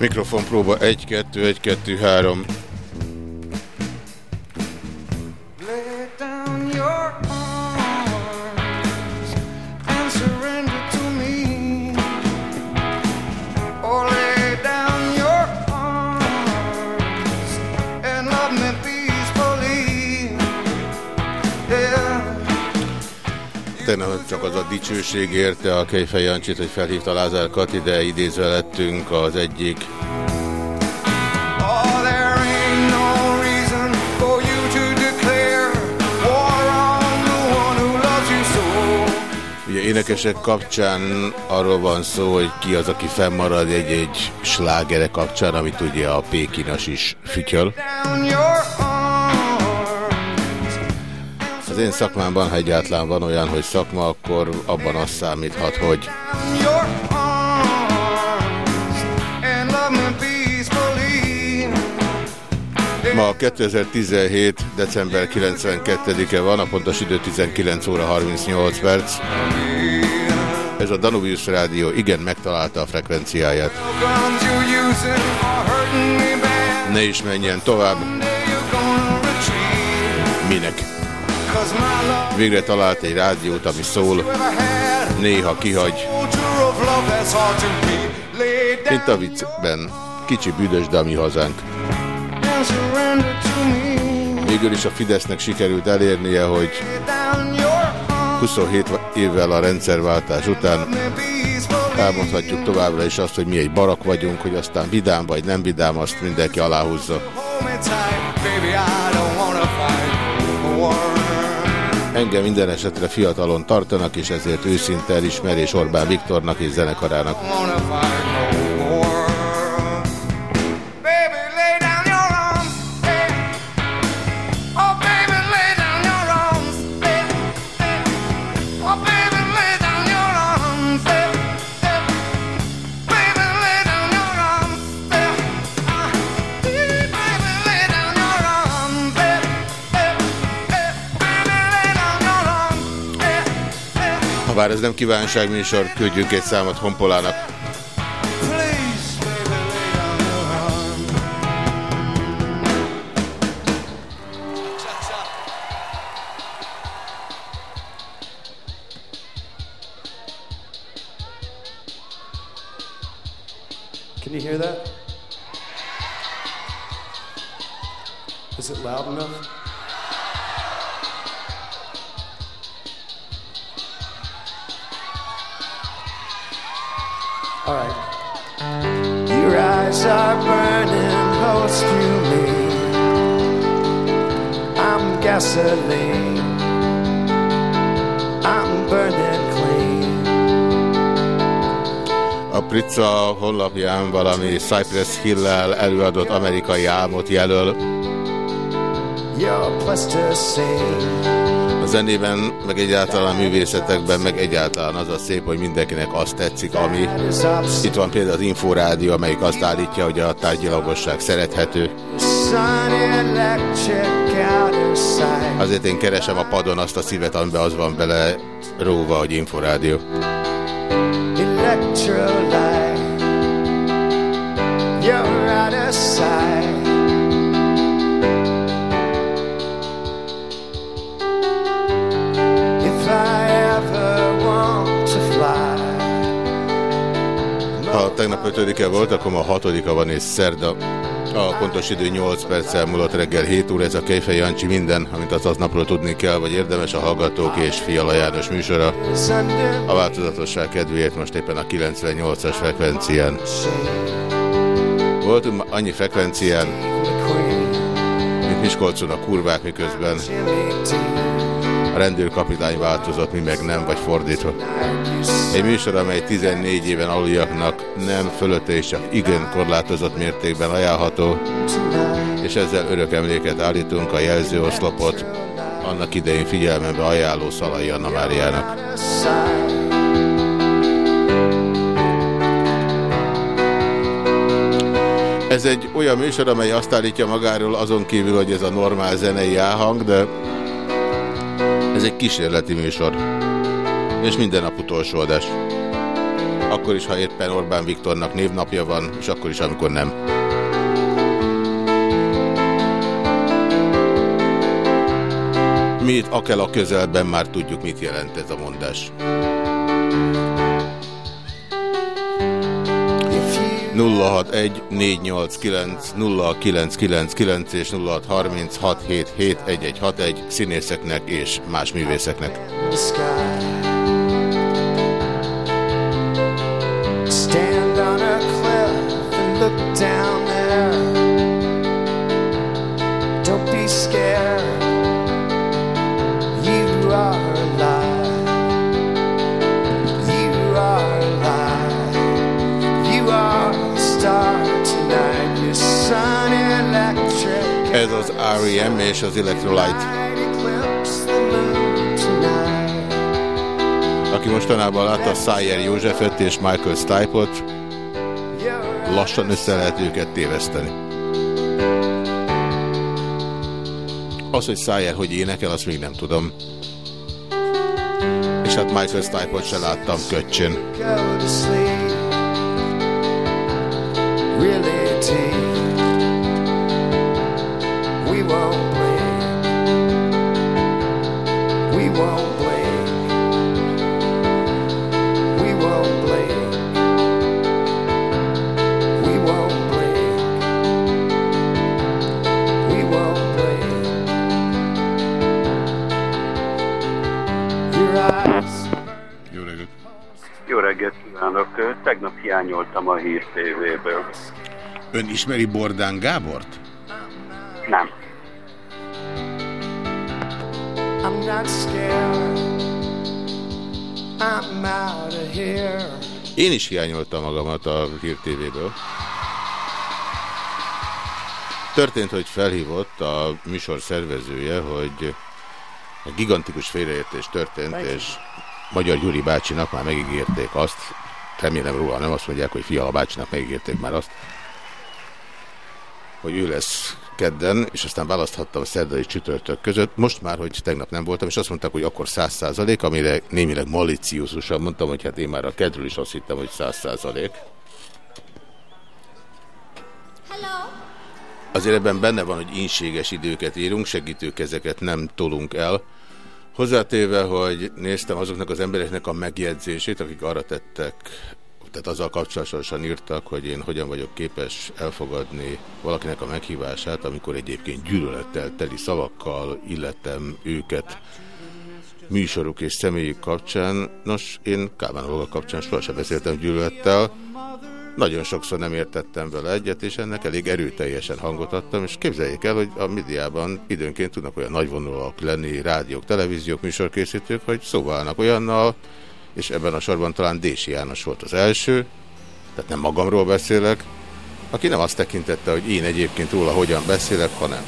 Mikrofon próba 1, 2, 1, 2, 3. csak az a dicsőség érte a Kejfej Jancsit, hogy felhívta Lázár Kati, de idézve lettünk az egyik Oh. Ugye énekesek kapcsán arról van szó, hogy ki az, aki fennmarad egy-egy slágere kapcsán, amit ugye a Pékinas is fütyöl. Az én szakmámban, ha egyáltalán van olyan, hogy szakma, akkor abban az számíthat, hogy ma 2017. december 92-e van, a pontos idő 19 óra 38 perc. Ez a Danubius Rádió igen megtalálta a frekvenciáját. Ne is menjen tovább, minek. Végre talált egy rádiót, ami szól, néha kihagy, mint a viccben. Kicsi büdös, de a mi hazánk. Végül is a Fidesznek sikerült elérnie, hogy Lay down your arms 27 évvel a rendszerváltás után elmondhatjuk továbbra is azt, hogy mi egy barak vagyunk, hogy aztán vidám vagy nem vidám, azt mindenki aláhúzza. Engem minden esetre fiatalon tartanak, és ezért őszinte elismerés Orbán Viktornak és zenekarának. Ez nem kívánságműsor, küldjünk egy számot Honpolának. Hill-lel előadott amerikai álmot jelöl. A zenében, meg egyáltalán a művészetekben, meg egyáltalán az a szép, hogy mindenkinek azt tetszik, ami. Itt van például az Inforádió, amelyik azt állítja, hogy a tárgyilagosság szerethető. Azért én keresem a padon azt a szívet, amiben az van bele róva, hogy Inforádió. Electrolyte. Tegnap 5-e volt, akkor ma 6-a van és szerda. A pontos idő 8 perccel múlott reggel 7 óra, ez a Kejfej Jancsi minden, amit az aznapról tudni kell, vagy érdemes a Hallgatók és Fiala János műsora. A változatosság kedvéért most éppen a 98-as frekvencián. Voltunk annyi frekvencián, mint Miskolcon a kurvák, miközben. A rendőrkapitány változott, mi meg nem, vagy fordítva. Egy műsor, amely 14 éven aluljaknak nem fölötte és csak igen korlátozott mértékben ajánlható, és ezzel örök emléket állítunk a jelzőoszlopot annak idején figyelmembe ajánló Szalai Anna Máriának. Ez egy olyan műsor, amely azt állítja magáról azon kívül, hogy ez a normál zenei áhang, de ez egy kísérleti műsor. És minden nap utolsó adás. Akkor is, ha éppen Orbán Viktornak névnapja van, és akkor is, amikor nem. Mi itt Akel a közelben már tudjuk, mit jelent ez a mondás. 061 489 0999 és 0636771161 színészeknek és más művészeknek. the sky. R.E.M. és az Electrolyte. Aki mostanában látta Szájer Józsefet és Michael Stipe-ot, lassan össze lehet őket téveszteni. Az, hogy Szájer hogy énekel, azt még nem tudom. És hát Michael Stipe-ot se láttam köcsön. Hiányoltam a Hír TV-ből. Ön ismeri Bordán Gábort? Nem. I'm not scared. I'm out of here. Én is hiányoltam magamat a Hír TV-ből. Történt, hogy felhívott a műsor szervezője, hogy egy gigantikus félreértés történt, és Magyar Gyuri bácsinak már megígérték azt, remélem róla nem azt mondják, hogy Fiala bácsinak megígérték már azt, hogy ő lesz kedden, és aztán választhattam szerdai csütörtök között. Most már, hogy tegnap nem voltam, és azt mondták, hogy akkor 100 százalék, amire némileg maliciózusan mondtam, hogy hát én már a kedről is azt hittem, hogy 100 százalék. Azért ebben benne van, hogy ínséges időket írunk, segítőkezeket nem tolunk el. Hozzátéve, hogy néztem azoknak az embereknek a megjegyzését, akik arra tettek, tehát azzal kapcsolatosan írtak, hogy én hogyan vagyok képes elfogadni valakinek a meghívását, amikor egyébként gyűlölettel teli szavakkal illetem őket műsoruk és személyük kapcsán. Nos, én Kálmán Olga kapcsán sohasem beszéltem gyűlölettel, nagyon sokszor nem értettem vele egyet, és ennek elég erőteljesen hangot adtam, és képzeljék el, hogy a médiában időnként tudnak olyan nagyvonulak lenni, rádiók, televíziók, műsorkészítők, hogy állnak olyannal, és ebben a sorban talán Dési János volt az első, tehát nem magamról beszélek, aki nem azt tekintette, hogy én egyébként róla hogyan beszélek, hanem.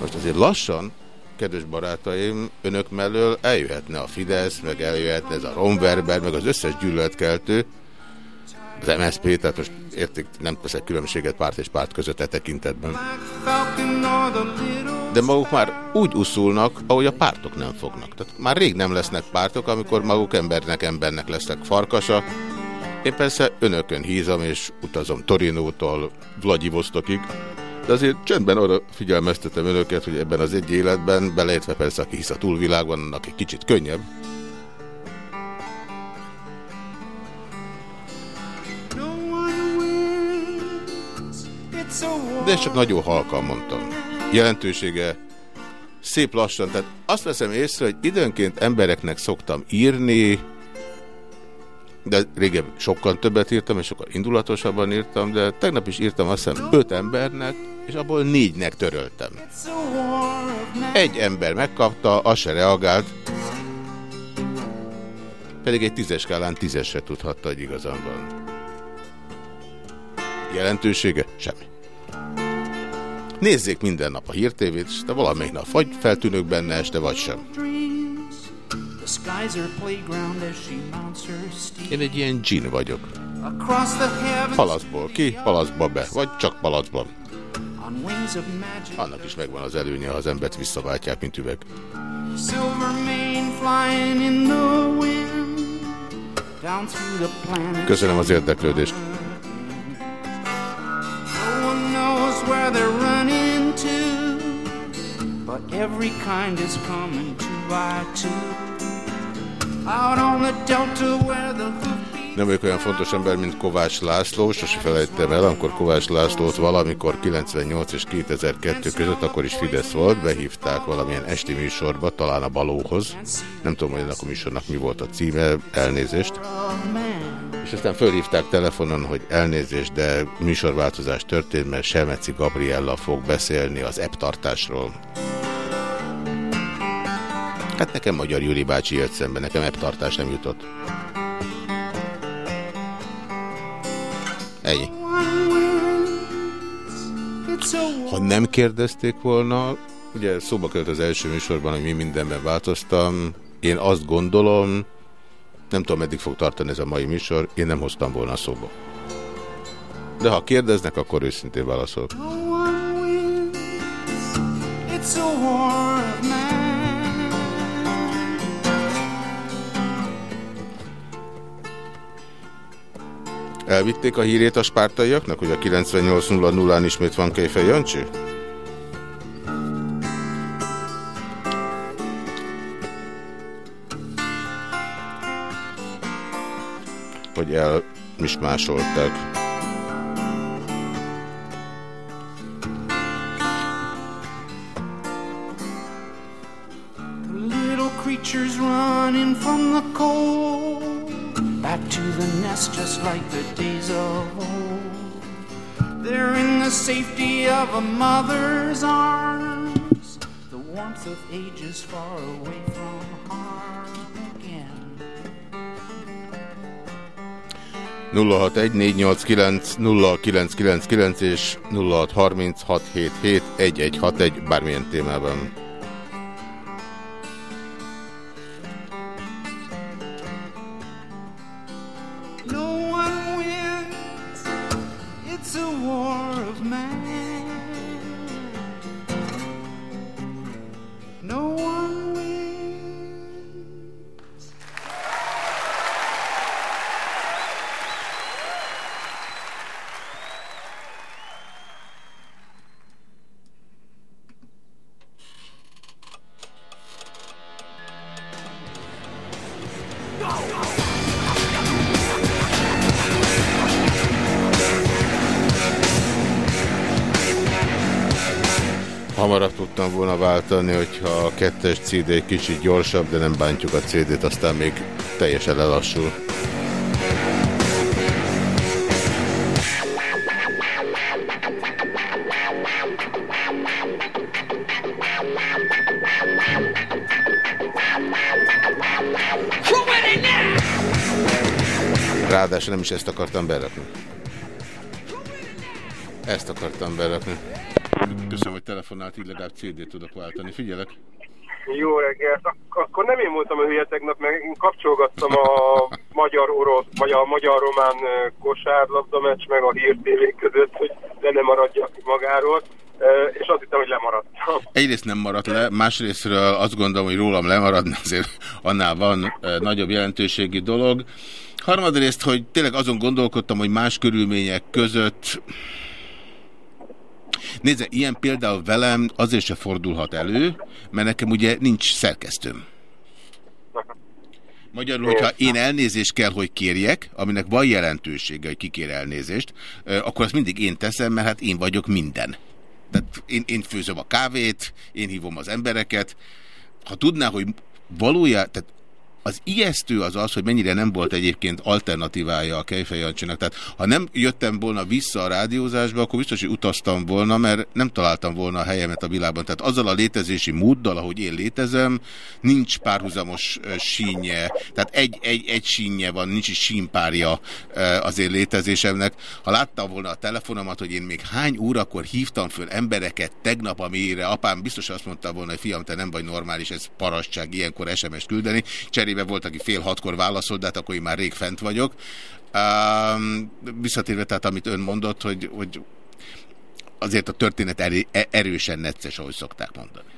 Most azért lassan, kedves barátaim, önök mellől eljöhetne a Fidesz, meg eljöhetne ez a Romverber, meg az összes gyűlöletkeltő, az MSZP, tehát most értik, nem teszek különbséget párt és párt között e tekintetben. De maguk már úgy uszulnak, ahogy a pártok nem fognak. Tehát már rég nem lesznek pártok, amikor maguk embernek embernek lesznek farkasa. Én persze önökön hízom és utazom Torinótól Vladivostokig, de azért csendben arra figyelmeztetem önöket, hogy ebben az egy életben, beleértve persze, aki hisz a túlvilágban, annak egy kicsit könnyebb, De csak nagyon halkan mondtam. Jelentősége szép lassan, tehát azt veszem észre, hogy időnként embereknek szoktam írni, de régen sokkal többet írtam, és sokkal indulatosabban írtam, de tegnap is írtam azt hiszem öt embernek, és abból négynek töröltem. Egy ember megkapta, az se reagált, pedig egy tízes skálán tízesre tudhatta, hogy igazam van. Jelentősége? Semmi. Nézzék minden nap a hírtévét, de valamelyik nap vagy feltűnök benne este, vagy sem. Én egy ilyen dzsin vagyok. Palacból ki, palacba be, vagy csak magic. Annak is megvan az előnye, ha az embert visszaváltják, mint üveg. Köszönöm az érdeklődést. But every kind is coming two by two. Nem vagyok olyan fontos ember, mint Kovács László, sose felejtem el, amikor Kovács Lászlót valamikor 98 és 2002 között, akkor is Fidesz volt, behívták valamilyen esti műsorba, talán a Balóhoz. Nem tudom, hogy ennek a műsornak mi volt a címe, elnézést. És aztán fölhívták telefonon, hogy elnézést, de műsorváltozás történt, mert Selmeci Gabriella fog beszélni az eptartásról. Hát nekem Magyar Júli bácsi jött szembe, nekem eptartás nem jutott. Ennyi. Ha nem kérdezték volna, ugye szóba került az első műsorban, hogy mi mindenben változtam, én azt gondolom, nem tudom, meddig fog tartani ez a mai műsor, én nem hoztam volna szóba. De ha kérdeznek, akkor őszintén wins. It's Elvitték a hírét a spártaiaknak, hogy a 98.00-án ismét van Kejfej Jancsi? Hogy elmismásolták. The little creatures running from the cold. Back to the nest just like the days of old. They're in the safety of a mother's arms. The warmth of ages far away from harm again. 061-489-0999 és 0636771161 bármilyen témában. Volna váltani, hogyha a kettes CD egy kicsit gyorsabb, de nem bántjuk a CD-t, aztán még teljesen lelassul. Ráadásul nem is ezt akartam berakni. Ezt akartam berakni. Köszönöm, hogy telefonált, így legalább CD-t tudok váltani. Figyelek. Jó reggelt. Ak- akkor nem én voltam a hülye tegnap, meg én kapcsolgattam a magyar-orosz, vagy a magyar-román kosárlabda meccs, meg a Hír TV között, hogy le ne maradjak magáról, és azt hittem, hogy lemaradtam. Egyrészt nem maradt le, másrésztről azt gondolom, hogy rólam lemaradni azért annál van nagyobb jelentőségi dolog. Harmadrészt, hogy tényleg azon gondolkodtam, hogy más körülmények között Nézze, ilyen például velem azért se fordulhat elő, mert nekem ugye nincs szerkesztőm. Magyarul, hogyha én elnézést kell, hogy kérjek, aminek van jelentősége, hogy kikér elnézést, akkor azt mindig én teszem, mert hát én vagyok minden. Tehát én, én főzöm a kávét, én hívom az embereket. Ha tudná, hogy valójában, tehát az ijesztő az az, hogy mennyire nem volt egyébként alternatívája a Kejfej Jancsinak. Tehát ha nem jöttem volna vissza a rádiózásba, akkor biztos, hogy utaztam volna, mert nem találtam volna a helyemet a világban. Tehát azzal a létezési móddal, ahogy én létezem, nincs párhuzamos sínje. Tehát egy, egy, egy sínje van, nincs is sínpárja az én létezésemnek. Ha láttam volna a telefonomat, hogy én még hány órakor hívtam föl embereket tegnap, amire apám biztos azt mondta volna, hogy fiam, te nem vagy normális, ez parasság ilyenkor SMS-t küldeni. Cserébe volt, aki fél hatkor válaszolt, de hát akkor én már rég fent vagyok. Um, visszatérve, tehát amit ön mondott, hogy, hogy azért a történet erő, erősen necces, ahogy szokták mondani.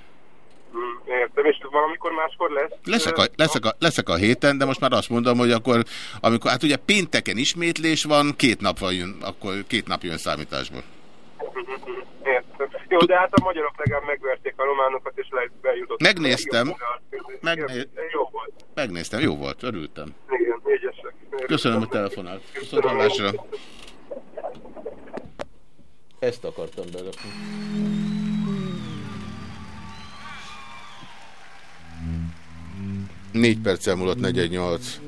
Hm, Értem, és valamikor máskor lesz? Leszek a, leszek, a, leszek a héten, de most már azt mondom, hogy akkor, amikor, hát ugye pénteken ismétlés van, két nap van, jön, akkor két nap jön számításból. Értem. Jó, de hát a magyarok legalább megverték a románokat, és bejutott. Megnéztem. Megné- Jó. Megnéztem, jó volt, örültem. Igen, ügyesek. Köszönöm, hogy telefonált. Viszont hallásra. Ezt akartam berakni. Négy perccel múlott 418.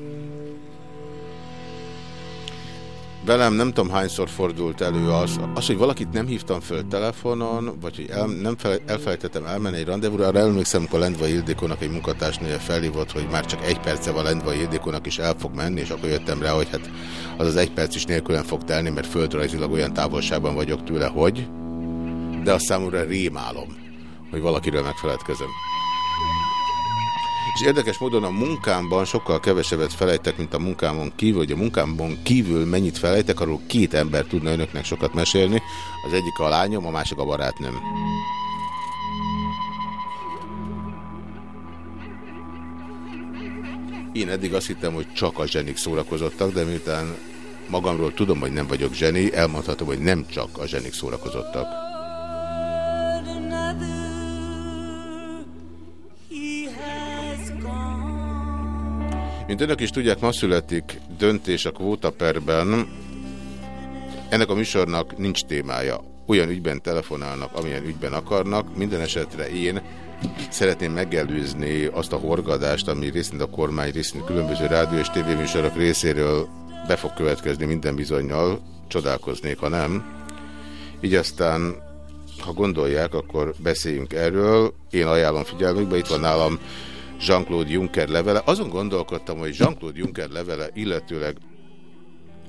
Velem nem tudom hányszor fordult elő az, az, hogy valakit nem hívtam föl telefonon, vagy hogy el, nem fel, elfelejtettem elmenni egy rendezvúra, arra emlékszem, amikor Lendvai Ildikónak egy munkatársnője felhívott, hogy már csak egy perce van Lendvai Ildikónak is el fog menni, és akkor jöttem rá, hogy hát az az egy perc is nélkülem fog telni, mert földrajzilag olyan távolságban vagyok tőle, hogy, de az számomra rémálom, hogy valakiről megfeledkezem. És érdekes módon a munkámban sokkal kevesebbet felejtek, mint a munkámon kívül, hogy a munkámon kívül mennyit felejtek, arról két ember tudna önöknek sokat mesélni. Az egyik a lányom, a másik a barátnőm. Én eddig azt hittem, hogy csak a zsenik szórakozottak, de miután magamról tudom, hogy nem vagyok zseni, elmondhatom, hogy nem csak a zsenik szórakozottak. Mint önök is tudják, ma születik döntés a kvótaperben. Ennek a műsornak nincs témája. Olyan ügyben telefonálnak, amilyen ügyben akarnak. Minden esetre én szeretném megelőzni azt a horgadást, ami részint a kormány, részint különböző rádió és tévéműsorok részéről be fog következni minden bizonyal. Csodálkoznék, ha nem. Így aztán, ha gondolják, akkor beszéljünk erről. Én ajánlom figyelmükbe, itt van nálam Jean-Claude Juncker levele. Azon gondolkodtam, hogy Jean-Claude Juncker levele, illetőleg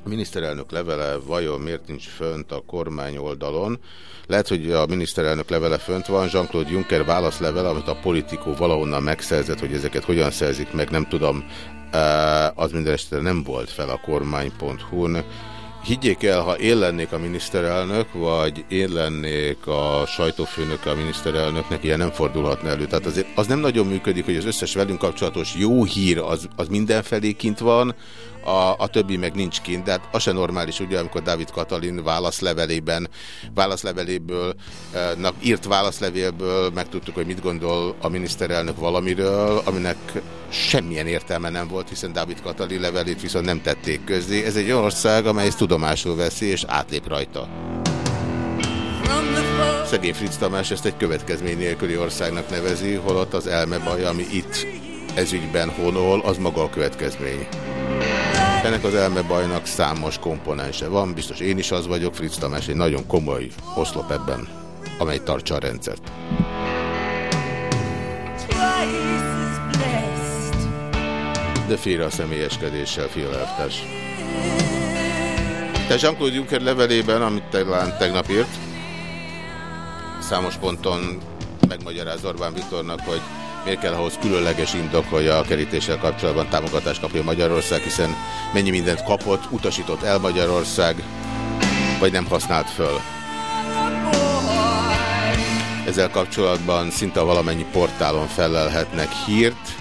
a miniszterelnök levele vajon miért nincs fönt a kormány oldalon. Lehet, hogy a miniszterelnök levele fönt van, Jean-Claude Juncker válaszlevele, amit a politikó valahonnan megszerzett, hogy ezeket hogyan szerzik meg, nem tudom, az minden nem volt fel a kormány.hu-n. Higgyék el, ha én lennék a miniszterelnök, vagy én lennék a sajtófőnök a miniszterelnöknek, ilyen nem fordulhatna elő. Tehát azért az nem nagyon működik, hogy az összes velünk kapcsolatos jó hír az, az mindenfelé kint van, a, a többi meg nincs kint, de hát az se normális, ugye, amikor Dávid Katalin válaszlevelében, válaszleveléből, na, írt válaszlevélből megtudtuk, hogy mit gondol a miniszterelnök valamiről, aminek semmilyen értelme nem volt, hiszen Dávid Katalin levelét viszont nem tették közzé. Ez egy ország, amely ezt tudomásul veszi, és átlép rajta. Szegény Fritz Tamás ezt egy következmény nélküli országnak nevezi, holott az elmebaj, ami itt ezügyben honol, az maga a következmény. Ennek az elmebajnak számos komponense van, biztos én is az vagyok, Fritz Tamás egy nagyon komoly oszlop ebben, amely tartsa a rendszert. De félre a személyeskedéssel, fialelvtárs. Te Jean-Claude Juncker levelében, amit talán tegnap írt, számos ponton megmagyaráz Orbán Viktornak, hogy miért kell ahhoz különleges indok, hogy a kerítéssel kapcsolatban támogatást kapja Magyarország, hiszen mennyi mindent kapott, utasított el Magyarország, vagy nem használt föl. Ezzel kapcsolatban szinte valamennyi portálon felelhetnek hírt,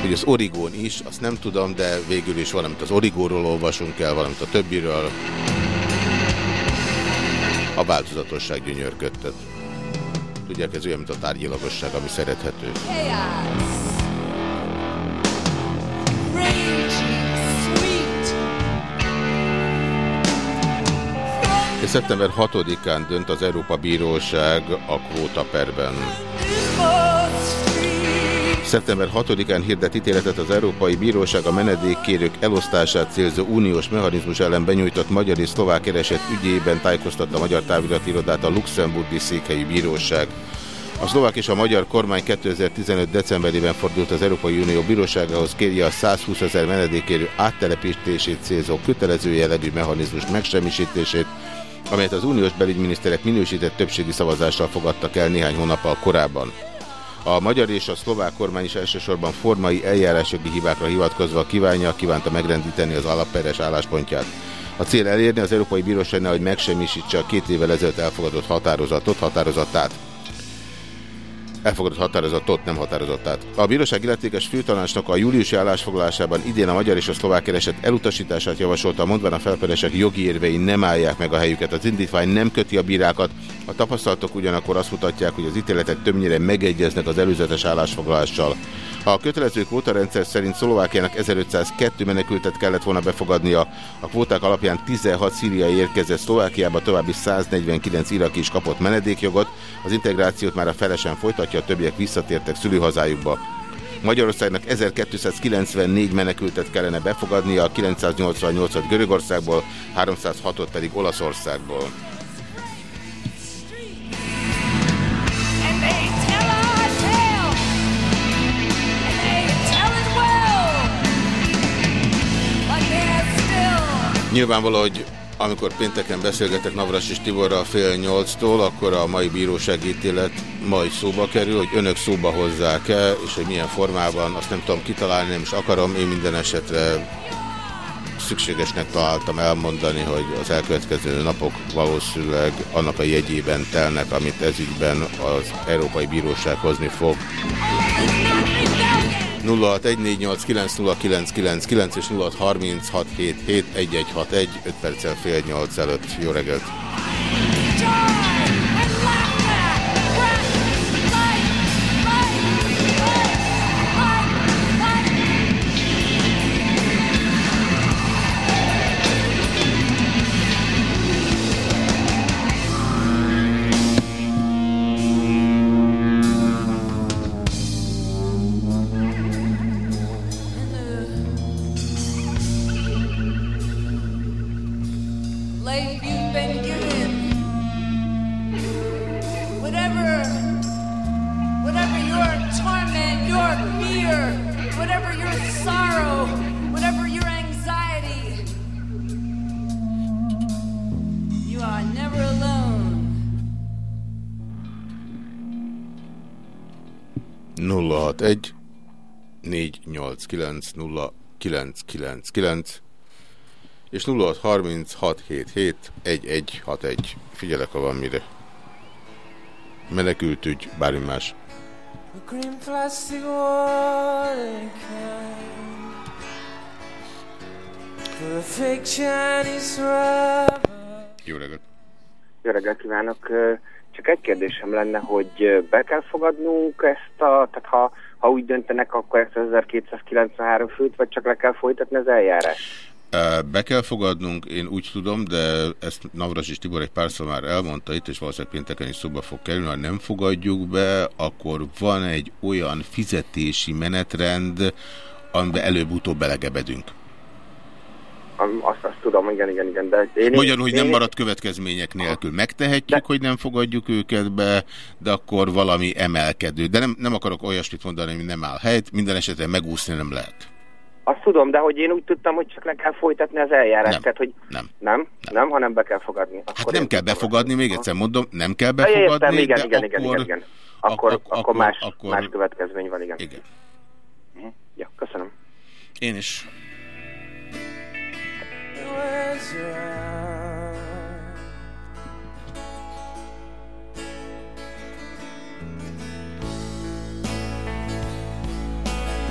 hogy az Origón is, azt nem tudom, de végül is valamit az Origóról olvasunk el, valamit a többiről. A változatosság gyönyörködtet. Tudják, ez olyan, mint a tárgyilagosság, ami szerethető. És szeptember 6-án dönt az Európa Bíróság a kvótaperben. Szeptember 6-án hirdet ítéletet az Európai Bíróság a menedékkérők elosztását célzó uniós mechanizmus ellen benyújtott magyar és szlovák kereset ügyében tájékoztatta a Magyar Távirati Irodát a Luxemburgi Székhelyű Bíróság. A szlovák és a magyar kormány 2015. decemberében fordult az Európai Unió bíróságához kérje a 120 ezer menedékérő áttelepítését célzó kötelező jellegű mechanizmus megsemmisítését, amelyet az uniós belügyminiszterek minősített többségi szavazással fogadtak el néhány hónappal korábban. A magyar és a szlovák kormány is elsősorban formai eljárásjogi hibákra hivatkozva kívánja, kívánta megrendíteni az alapperes álláspontját. A cél elérni az Európai Bíróságnál, hogy megsemmisítse a két évvel ezelőtt elfogadott határozatot, határozatát. Elfogadott határozatot, nem határozatát. A bíróság illetékes főtanácsnak a júliusi állásfoglalásában idén a magyar és a szlovák kereset elutasítását javasolta, mondván a felperesek jogi érvei nem állják meg a helyüket. Az indítvány nem köti a bírákat, a tapasztalatok ugyanakkor azt mutatják, hogy az ítéletek többnyire megegyeznek az előzetes állásfoglalással. A kötelező kvótarendszer szerint Szlovákiának 1502 menekültet kellett volna befogadnia, a kvóták alapján 16 szíriai érkezett Szlovákiába, további 149 iraki is kapott menedékjogot, az integrációt már a felesen folytatja, a többiek visszatértek szülőhazájukba. Magyarországnak 1294 menekültet kellene befogadnia, 988-at Görögországból, 306-ot pedig Olaszországból. Nyilvánvaló, hogy amikor pénteken beszélgetek Navras és Tiborral fél nyolctól, akkor a mai bírósági ítélet majd szóba kerül, hogy önök szóba hozzák-e, és hogy milyen formában, azt nem tudom kitalálni, nem is akarom, én minden esetre szükségesnek találtam elmondani, hogy az elkövetkező napok valószínűleg annak a jegyében telnek, amit ezügyben az Európai Bíróság hozni fog. 0614890999 és 0636771161 5 perccel fél nyolc előtt. Jó reggelt! 489 0999 és 0636771161. Figyelek, ha van mire. Menekültügy, bármi más. A green plastic water can fake Chinese rubber. Jó reggelt! Jó reggelt kívánok! Csak egy kérdésem lenne, hogy be kell fogadnunk ezt a, tehát ha, ha úgy döntenek, akkor ezt az 1293 főt, vagy csak le kell folytatni az eljárás? Be kell fogadnunk, én úgy tudom, de ezt Navras és Tibor egy párszor már elmondta itt, és valószínűleg pénteken is szóba fog kerülni, ha nem fogadjuk be, akkor van egy olyan fizetési menetrend, amiben előbb-utóbb belegebedünk. Azt, azt tudom, igen, igen, igen, de én... Magyarul, hogy nem én- marad következmények nélkül. Megtehetjük, hogy nem fogadjuk őket be, de akkor valami emelkedő. De nem, nem akarok olyasmit mondani, hogy nem áll helyt, minden esetben megúszni nem lehet. Azt tudom, de hogy én úgy tudtam, hogy csak le kell folytatni az eljárás, Nem. tehát hogy Nem. Nem? Nem, nem hanem be kell fogadni. Hát Akkor nem én kell befogadni, még egyszer mondom, nem kell Ja, értem, befogadni, igen, de igen, igen, akkor... igen, igen. Akkor, ak- akkor, akkor- más, akkor- más következmény van, igen. Igen. Ja, köszönöm. Én is.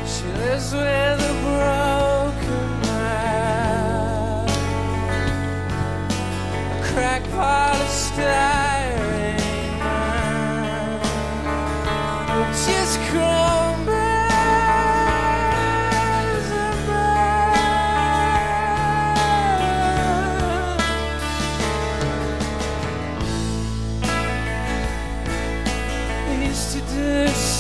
She lives with a broken man, a who just crumbles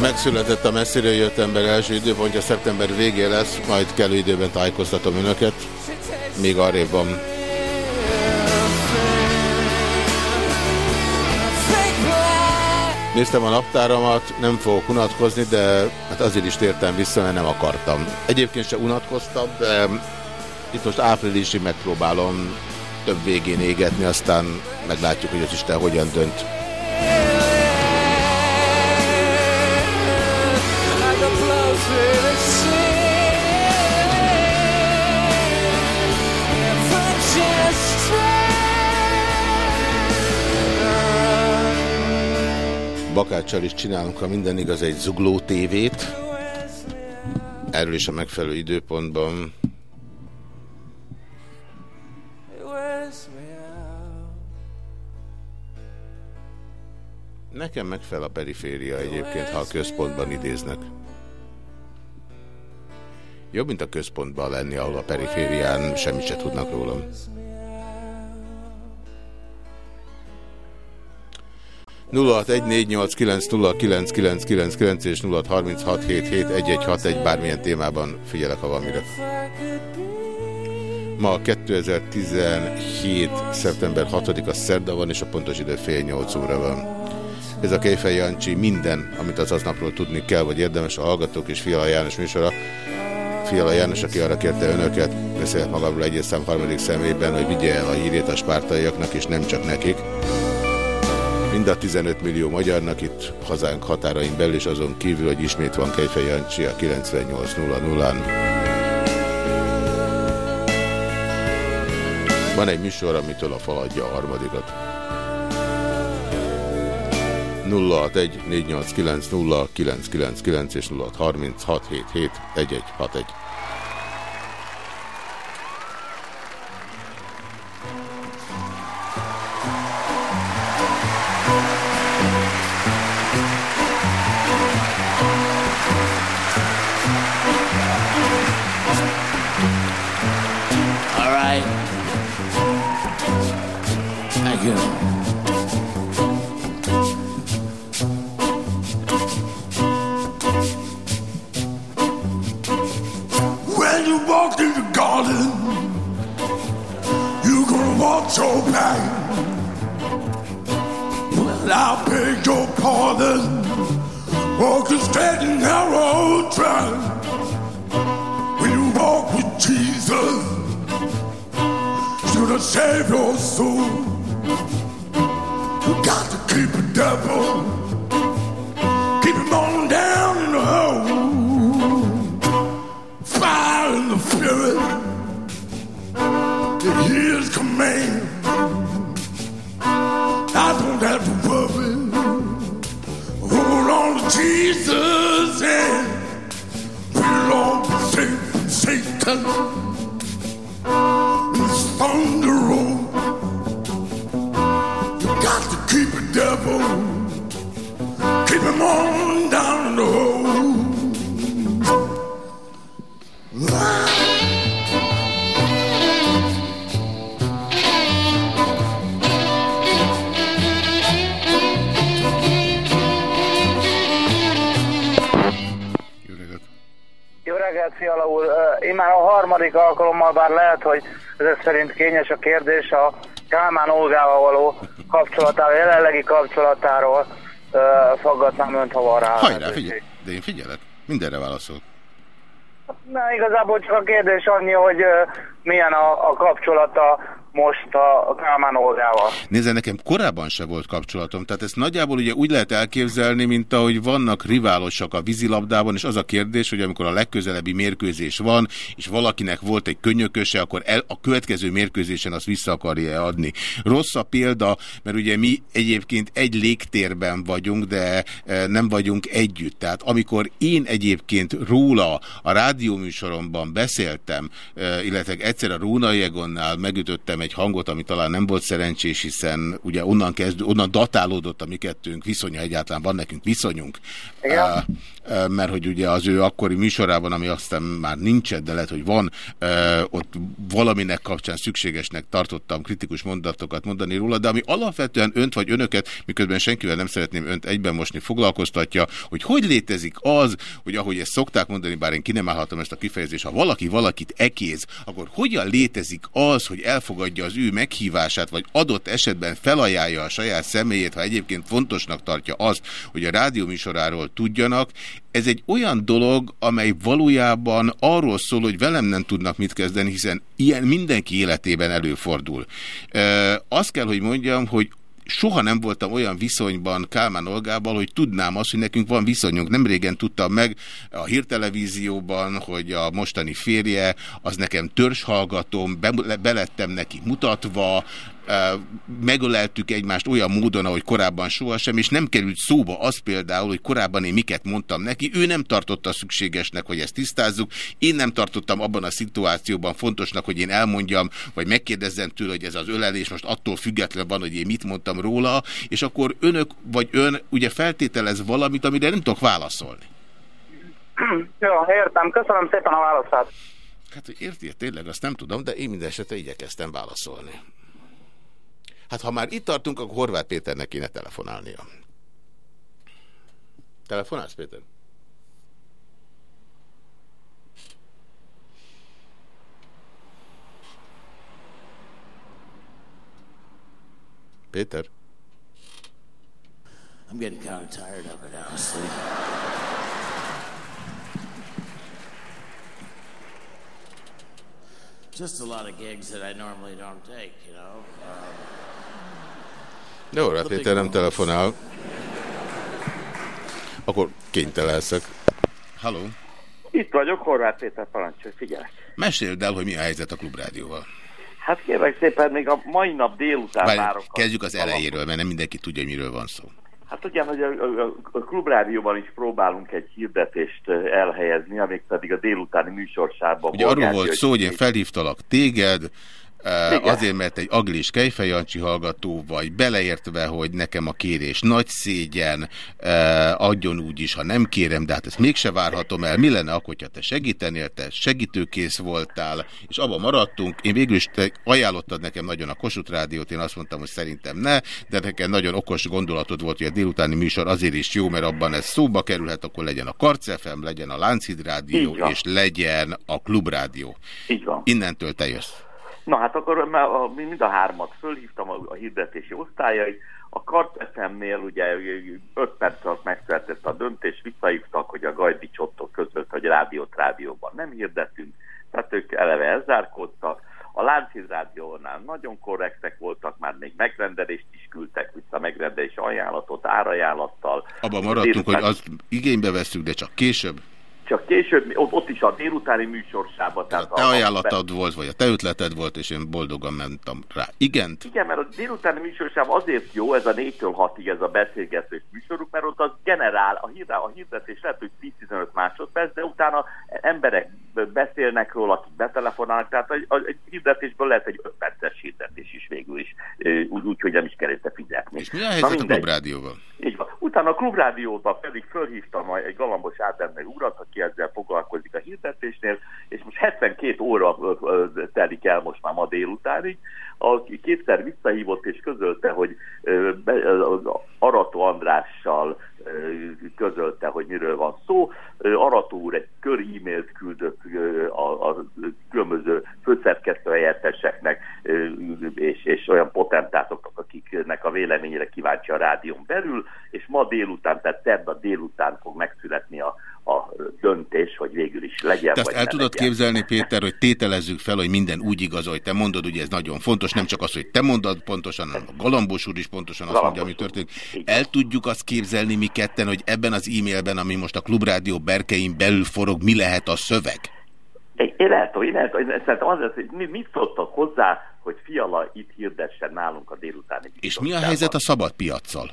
Megszületett a messzire jött ember első időpontja, szeptember végé lesz, majd kellő időben tájékoztatom önöket. Még arrébb van. Néztem a naptáramat, nem fogok unatkozni, de hát azért is tértem vissza, mert nem akartam. Egyébként se unatkoztam, de itt most áprilisig megpróbálom több végén égetni, aztán meglátjuk, hogy az Isten hogyan dönt. Bakáccsal is csinálunk, ha minden igaz, egy zugló tévét. Erről is a megfelelő időpontban. Nekem megfelel a periféria egyébként, ha a központban idéznek. Jobb, mint a központban lenni, ahol a periférián semmit se tudnak rólam. És 0636771161 bármilyen témában figyelek, ha van mire. Ma 2017. szeptember 6-a szerda van, és a pontos idő fél 8 óra van. Ez a Kejfej Jancsi minden, amit az aznapról tudni kell, vagy érdemes a Hallgatók és Fiala János műsora. Fiala János, aki arra kérte önöket, beszélt magamról egyes szám harmadik szemében, hogy vigye el a hírét a spártaiaknak, és nem csak nekik. Mind a 15 millió magyarnak itt hazánk határain belül, és azon kívül, hogy ismét van Kejfej Jancsi a 98.00-án. Van egy műsor, amitől a fal adja a harmadikat. 061 489 0999 és 0636771161. Pardon, walking straight and narrow track. When you walk with Jesus, you're save your soul. You got to keep the devil, keep him on down in the hole fire in the spirit to his command. Jesus and belong to Satan. Satan. It's thunder roll. You got to keep the devil. Keep him on down the hole. Fiala úr! Én már a harmadik alkalommal, bár lehet, hogy ezek szerint kényes a kérdés, a Kálmán Olgával való kapcsolatáról, jelenlegi kapcsolatáról faggatnám önt, ha van rá. Hajrá, figyelj! De én figyelek. Mindenre válaszol. Na, igazából csak a kérdés annyi, hogy milyen a, a kapcsolata most a, Kálmán Olgával. Nézze, nekem korábban se volt kapcsolatom, tehát ezt nagyjából ugye úgy lehet elképzelni, mint ahogy vannak riválosak a vízilabdában, és az a kérdés, hogy amikor a legközelebbi mérkőzés van, és valakinek volt egy könyököse, akkor el, a következő mérkőzésen azt vissza akarja adni. Rossz a példa, mert ugye mi egyébként egy légtérben vagyunk, de e, nem vagyunk együtt. Tehát amikor én egyébként róla a rádióműsoromban beszéltem, e, illetve egyszer a Róna Jegonnál megütöttem egy egy hangot, ami talán nem volt szerencsés, hiszen ugye onnan, kezd, onnan datálódott a mi kettőnk viszonya, egyáltalán van nekünk viszonyunk. Igen. Uh, mert hogy ugye az ő akkori műsorában, ami aztán már nincsen, de lehet, hogy van, uh, ott valaminek kapcsán szükségesnek tartottam kritikus mondatokat mondani róla, de ami alapvetően önt vagy önöket, miközben senkivel nem szeretném önt egyben mosni, foglalkoztatja, hogy hogy létezik az, hogy ahogy ezt szokták mondani, bár én ki nem állhatom ezt a kifejezést, ha valaki valakit ekéz, akkor hogyan létezik az, hogy elfogadja az ő meghívását, vagy adott esetben felajánlja a saját személyét, ha egyébként fontosnak tartja azt, hogy a rádióműsoráról tudjanak. Ez egy olyan dolog, amely valójában arról szól, hogy velem nem tudnak mit kezdeni, hiszen ilyen mindenki életében előfordul. E, azt kell, hogy mondjam, hogy soha nem voltam olyan viszonyban Kálmán Olgával, hogy tudnám azt, hogy nekünk van viszonyunk. Nem régen tudtam meg a hírtelevízióban, hogy a mostani férje, az nekem törzshallgatom, be, belettem neki mutatva, megöleltük egymást olyan módon, ahogy korábban sohasem, és nem került szóba az például, hogy korábban én miket mondtam neki, ő nem tartotta szükségesnek, hogy ezt tisztázzuk, én nem tartottam abban a szituációban fontosnak, hogy én elmondjam, vagy megkérdezzem tőle, hogy ez az ölelés most attól független van, hogy én mit mondtam róla, és akkor önök vagy ön ugye feltételez valamit, amire nem tudok válaszolni. Jó, értem. Köszönöm szépen a válaszát. Hát, hogy érti, tényleg, azt nem tudom, de én minden esetre igyekeztem válaszolni. Hát ha már itt tartunk, akkor Horváth Péternek kéne telefonálnia. Telefonálsz, Péter? Péter? I'm getting kind of tired of it, honestly. Just a lot of gigs that I normally don't take, you know. Um, De Horváth Péter nem telefonál. Akkor kénytelen leszek. Halló? Itt vagyok, Horváth Péter, parancsolj, figyelek. Meséld el, hogy mi a helyzet a klubrádióval. Hát kérlek szépen, még a mai nap délután Várj, várok. kezdjük az elejéről, mert nem mindenki tudja, hogy miről van szó. Hát ugye, hogy a, a, a klubrádióban is próbálunk egy hirdetést elhelyezni, amíg pedig a délutáni műsorsában. Ugye arról volt szó, hogy én felhívtalak téged, Igen. azért, mert egy aglis Kejfejancsi hallgató vagy, beleértve, hogy nekem a kérés nagy szégyen, adjon úgy is, ha nem kérem, de hát ezt mégse várhatom el. Mi lenne akkor, ha te segítenél, te segítőkész voltál, és abban maradtunk. Én végül is te ajánlottad nekem nagyon a Kossuth Rádiót, én azt mondtam, hogy szerintem ne, de nekem nagyon okos gondolatod volt, hogy a délutáni műsor azért is jó, mert abban ez szóba kerülhet, akkor legyen a Karc FM, legyen a Lánchíd Rádió, és legyen a Klubrádió. Így van. Innentől te jössz. Na hát akkor már a- mi mind a hármat fölhívtam a, a hirdetési osztályait. A Kartefemnél ugye 5 perc alatt megszületett a döntés, visszahívtak, hogy a Gajdi Csottok között, hogy rádiót rádióban nem hirdetünk, tehát ők eleve elzárkódtak. A Lánchíd Rádiónál nagyon korrektek voltak, már még megrendelést is küldtek vissza, megrendelés ajánlatot, árajánlattal. Abban maradtunk, hogy azt igénybe veszünk, de csak később. Csak később, ott, is a délutáni műsorsában. Tehát Te a- a- ajánlatod volt, vagy a te ötleted volt, és én boldogan mentem rá. Igent? Igen, mert a délutáni műsorsáv azért jó, ez a 4-től 6-ig ez a beszélgetős műsoruk, mert ott az generál, a, hír, a hirdetés lehet, hogy 10-15 másodperc, de utána emberek beszélnek róla, akik betelefonálnak, tehát egy, egy hirdetésből lehet egy 5 perces hirdetés is végül is, úgy, úgy hogy nem is kell érte fizetni. És mi a helyzet a klubrádióval? Így van. Utána a klubrádióban pedig fölhívtam egy galambos Ádernek urat, aki ezzel foglalkozik a hirdetésnél, és most 72 óra telik el most már ma délutánig, aki kétszer visszahívott és közölte, hogy Arató Andrással közölte, hogy miről van szó. Arató úr egy kör e-mailt küldött a, a különböző főszerkesztő helyetteseknek és, és olyan potentátoknak, akiknek a véleményére kíváncsi a rádión belül, és ma délután, tehát szerda délután fog megszületni a, a döntés, hogy végül is legyen. Te azt el tudod legyen. képzelni, Péter, hogy tételezzük fel, hogy minden úgy igaz, hogy te mondod, ugye ez nagyon fontos, nem csak az, hogy te mondod pontosan, hanem a Galambos úr is pontosan azt mondja, ami történik. El tudjuk azt képzelni mi ketten, hogy ebben az e-mailben, ami most a Klubrádió berkein belül forog, mi lehet a szöveg? Én, lehet, hogy lehet, szerintem az hogy mi, mit szóltak hozzá, hogy Fiala itt hirdessen nálunk a délutáni És mi a helyzet a szabad piaccal?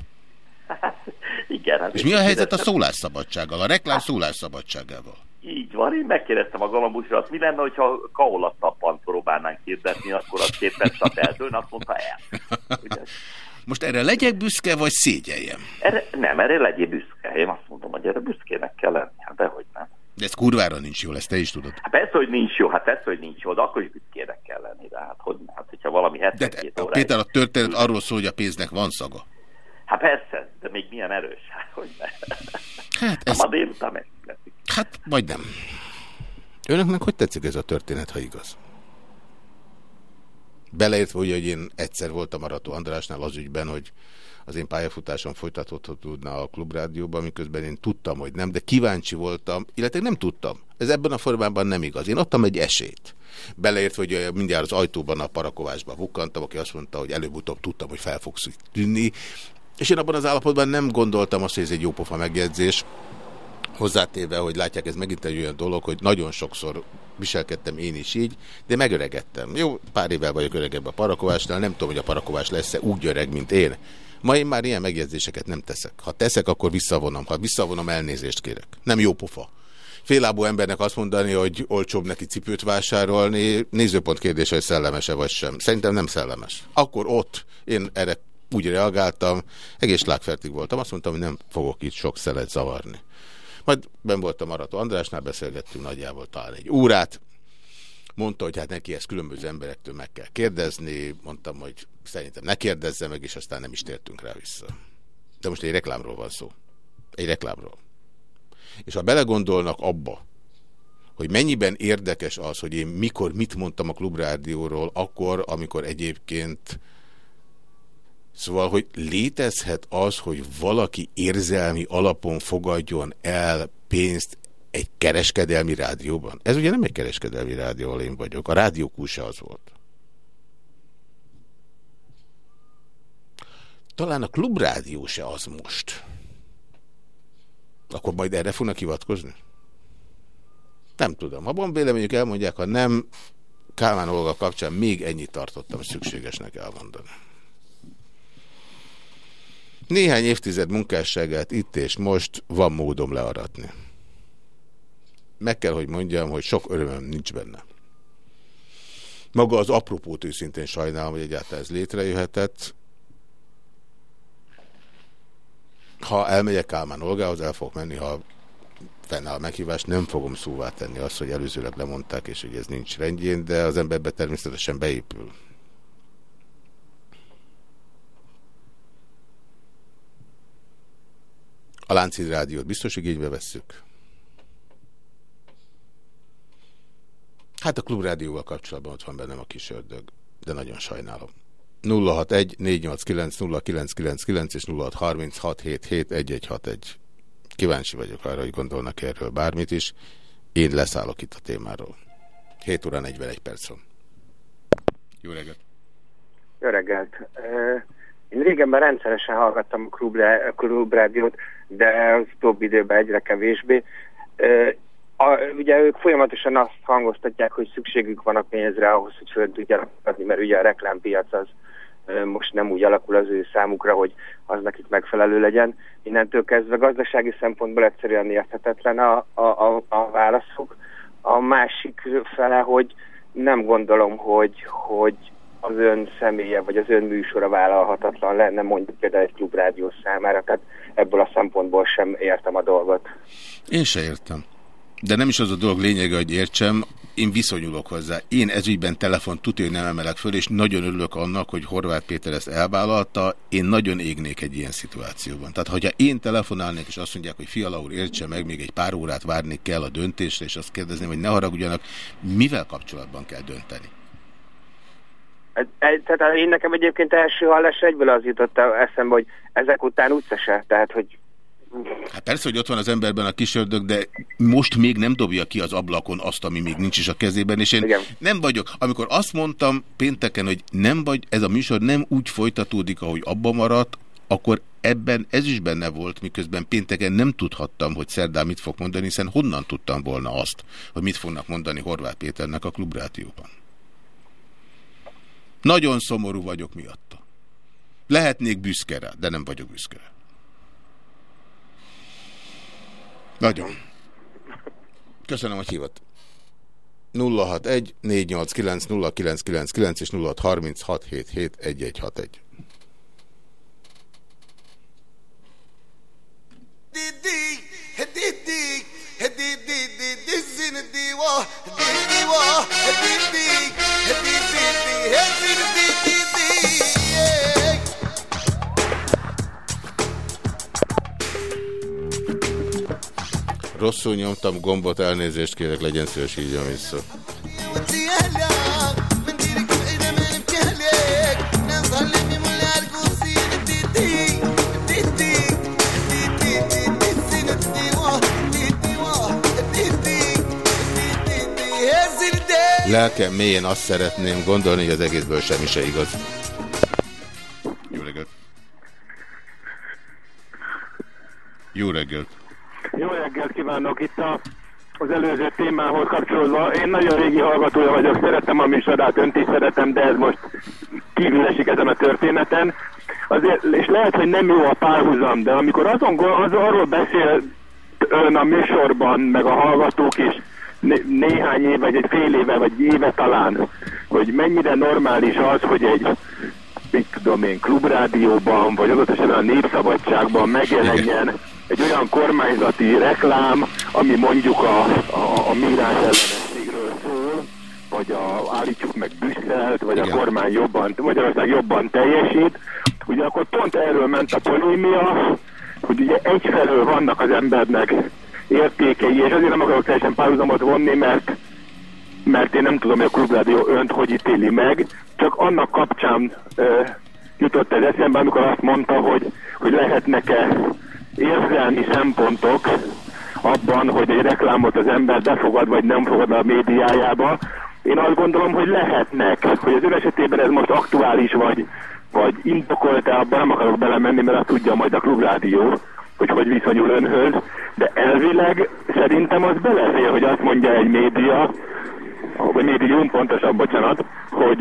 Igen. Hát És mi a helyzet a szólásszabadsággal, a reklám szólásszabadságával? Így van, én megkérdeztem a galambusra, azt mi lenne, hogyha kaolattappant próbálnánk hirdetni, akkor az két perc eldőn, azt mondta el. Ugye? Most erre legyek büszke, vagy szégyeljem? Erre, nem, erre legyél büszke. Én azt mondom, hogy erre büszkének kell lenni. Hát dehogy nem. De ez kurvára nincs jól, ezt te is tudod. Hát persze, hogy nincs jó, hát persze, hogy nincs jó, de akkor is büszkének kell lenni. De hát, hogy, hát hogyha valami 72 A óra... Péter, a történet arról szól, hogy a pénznek van szaga. Hát persze, de még milyen erős. Hát, hogy ne. Hát ez... Ma délután megszületik. Hát, vagy nem. Önöknek hogy tetszik ez a történet, ha igaz? Beleértve ugye, hogy én egyszer voltam a Rató Andrásnál az ügyben, hogy az én pályafutásom folytatódna a klubrádióban, miközben én tudtam, hogy nem, de kíváncsi voltam, illetve nem tudtam. Ez ebben a formában nem igaz. Én adtam egy esélyt. Beleértve, hogy mindjárt az ajtóban a parakovásba bukkantam, aki azt mondta, hogy előbb-utóbb tudtam, hogy fel fogsz tűnni. És én abban az állapotban nem gondoltam azt, hogy ez egy jópofa megjegyzés, Hozzátéve, hogy látják, ez megint egy olyan dolog, hogy nagyon sokszor viselkedtem én is így, de megöregedtem. Jó, pár évvel vagyok öregebb a parakovásnál, nem tudom, hogy a parakovás lesz-e úgy öreg, mint én. Ma én már ilyen megjegyzéseket nem teszek. Ha teszek, akkor visszavonom. Ha visszavonom, elnézést kérek. Nem jó pofa. Félábú embernek azt mondani, hogy olcsóbb neki cipőt vásárolni, nézőpont kérdés, hogy szellemese vagy sem. Szerintem nem szellemes. Akkor ott én erre úgy reagáltam, egész lágfertig voltam, azt mondtam, hogy nem fogok itt sok szelet zavarni. Majd ben voltam Arató Andrásnál, beszélgettünk nagyjából talán egy órát. Mondta, hogy hát neki ezt különböző emberektől meg kell kérdezni. Mondtam, hogy szerintem ne kérdezze meg, és aztán nem is tértünk rá vissza. De most egy reklámról van szó. Egy reklámról. És ha belegondolnak abba, hogy mennyiben érdekes az, hogy én mikor mit mondtam a klubrádióról, akkor, amikor egyébként Szóval, hogy létezhet az, hogy valaki érzelmi alapon fogadjon el pénzt egy kereskedelmi rádióban? Ez ugye nem egy kereskedelmi rádió, ahol én vagyok. A rádiókú se az volt. Talán a klubrádió se az most. Akkor majd erre fognak hivatkozni? Nem tudom. Ha van véleményük, elmondják, ha nem, Kálmán Olga kapcsán még ennyit tartottam szükségesnek elmondani. Néhány évtized munkásságát itt és most van módom learatni. Meg kell, hogy mondjam, hogy sok örömöm nincs benne. Maga az apropót őszintén sajnálom, hogy egyáltalán ez létrejöhetett. Ha elmegyek Kálmán Olgához, el fogok menni, ha fennáll a meghívás, nem fogom szóvá tenni azt, hogy előzőleg lemondták, és hogy ez nincs rendjén, de az emberbe természetesen beépül. A Láncid Rádiót biztos igénybe vesszük. Hát a klubrádióval kapcsolatban ott van bennem a kis ördög, de nagyon sajnálom. 061 489 0999 és 0636771161. Kíváncsi vagyok arra, hogy gondolnak erről bármit is. Én leszállok itt a témáról. 7 óra 41 perc van. Jó reggelt! Jó reggelt! Én régenben rendszeresen hallgattam a klubrá- a klubrádiót, de az utóbbi időben egyre kevésbé. A, ugye ők folyamatosan azt hangoztatják, hogy szükségük van a pénzre ahhoz, hogy föl tudjanak adni, mert ugye a reklámpiac az most nem úgy alakul az ő számukra, hogy az nekik megfelelő legyen. Innentől kezdve gazdasági szempontból egyszerűen érthetetlen a, a, a, a válaszok. A másik fele, hogy nem gondolom, hogy, hogy az ön személye vagy az ön műsora vállalhatatlan lenne mondjuk például egy klubrádió számára, tehát ebből a szempontból sem értem a dolgot. Én se értem. De nem is az a dolog lényege, hogy értsem, én viszonyulok hozzá. Én ezügyben telefon tudja, nem emelek föl, és nagyon örülök annak, hogy Horváth Péter ezt elvállalta. Én nagyon égnék egy ilyen szituációban. Tehát, hogyha én telefonálnék, és azt mondják, hogy Fiala úr, értse meg, még egy pár órát várni kell a döntésre, és azt kérdezném, hogy ne haragudjanak, mivel kapcsolatban kell dönteni? Tehát én nekem egyébként első hallás egyből az jutott eszembe, hogy ezek után utca se, tehát hogy Hát persze, hogy ott van az emberben a kis ördög, de most még nem dobja ki az ablakon azt, ami még nincs is a kezében, és én Igen. nem vagyok. Amikor azt mondtam pénteken, hogy nem vagy, ez a műsor nem úgy folytatódik, ahogy abba maradt, akkor ebben ez is benne volt, miközben pénteken nem tudhattam, hogy szerdán mit fog mondani, hiszen honnan tudtam volna azt, hogy mit fognak mondani Horváth Péternek a klubrádióban. Nagyon szomorú vagyok miatta. Lehetnék büszke rá, de nem vagyok büszke rá. Nagyon. Köszönöm, hogy hívott. 061 489 0999 és 0636 77 Rosszul nyomtam gombot, elnézést kérek, legyen szíves, hívjam vissza. Lelkem mélyen azt szeretném gondolni, hogy az egészből semmi se igaz. Jó reggelt! Jó reggelt! Jó reggelt kívánok itt a, az előző témához kapcsolódva. Én nagyon régi hallgatója vagyok, szeretem a műsorát, önt is szeretem, de ez most kívül esik ezen a történeten. Azért, és lehet, hogy nem jó a párhuzam, de amikor azon, az, arról beszél ön a műsorban, meg a hallgatók is, né, néhány éve, vagy egy fél éve, vagy éve talán, hogy mennyire normális az, hogy egy mit tudom én, klubrádióban, vagy adott esetben a népszabadságban megjelenjen egy olyan kormányzati reklám, ami mondjuk a, a, a mírás ellenességről szól, vagy a, állítsuk meg Brüsszelt, vagy Igen. a kormány jobban, Magyarország jobban teljesít. Ugye akkor pont erről ment a polémia, hogy ugye egyfelől vannak az embernek értékei, és azért nem akarok teljesen párhuzamot vonni, mert mert én nem tudom, hogy a klubrádió önt hogy ítéli meg, csak annak kapcsán ö, jutott ez eszembe, amikor azt mondta, hogy, hogy lehetnek-e érzelmi szempontok abban, hogy egy reklámot az ember befogad, vagy nem fogad a médiájába. Én azt gondolom, hogy lehetnek, hogy az ő esetében ez most aktuális, vagy, vagy indokolt-e, abban nem akarok belemenni, mert azt tudja majd a klubrádió, hogy hogy viszonyul önhöz, de elvileg szerintem az belefér, hogy azt mondja egy média, vagy médium pontosabb, bocsánat, hogy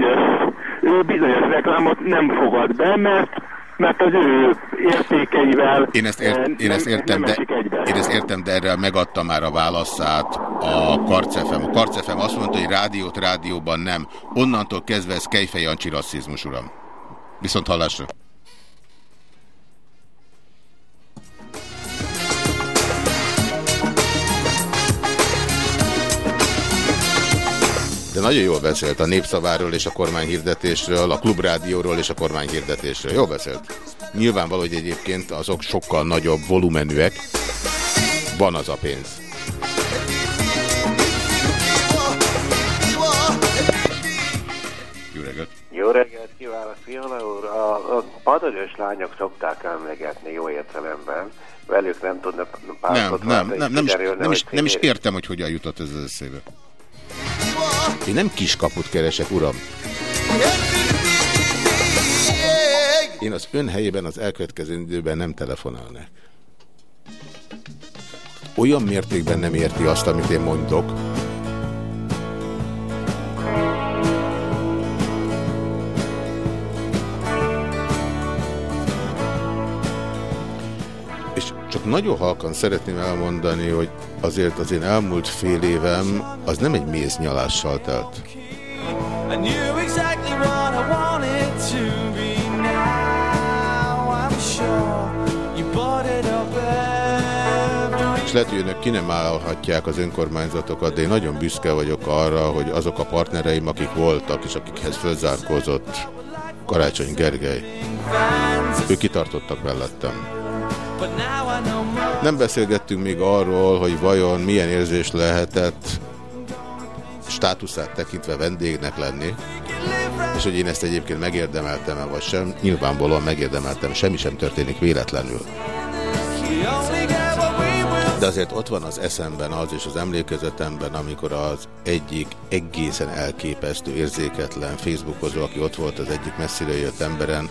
ő bizonyos reklámot nem fogad be, mert mert az ő értékeivel én ezt, ért, én ezt értem, de, én ezt értem, de erre megadta már a válaszát a Karcefem. A Karcefem azt mondta, hogy rádiót rádióban nem. Onnantól kezdve ez Kejfej Jancsi rasszizmus, uram. Viszont hallásra. Nagyon jól beszélt a népszaváról és a kormányhirdetésről, a klubrádióról és a kormányhirdetésről. Jól beszélt. Nyilvánvaló, hogy egyébként azok sokkal nagyobb volumenűek. Van az a pénz. Jó reggelt! Jó reggelt kívánok, Fiala úr! A, a padagos lányok szokták emlegetni jó értelemben. Velük nem tudnak nem, nem, nem, nem, is, nem, is, nem is értem, hogy hogyan jutott ez az eszébe. Én nem kiskaput keresek, uram. Én az ön helyében az elkövetkező időben nem telefonálnak. Olyan mértékben nem érti azt, amit én mondok, Csak nagyon halkan szeretném elmondani, hogy azért az én elmúlt fél évem az nem egy méznyalással telt. És lehet, hogy önök ki nem állhatják az önkormányzatokat, de én nagyon büszke vagyok arra, hogy azok a partnereim, akik voltak, és akikhez fölzárkózott Karácsony Gergely, ők kitartottak mellettem. Nem beszélgettünk még arról, hogy vajon milyen érzés lehetett státuszát tekintve vendégnek lenni, és hogy én ezt egyébként megérdemeltem-e vagy sem. Nyilvánvalóan megérdemeltem, semmi sem történik véletlenül. De azért ott van az eszemben az és az emlékezetemben, amikor az egyik egészen elképesztő, érzéketlen Facebookozó, aki ott volt az egyik messziről jött emberen,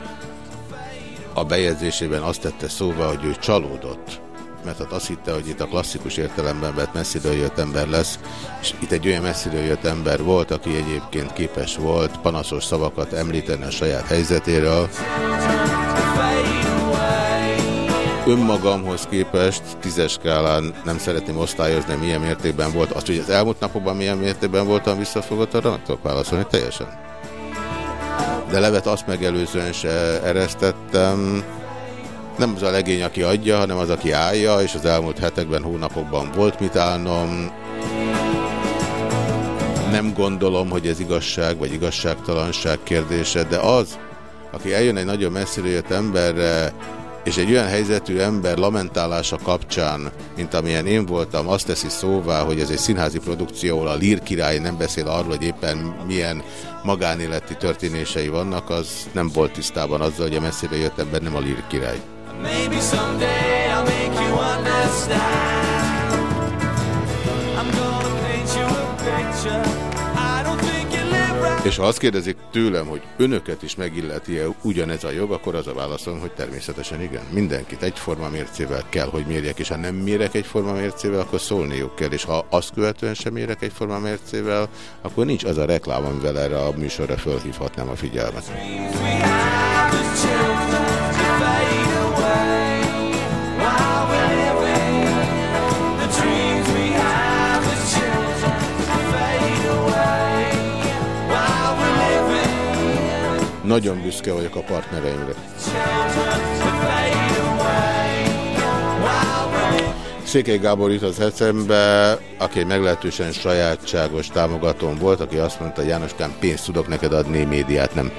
a bejegyzésében azt tette szóval, hogy ő csalódott, mert hát azt hitte, hogy itt a klasszikus értelemben vett messziről jött ember lesz, és itt egy olyan messziről jött ember volt, aki egyébként képes volt panaszos szavakat említeni a saját helyzetéről. önmagamhoz képest tízes skálán nem szeretném osztályozni, milyen mértékben volt. Azt, hogy az elmúlt napokban milyen mértékben voltam visszafogott, arra nem tudok válaszolni teljesen. De levet azt megelőzően se eresztettem. Nem az a legény, aki adja, hanem az, aki állja, és az elmúlt hetekben, hónapokban volt mit állnom. Nem gondolom, hogy ez igazság vagy igazságtalanság kérdése, de az, aki eljön egy nagyon messzire jött emberre, és egy olyan helyzetű ember lamentálása kapcsán, mint amilyen én voltam, azt teszi szóvá, hogy ez egy színházi produkció, ahol a Lír király nem beszél arról, hogy éppen milyen magánéleti történései vannak, az nem volt tisztában azzal, hogy a messzire jött ember nem a Lír király. Maybe. És ha azt kérdezik tőlem, hogy önöket is megilleti-e ugyanez a jog, akkor az a válaszom, hogy természetesen igen. Mindenkit egyforma mércével kell, hogy mérjek, és ha nem mérek egyforma mércével, akkor szólniuk kell, és ha azt követően sem mérek egyforma mércével, akkor nincs az a reklám, amivel erre a műsorra fölhívhatnám a figyelmet. Nagyon büszke vagyok a partnereimre. Székely Gábor jut az eszembe, aki meglehetősen sajátságos támogatón volt, aki azt mondta, Jánoskám, pénzt tudok neked adni, médiát nem.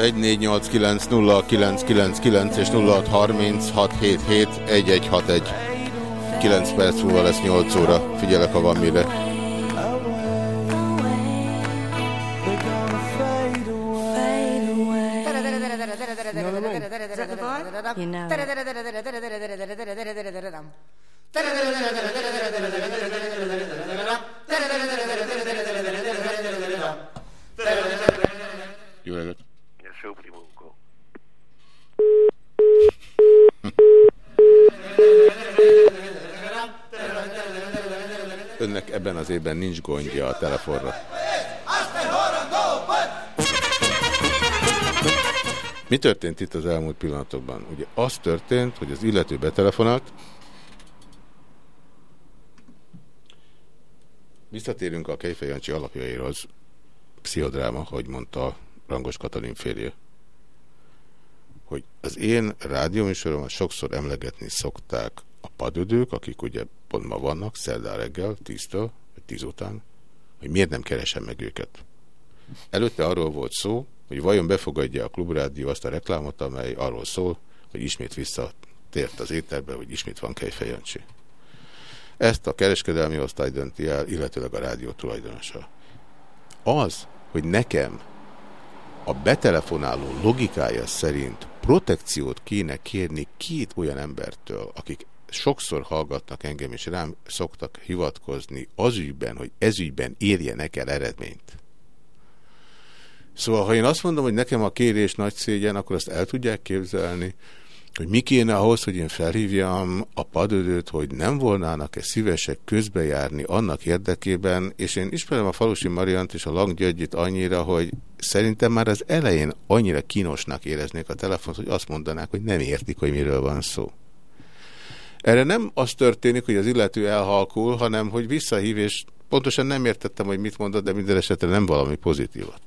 0614890999 és 0636771161. 9 perc múlva lesz 8 óra. Figyelek, ha van mire. You know. Történt itt az elmúlt pillanatokban? Ugye az történt, hogy az illető betelefonált, visszatérünk a Kejfej Jancsi alapjaihoz, pszichodráma, hogy mondta Rangos Katalin férje, hogy az én rádióműsoromat sokszor emlegetni szokták a padödők, akik ugye pont ma vannak, szerdán reggel, 10-től, vagy 10 után, hogy miért nem keresem meg őket. Előtte arról volt szó, hogy vajon befogadja a klubrádió azt a reklámot, amely arról szól, hogy ismét visszatért az éterbe, hogy ismét van Kejfej Jancsi. Ezt a kereskedelmi osztály dönti el, illetőleg a rádió tulajdonosa. Az, hogy nekem a betelefonáló logikája szerint protekciót kéne kérni két olyan embertől, akik sokszor hallgatnak engem, és rám szoktak hivatkozni az ügyben, hogy ez ügyben érjenek el eredményt. Szóval, ha én azt mondom, hogy nekem a kérés nagy szégyen, akkor azt el tudják képzelni, hogy mi kéne ahhoz, hogy én felhívjam a padödőt, hogy nem volnának-e szívesek közbejárni annak érdekében, és én ismerem a Falusi Mariant és a Lang Györgyit annyira, hogy szerintem már az elején annyira kínosnak éreznék a telefont, hogy azt mondanák, hogy nem értik, hogy miről van szó. Erre nem az történik, hogy az illető elhalkul, hanem hogy visszahív, és pontosan nem értettem, hogy mit mondott, de minden esetre nem valami pozitívat.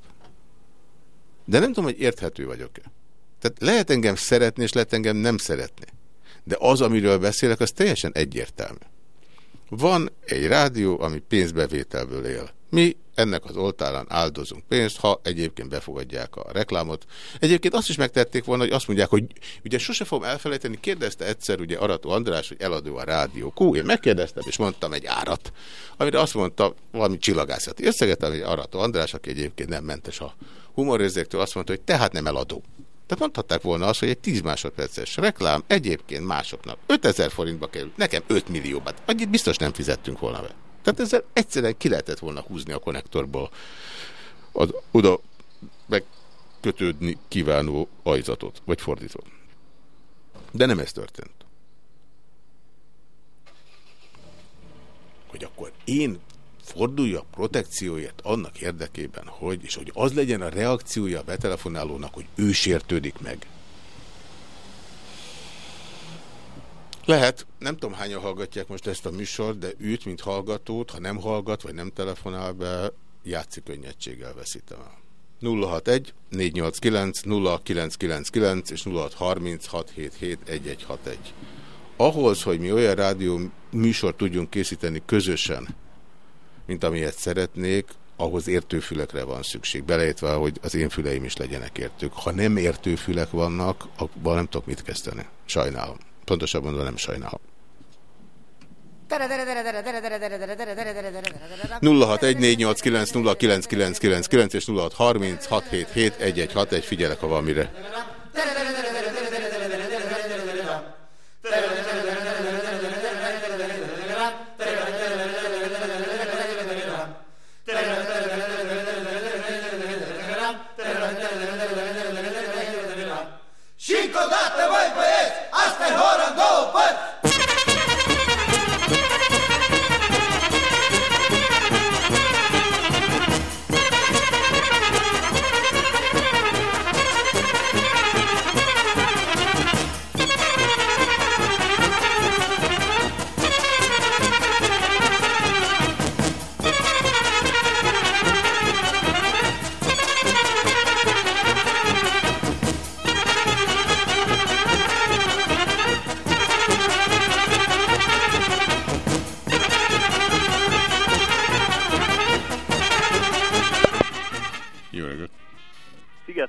De nem tudom, hogy érthető vagyok-e. Tehát lehet engem szeretni, és lehet engem nem szeretni. De az, amiről beszélek, az teljesen egyértelmű. Van egy rádió, ami pénzbevételből él. Mi ennek az oltárán áldozunk pénzt, ha egyébként befogadják a reklámot. Egyébként azt is megtették volna, hogy azt mondják, hogy ugye sose fogom elfelejteni, kérdezte egyszer ugye Arató András, hogy eladó a rádió. Kú, én megkérdeztem, és mondtam egy árat, amire azt mondta valami csillagászati összeget, ami Arató András, aki egyébként nem mentes a humorérzéktől, azt mondta, hogy tehát nem eladó. Tehát mondhatták volna azt, hogy egy 10 másodperces reklám egyébként másoknak 5000 forintba kerül, nekem 5 millióbat. Annyit biztos nem fizettünk volna be. Tehát ezzel egyszerűen ki lehetett volna húzni a konnektorból az oda megkötődni kívánó ajzatot, vagy fordítva. De nem ez történt. Hogy akkor én forduljak protekcióért annak érdekében, hogy, és hogy az legyen a reakciója a betelefonálónak, hogy ő sértődik meg. Lehet, nem tudom hányan hallgatják most ezt a műsort, de őt, mint hallgatót, ha nem hallgat, vagy nem telefonál be, játszik könnyedséggel veszítem el. 061 489 0999 és 0636771161. Ahhoz, hogy mi olyan rádió műsort tudjunk készíteni közösen, mint amilyet szeretnék, ahhoz értőfülekre van szükség, beleértve, hogy az én füleim is legyenek értők. Ha nem értőfülek vannak, akkor nem tudok mit kezdeni. Sajnálom. Pontosabban mondva nem sajnálom. 0614890999 és 0636771161 figyelek, ha van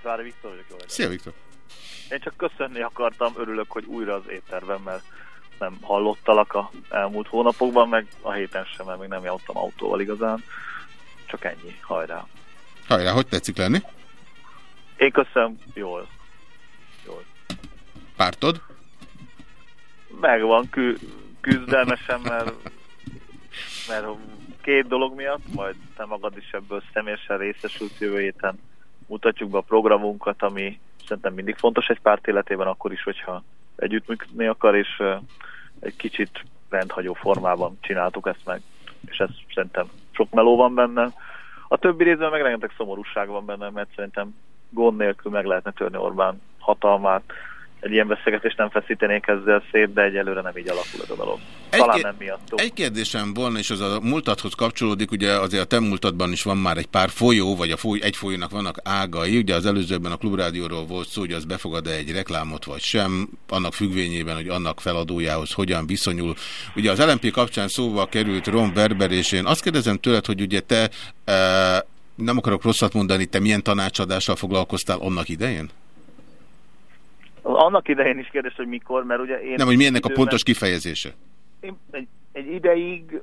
Szigetvári Viktor vagyok, jó reggelt. Szia, Viktor. Én csak köszönni akartam, örülök, hogy újra az étterben, mert nem hallottalak a elmúlt hónapokban, meg a héten sem, mert még nem jártam autóval igazán. Csak ennyi, hajrá. Hajrá, hogy tetszik lenni? Én köszönöm, jól. Pártod? Megvan kü küzdelmesen, mert, mert két dolog miatt, majd te magad is ebből személyesen részesülsz jövő héten. Mutatjuk be a programunkat, ami szerintem mindig fontos egy párt életében, akkor is, hogyha együttműködni akar, és egy kicsit rendhagyó formában csináltuk ezt meg, és ez szerintem sok meló van benne. A többi részben meg rengeteg szomorúság van benne, mert szerintem gond nélkül meg lehetne törni Orbán hatalmát. Egy ilyen beszélgetést nem feszítenék ezzel szét, de egyelőre nem így alakul a dolog. Talán ké- nem miattuk. Egy kérdésem volna, és az a múltadhoz kapcsolódik, ugye azért a te múltadban is van már egy pár folyó, vagy a foly, egy folyónak vannak ágai, ugye az előzőben a klubrádióról volt szó, hogy az befogad-e egy reklámot, vagy sem, annak függvényében, hogy annak feladójához hogyan viszonyul. Ugye az LMP kapcsán szóval került Ron Berber, és én azt kérdezem tőled, hogy ugye te, e, nem akarok rosszat mondani, te milyen tanácsadással foglalkoztál annak idején? Annak idején is kérdés, hogy mikor, mert ugye én... Nem, hogy mi ennek a időben- pontos kifejezése? Én egy, egy ideig,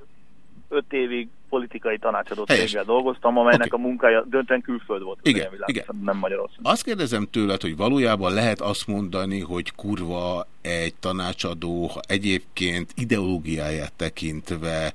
öt évig politikai tanácsadó céggel dolgoztam, amelynek Oké. a munkája döntően külföld volt. Igen, világban, igen. Nem Magyarország. Azt kérdezem tőled, hogy valójában lehet azt mondani, hogy kurva egy tanácsadó, ha egyébként ideológiáját tekintve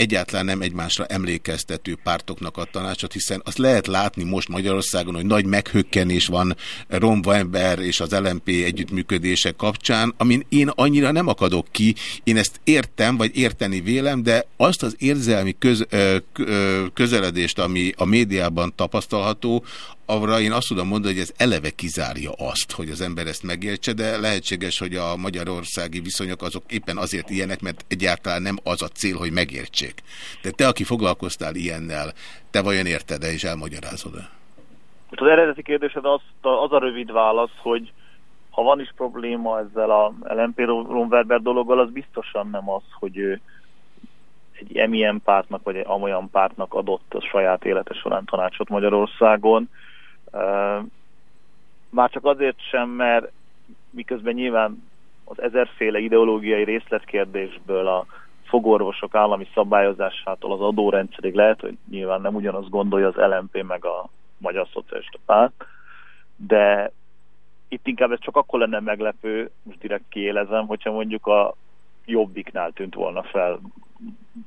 egyáltalán nem egymásra emlékeztető pártoknak a tanácsot, hiszen azt lehet látni most Magyarországon, hogy nagy meghökkenés van Ron Wember és az LMP együttműködése kapcsán, amin én annyira nem akadok ki. Én ezt értem, vagy érteni vélem, de azt az érzelmi köz, ö, ö, közeledést, ami a médiában tapasztalható, arra én azt tudom mondani, hogy ez eleve kizárja azt, hogy az ember ezt megértse, de lehetséges, hogy a magyarországi viszonyok azok éppen azért ilyenek, mert egyáltalán nem az a cél, hogy megértsék. De te, aki foglalkoztál ilyennel, te vajon érted-e és elmagyarázod-e? Most az eredeti kérdésed az, az a rövid válasz, hogy ha van is probléma ezzel a LMP Romverber dologgal, az biztosan nem az, hogy ő egy emilyen pártnak, vagy egy amolyan pártnak adott a saját élete során tanácsot Magyarországon. Már csak azért sem, mert miközben nyilván az ezerféle ideológiai részletkérdésből a fogorvosok állami szabályozásától az adórendszerig lehet, hogy nyilván nem ugyanaz gondolja az LMP meg a Magyar Szocialista Párt, de itt inkább ez csak akkor lenne meglepő, most direkt kiélezem, hogyha mondjuk a jobbiknál tűnt volna fel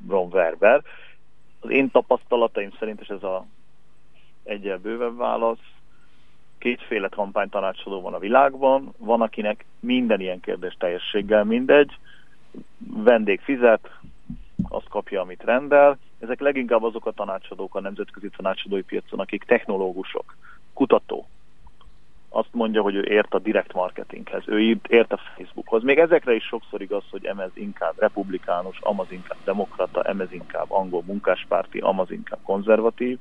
Ron Werber. Az én tapasztalataim szerint, és ez a egyel bővebb válasz, kétféle kampánytanácsadó van a világban, van akinek minden ilyen kérdés teljességgel mindegy, vendég fizet, azt kapja, amit rendel. Ezek leginkább azok a tanácsadók a nemzetközi tanácsadói piacon, akik technológusok, kutató. Azt mondja, hogy ő ért a direct marketinghez, ő ért a Facebookhoz. Még ezekre is sokszor igaz, hogy emez inkább republikánus, amaz inkább demokrata, emez inkább angol munkáspárti, amaz inkább konzervatív.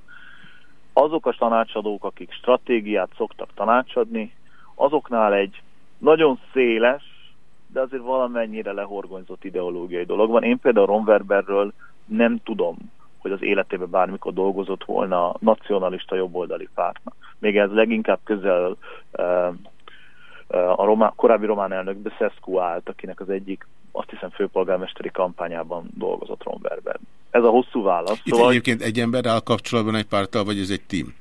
Azok a tanácsadók, akik stratégiát szoktak tanácsadni, azoknál egy nagyon széles, de azért valamennyire lehorgonyzott ideológiai dolog van. Én például Ron Werberről nem tudom, hogy az életében bármikor dolgozott volna nacionalista jobboldali pártnak. Még ez leginkább közel uh, a román, korábbi román elnök Beszeszku állt, akinek az egyik, azt hiszem főpolgármesteri kampányában dolgozott Ron Werber. Ez a hosszú válasz. Itt szóval... egyébként egy ember áll kapcsolatban egy párttal, vagy ez egy team?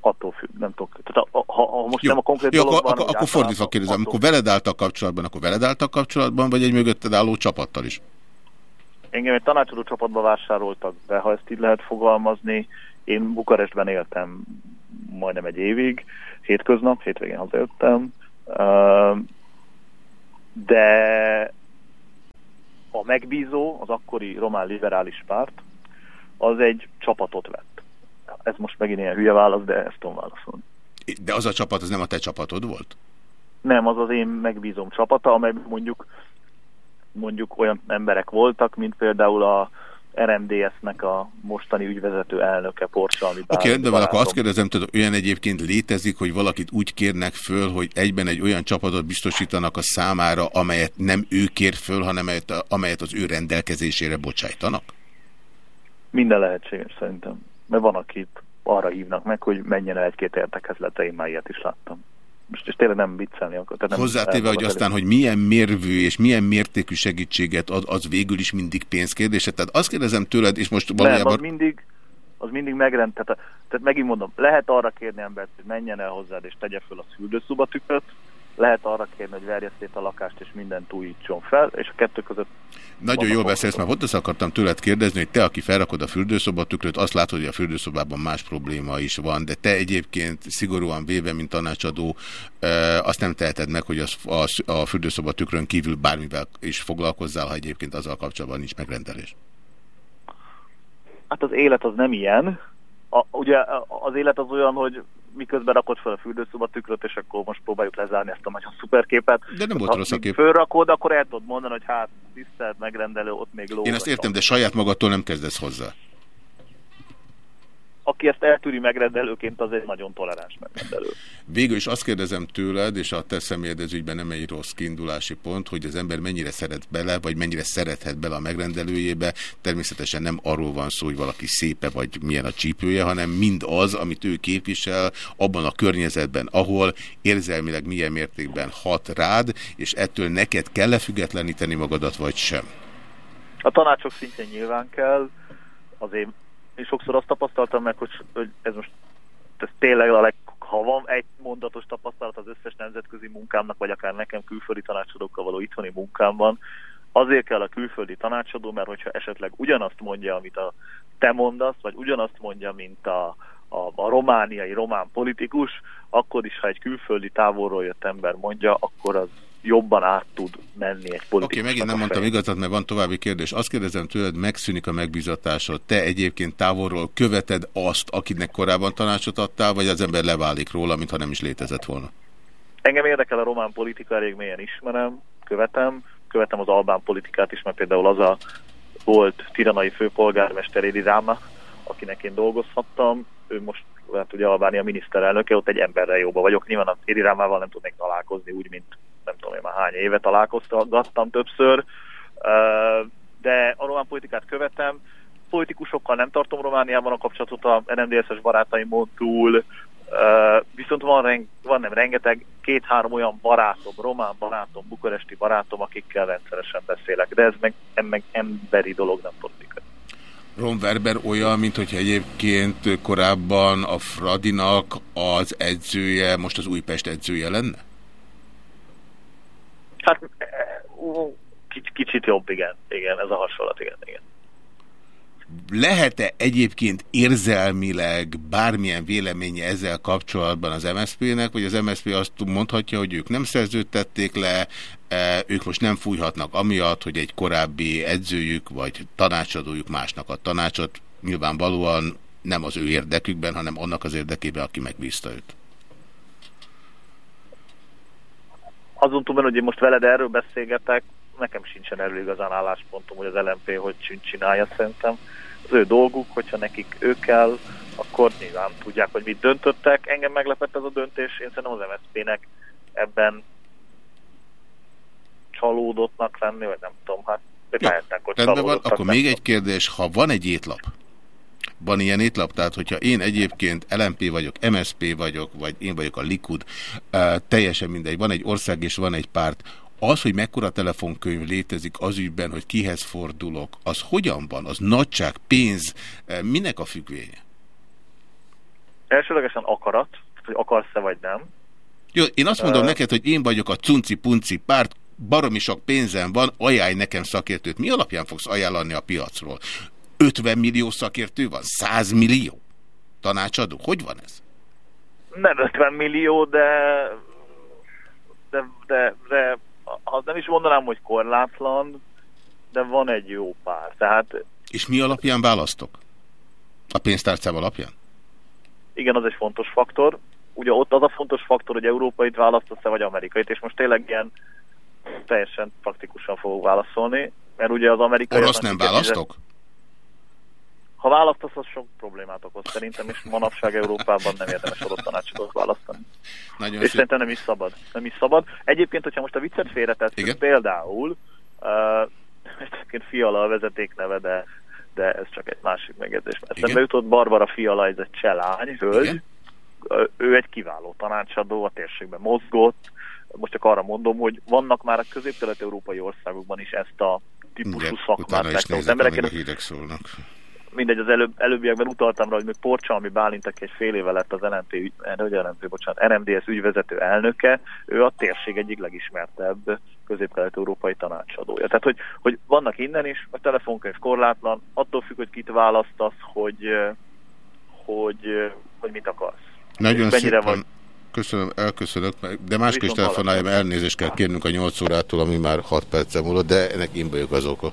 attól függ, nem tudok. Tehát ha, ha, ha most Jó, nem a konkrét jó, dologban, akkor, akkor, fordítva kérdezem, amikor veled álltak kapcsolatban, akkor veled álltak kapcsolatban, vagy egy mögötted álló csapattal is? Engem egy tanácsadó csapatba vásároltak be, ha ezt így lehet fogalmazni. Én Bukarestben éltem majdnem egy évig, hétköznap, hétvégén hazajöttem, de a megbízó, az akkori román liberális párt, az egy csapatot vett. Ez most megint ilyen hülye válasz, de ezt tudom válaszolni. De az a csapat, az nem a te csapatod volt? Nem, az az én megbízom csapata, amely mondjuk mondjuk olyan emberek voltak, mint például a RMDS-nek a mostani ügyvezető elnöke, Porsche, ami Oké, okay, de akkor azt kérdezem, tudod, olyan egyébként létezik, hogy valakit úgy kérnek föl, hogy egyben egy olyan csapatot biztosítanak a számára, amelyet nem ő kér föl, hanem amelyet, amelyet az ő rendelkezésére bocsájtanak? Minden lehetséges szerintem. Mert van, akit arra hívnak meg, hogy menjen el egy-két értekezlete, én már ilyet is láttam. Most és tényleg nem viccelni akar. tehát Nem Hozzátéve, hogy aztán, hogy milyen mérvű és milyen mértékű segítséget ad, az végül is mindig pénzkérdése. Tehát azt kérdezem tőled, és most valójában... Nem, az mindig, az mindig megrend, tehát, tehát megint mondom, lehet arra kérni embert, hogy menjen el hozzád és tegye föl a szüldőszoba tükröt, lehet arra kérni, hogy verje szét a lakást és mindent újítson fel, és a kettő között Nagyon jól beszélsz, mert pont azt akartam tőled kérdezni, hogy te, aki felrakod a fürdőszoba tükröt, azt látod, hogy a fürdőszobában más probléma is van, de te egyébként szigorúan véve, mint tanácsadó, azt nem teheted meg, hogy az, az, a fürdőszoba tükrön kívül bármivel is foglalkozzál, ha egyébként azzal kapcsolatban nincs megrendelés. Hát az élet az nem ilyen. A, ugye az élet az olyan, hogy miközben rakod fel a fürdőszoba tükröt, és akkor most próbáljuk lezárni ezt a nagyon szuperképet. De nem volt rossz a kép. Fölrakod, akkor el tudod mondani, hogy hát tisztelt megrendelő, ott még ló. Én ezt értem, de saját magadtól nem kezdesz hozzá. Aki ezt eltűri megrendelőként, az egy nagyon toleráns megrendelő. Végül is azt kérdezem tőled, és a te személyed ez ügyben nem egy rossz kiindulási pont, hogy az ember mennyire szeret bele, vagy mennyire szerethet bele a megrendelőjébe. Természetesen nem arról van szó, hogy valaki szépe, vagy milyen a csípője, hanem mind az, amit ő képvisel, abban a környezetben, ahol érzelmileg milyen mértékben hat rád, és ettől neked kell-e függetleníteni magadat, vagy sem? A tanácsok szintjén nyilván kell, azért én sokszor azt tapasztaltam meg, hogy, hogy ez most ez tényleg a leg, ha van egy mondatos tapasztalat az összes nemzetközi munkámnak, vagy akár nekem külföldi tanácsadókkal való itthoni munkámban, azért kell a külföldi tanácsadó, mert hogyha esetleg ugyanazt mondja, amit a te mondasz, vagy ugyanazt mondja, mint a, a, a romániai román politikus, akkor is, ha egy külföldi távolról jött ember mondja, akkor az jobban át tud menni egy politikusnak. Oké, okay, megint nem mondtam igazat, mert van további kérdés. Azt kérdezem tőled, megszűnik a megbizatásod. Te egyébként távolról követed azt, akinek korábban tanácsot adtál, vagy az ember leválik róla, mintha nem is létezett volna? Engem érdekel a román politika, elég mélyen ismerem, követem, követem az albán politikát is, mert például az a volt tiranai főpolgármester Édi Ráma, akinek én dolgozhattam, ő most hát ugye Albánia miniszterelnöke, ott egy emberrel jóba vagyok. Nyilván a Édi Rámával nem tudnék találkozni úgy, mint nem tudom én már hány éve találkoztattam többször. De a román politikát követem, politikusokkal nem tartom Romániában a kapcsolatot a NMDS-es barátaimon túl, viszont van, reng, van nem rengeteg, két-három olyan barátom, román barátom, bukaresti barátom, akikkel rendszeresen beszélek, de ez meg, meg emberi dolog, nem politikai. Ron Werber olyan, mint hogyha egyébként korábban a Fradinak az edzője, most az Újpest edzője lenne? Hát kicsit, kicsit jobb, igen. Igen, ez a hasonlat, igen, igen. Lehet-e egyébként érzelmileg bármilyen véleménye ezzel kapcsolatban az MSZP-nek, vagy az MSZP azt mondhatja, hogy ők nem szerződtették le, e, ők most nem fújhatnak amiatt, hogy egy korábbi edzőjük vagy tanácsadójuk másnak a tanácsot, nyilvánvalóan nem az ő érdekükben, hanem annak az érdekében, aki megbízta őt. Azon túl, hogy én most veled erről beszélgetek, nekem sincsen erről igazán álláspontom, hogy az LMP hogy csinálja szerintem. Az ő dolguk, hogyha nekik ő kell, akkor nyilván tudják, hogy mit döntöttek. Engem meglepett ez a döntés, én szerintem az MSZP-nek ebben csalódottnak lenni, vagy nem tudom, hát lehetnek, hogy Rendben van, akkor még egy kérdés, ha van egy étlap, van ilyen étlap, tehát hogyha én egyébként LMP vagyok, MSP vagyok, vagy én vagyok a Likud, uh, teljesen mindegy, van egy ország és van egy párt, az, hogy mekkora telefonkönyv létezik az ügyben, hogy kihez fordulok, az hogyan van? Az nagyság, pénz, minek a függvénye? Elsőlegesen akarat, hogy akarsz-e vagy nem. Jó, én azt mondom uh, neked, hogy én vagyok a cunci-punci párt, baromi sok pénzem van, ajánlj nekem szakértőt. Mi alapján fogsz ajánlani a piacról? 50 millió szakértő van? 100 millió? Tanácsadó? Hogy van ez? Nem 50 millió, de de, de, de ha nem is mondanám, hogy korlátlan, de van egy jó pár. Tehát, És mi alapján választok? A pénztárcám alapján? Igen, az egy fontos faktor. Ugye ott az a fontos faktor, hogy európait választasz-e, vagy amerikait, és most tényleg ilyen teljesen praktikusan fogok válaszolni, mert ugye az amerikai... Orosz nem választok? Ha választasz, az sok problémát okoz szerintem, és manapság Európában nem érdemes orosz tanácsadót választani. Nagyon és szép. szerintem nem is szabad. Nem is szabad. Egyébként, hogyha most a viccet félretesszük, például, uh, egyébként Fiala a vezeték neve, de, de ez csak egy másik megjegyzés. Eszembe jutott Barbara Fiala, ez egy cselány, hölgy. Igen? Ő egy kiváló tanácsadó, a térségben mozgott. Most csak arra mondom, hogy vannak már a közép-kelet-európai országokban is ezt a típusú Igen, szakmát. Utána is nézek, a hírek szólnak mindegy, az előbb, előbbiekben utaltam rá, hogy még Porcsa, ami Bálint, aki egy fél éve lett az LNP, ügy, hogy LNP, bocsánat, RMDS ügyvezető elnöke, ő a térség egyik legismertebb közép-kelet-európai tanácsadója. Tehát, hogy, hogy vannak innen is, a telefonkönyv korlátlan, attól függ, hogy kit választasz, hogy, hogy, hogy mit akarsz. Nagyon szépen. Vagy... Köszönöm, elköszönök, de másképp is telefonáljam, elnézést kell kérnünk a 8 órától, ami már 6 percem múlott, de ennek én vagyok az oka.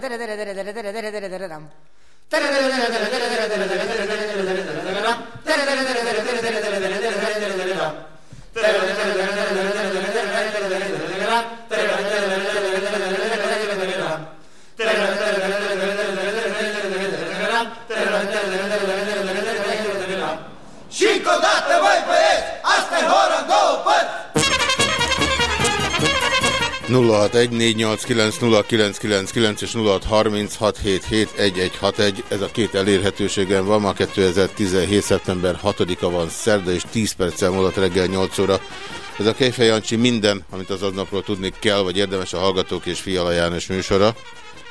tere tere tere tere tere tere tere tere tere tere tere tere tere tere tere 0614890999 és 0636771161, ez a két elérhetőségem van, ma 2017. szeptember 6-a van szerda, és 10 perccel múlott reggel 8 óra. Ez a Kejfej Jancsi minden, amit az aznapról tudni kell, vagy érdemes a Hallgatók és Fiala János műsora.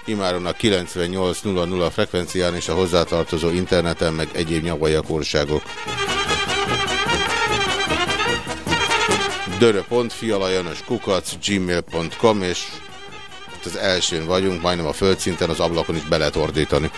Imáron a 98.00 frekvencián és a hozzátartozó interneten, meg egyéb nyavajakorságok. dörö.fialajanos gmail.com és az elsőn vagyunk, majdnem a földszinten, az ablakon is be lehet ordítani.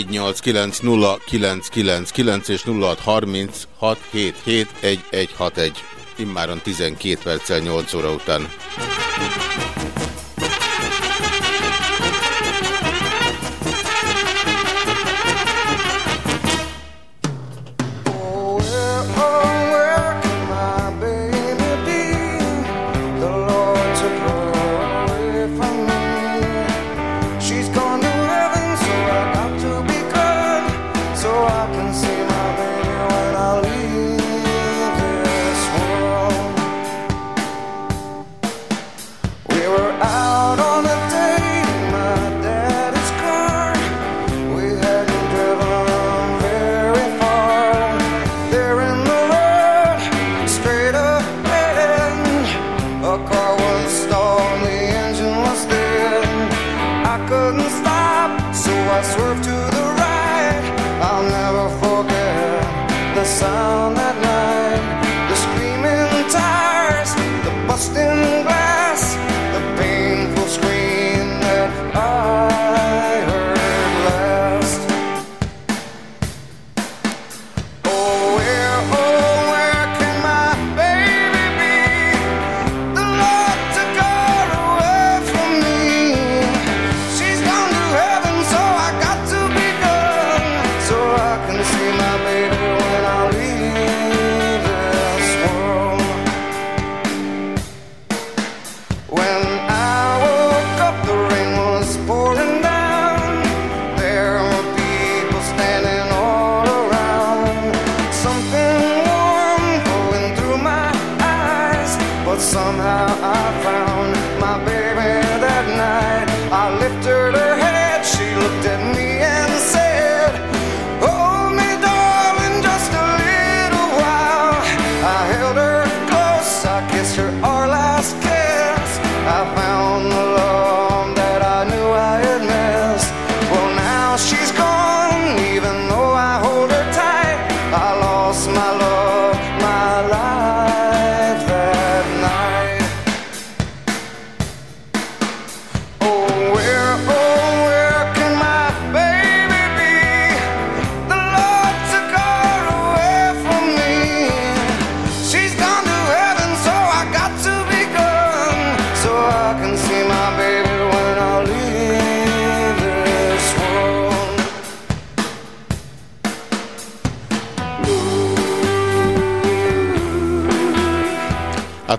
0614890999 és 0636771161. Immáron 12 perccel 8 óra után.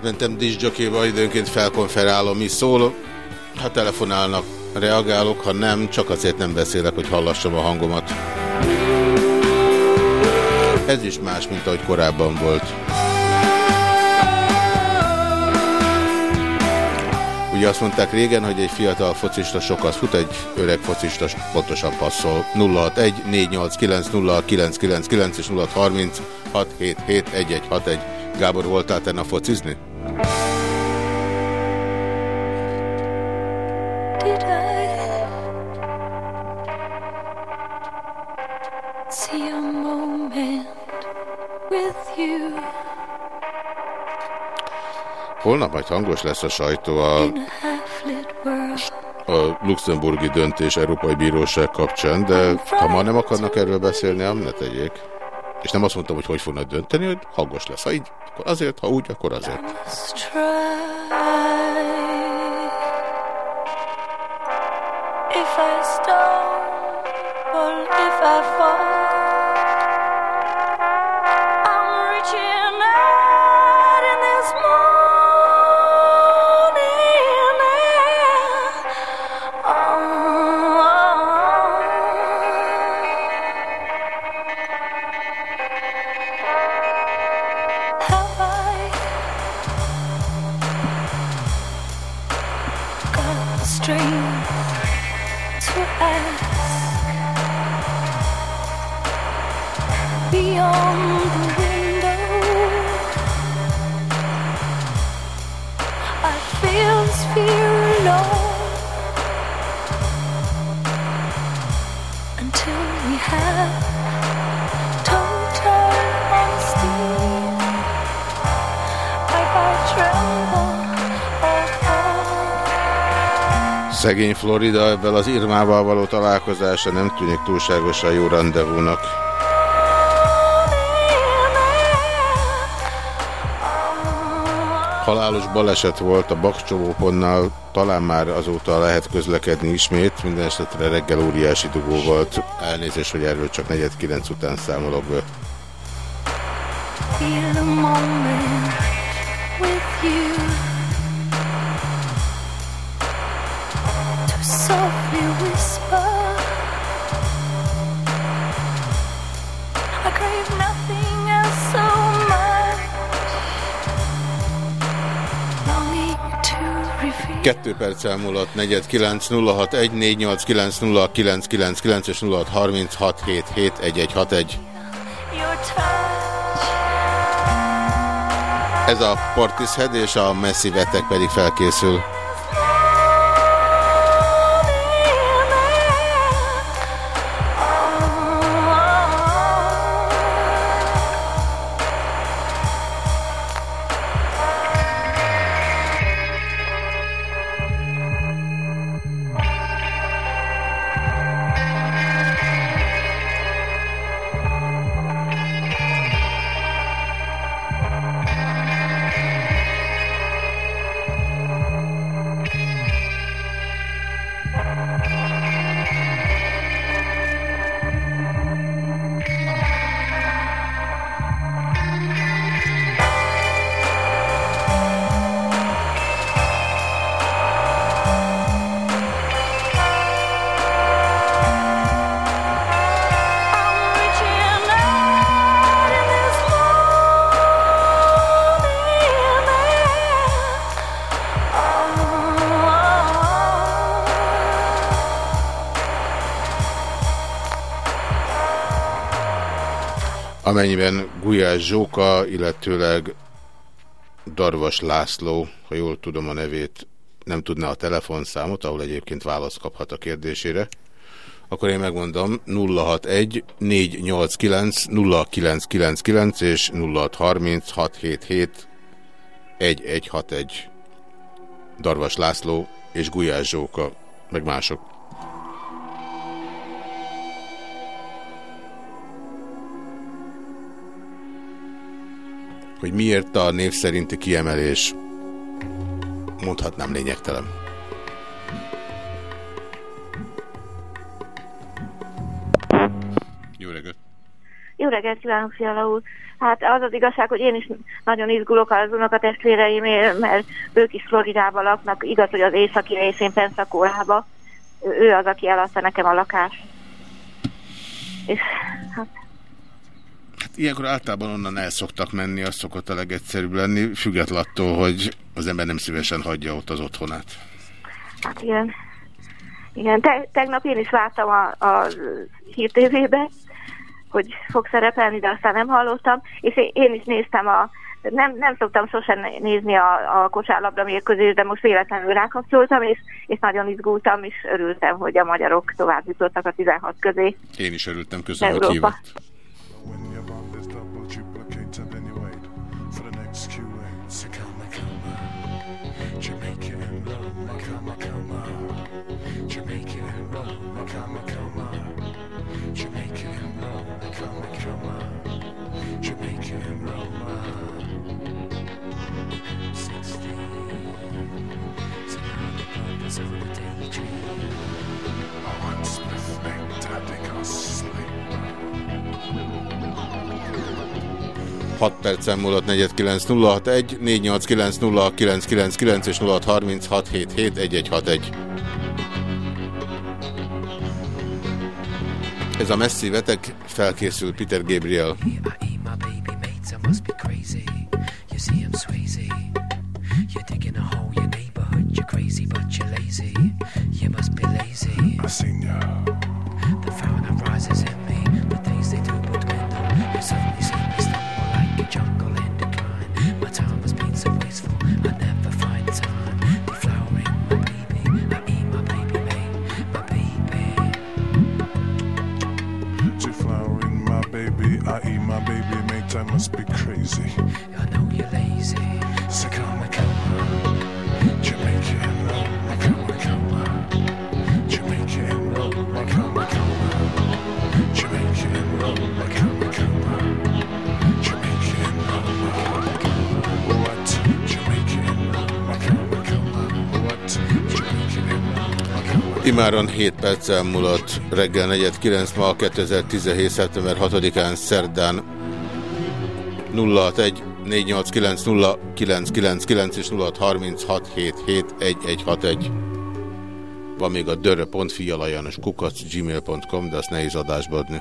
átmentem disjokéba, időnként felkonferálom, mi szól. Ha telefonálnak, reagálok, ha nem, csak azért nem beszélek, hogy hallassam a hangomat. Ez is más, mint ahogy korábban volt. Ugye azt mondták régen, hogy egy fiatal focista sokat fut, egy öreg focista pontosan passzol. 061 489 0999 és 0636 Gábor, voltál tenne focizni? Holnap majd hangos lesz a sajtó a, a luxemburgi döntés Európai Bíróság kapcsán, de ha ma nem akarnak erről beszélni, nem ne tegyék és nem azt mondtam, hogy hogy fognak dönteni, hogy hangos lesz. Ha így, akkor azért, ha úgy, akkor azért. Florida ebben az Irmával való találkozása nem tűnik túlságosan jó rendezvúnak. Halálos baleset volt a Bakcsomóponnál, talán már azóta lehet közlekedni ismét, minden esetre reggel óriási dugó volt. Elnézést, hogy erről csak 4.9 után számolok be. 2 perc elmúlott 49 06 148 9 és 06 36 7 7 1161. Ez a Portishead és a Messi vetek pedig felkészül. Amennyiben Gulyás Zsóka, illetőleg Darvas László, ha jól tudom a nevét, nem tudná a telefonszámot, ahol egyébként választ kaphat a kérdésére, akkor én megmondom 061 489 0999 és 0630 677 1161 Darvas László és Gulyás Zsóka, meg mások. Hogy miért a név szerinti kiemelés mondhatnám lényegtelen. Jó reggelt! Jó reggelt kívánok, Fiala úr! Hát az az igazság, hogy én is nagyon izgulok az unokatestvéreimért, mert ők is Floridában laknak, igaz, hogy az északi részén Pensacolaба. Ő az, aki eladta nekem a lakást. És Hát ilyenkor általában onnan el szoktak menni, az szokott a legegyszerűbb lenni, független attól, hogy az ember nem szívesen hagyja ott az otthonát. Hát igen. Igen, te, tegnap én is láttam a, a hír TV-be, hogy fog szerepelni, de aztán nem hallottam, és én, is néztem a nem, nem szoktam sosem nézni a, a kosárlabda mérkőzést, de most véletlenül rákapcsoltam, és, és nagyon izgultam, és örültem, hogy a magyarok tovább jutottak a 16 közé. Én is örültem, köszönöm, hogy hívott. Hat percen múlott 49061 489 és 0636771161. Ez a messzi vetek felkészül Peter Gabriel. crazy. But you're lazy. You must be lazy. I seen ya. The founder rises in me. The things they do but dwindle. You suddenly see me I eat my baby, mate, I must be crazy. I know you're lazy. So come Imáron 7 perccel múlott reggel 4.9 ma 2017. szeptember 6-án szerdán 061 489 0999 és 0636771161. Van még a dörre.fi alajános kukac gmail.com, de azt nehéz adásba adni.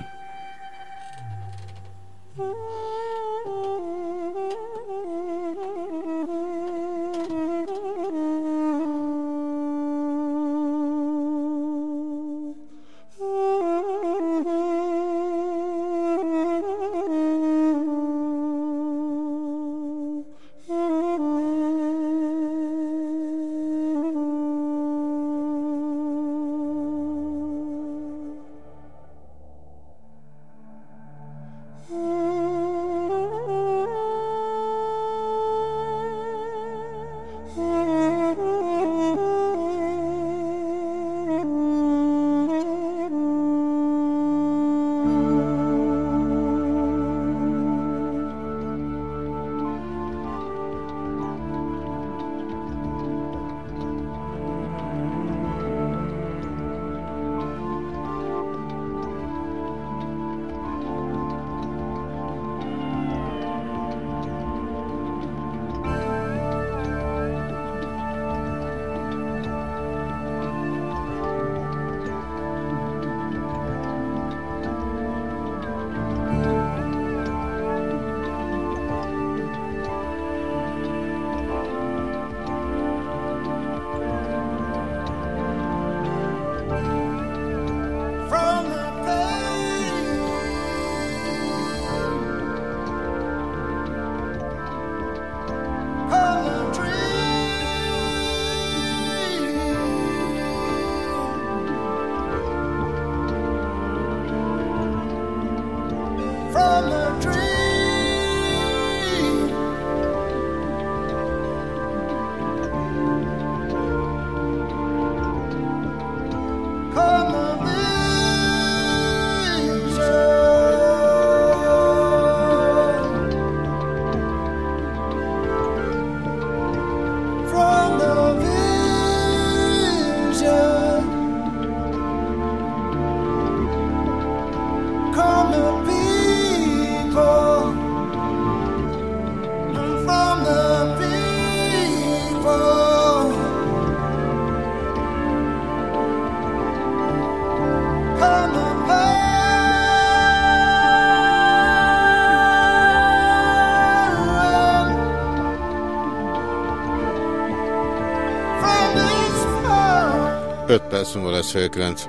World. 5 perc múlva lesz fél 9.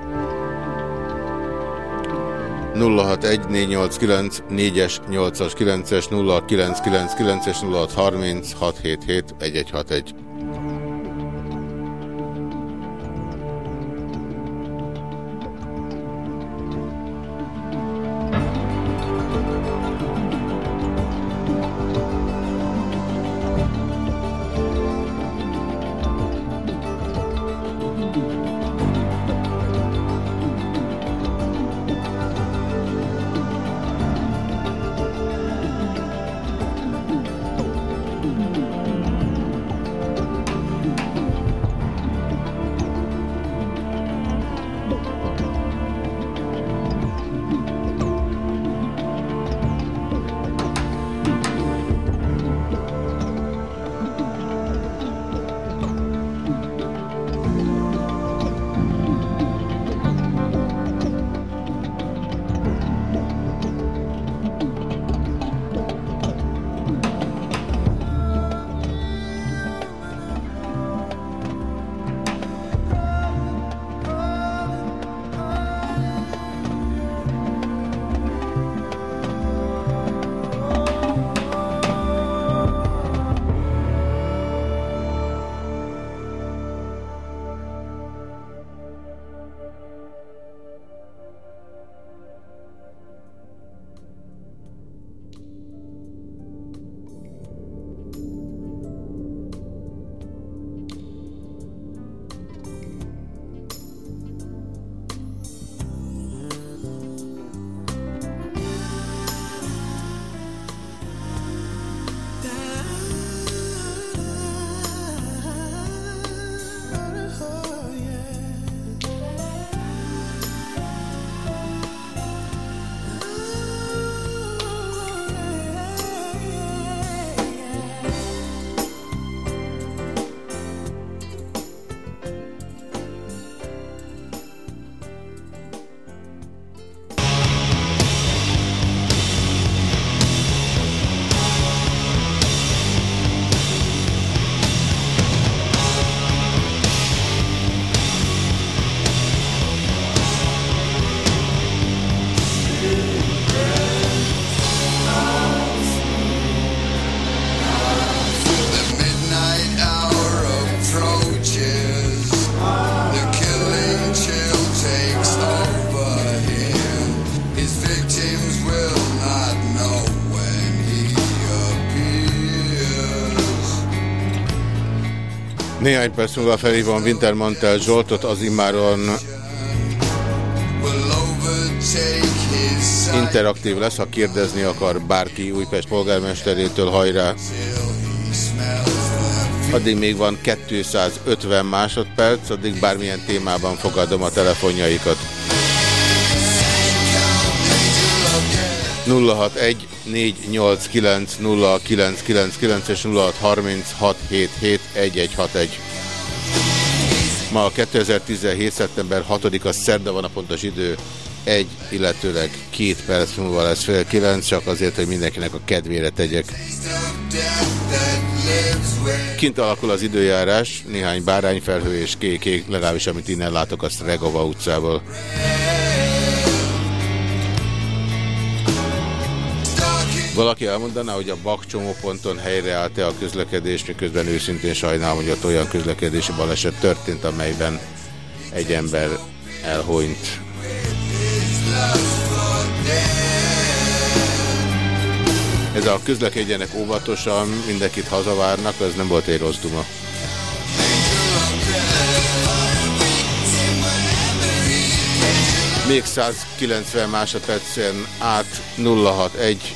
061489 4-es, 8-as, 9-es, 0999-es, 0630 677 perc múlva felhívom Wintermantel Zsoltot, az immáron interaktív lesz, ha kérdezni akar bárki Újpest polgármesterétől, hajrá! Addig még van 250 másodperc, addig bármilyen témában fogadom a telefonjaikat. 061 489 0999 és 0636771161. Ma a 2017. szeptember 6-a szerda van a pontos idő, egy, illetőleg két perc múlva lesz fél kilenc, csak azért, hogy mindenkinek a kedvére tegyek. Kint alakul az időjárás, néhány bárányfelhő és kék, legalábbis amit innen látok, azt Regova utcából. Valaki elmondaná, hogy a Bak csomóponton helyreállt-e a közlekedés, miközben őszintén sajnálom, hogy ott olyan közlekedési baleset történt, amelyben egy ember elhonyt. Ez a közlekedjenek óvatosan, mindenkit hazavárnak, ez nem volt egy rossz duma. Még 190 másodpercen át 061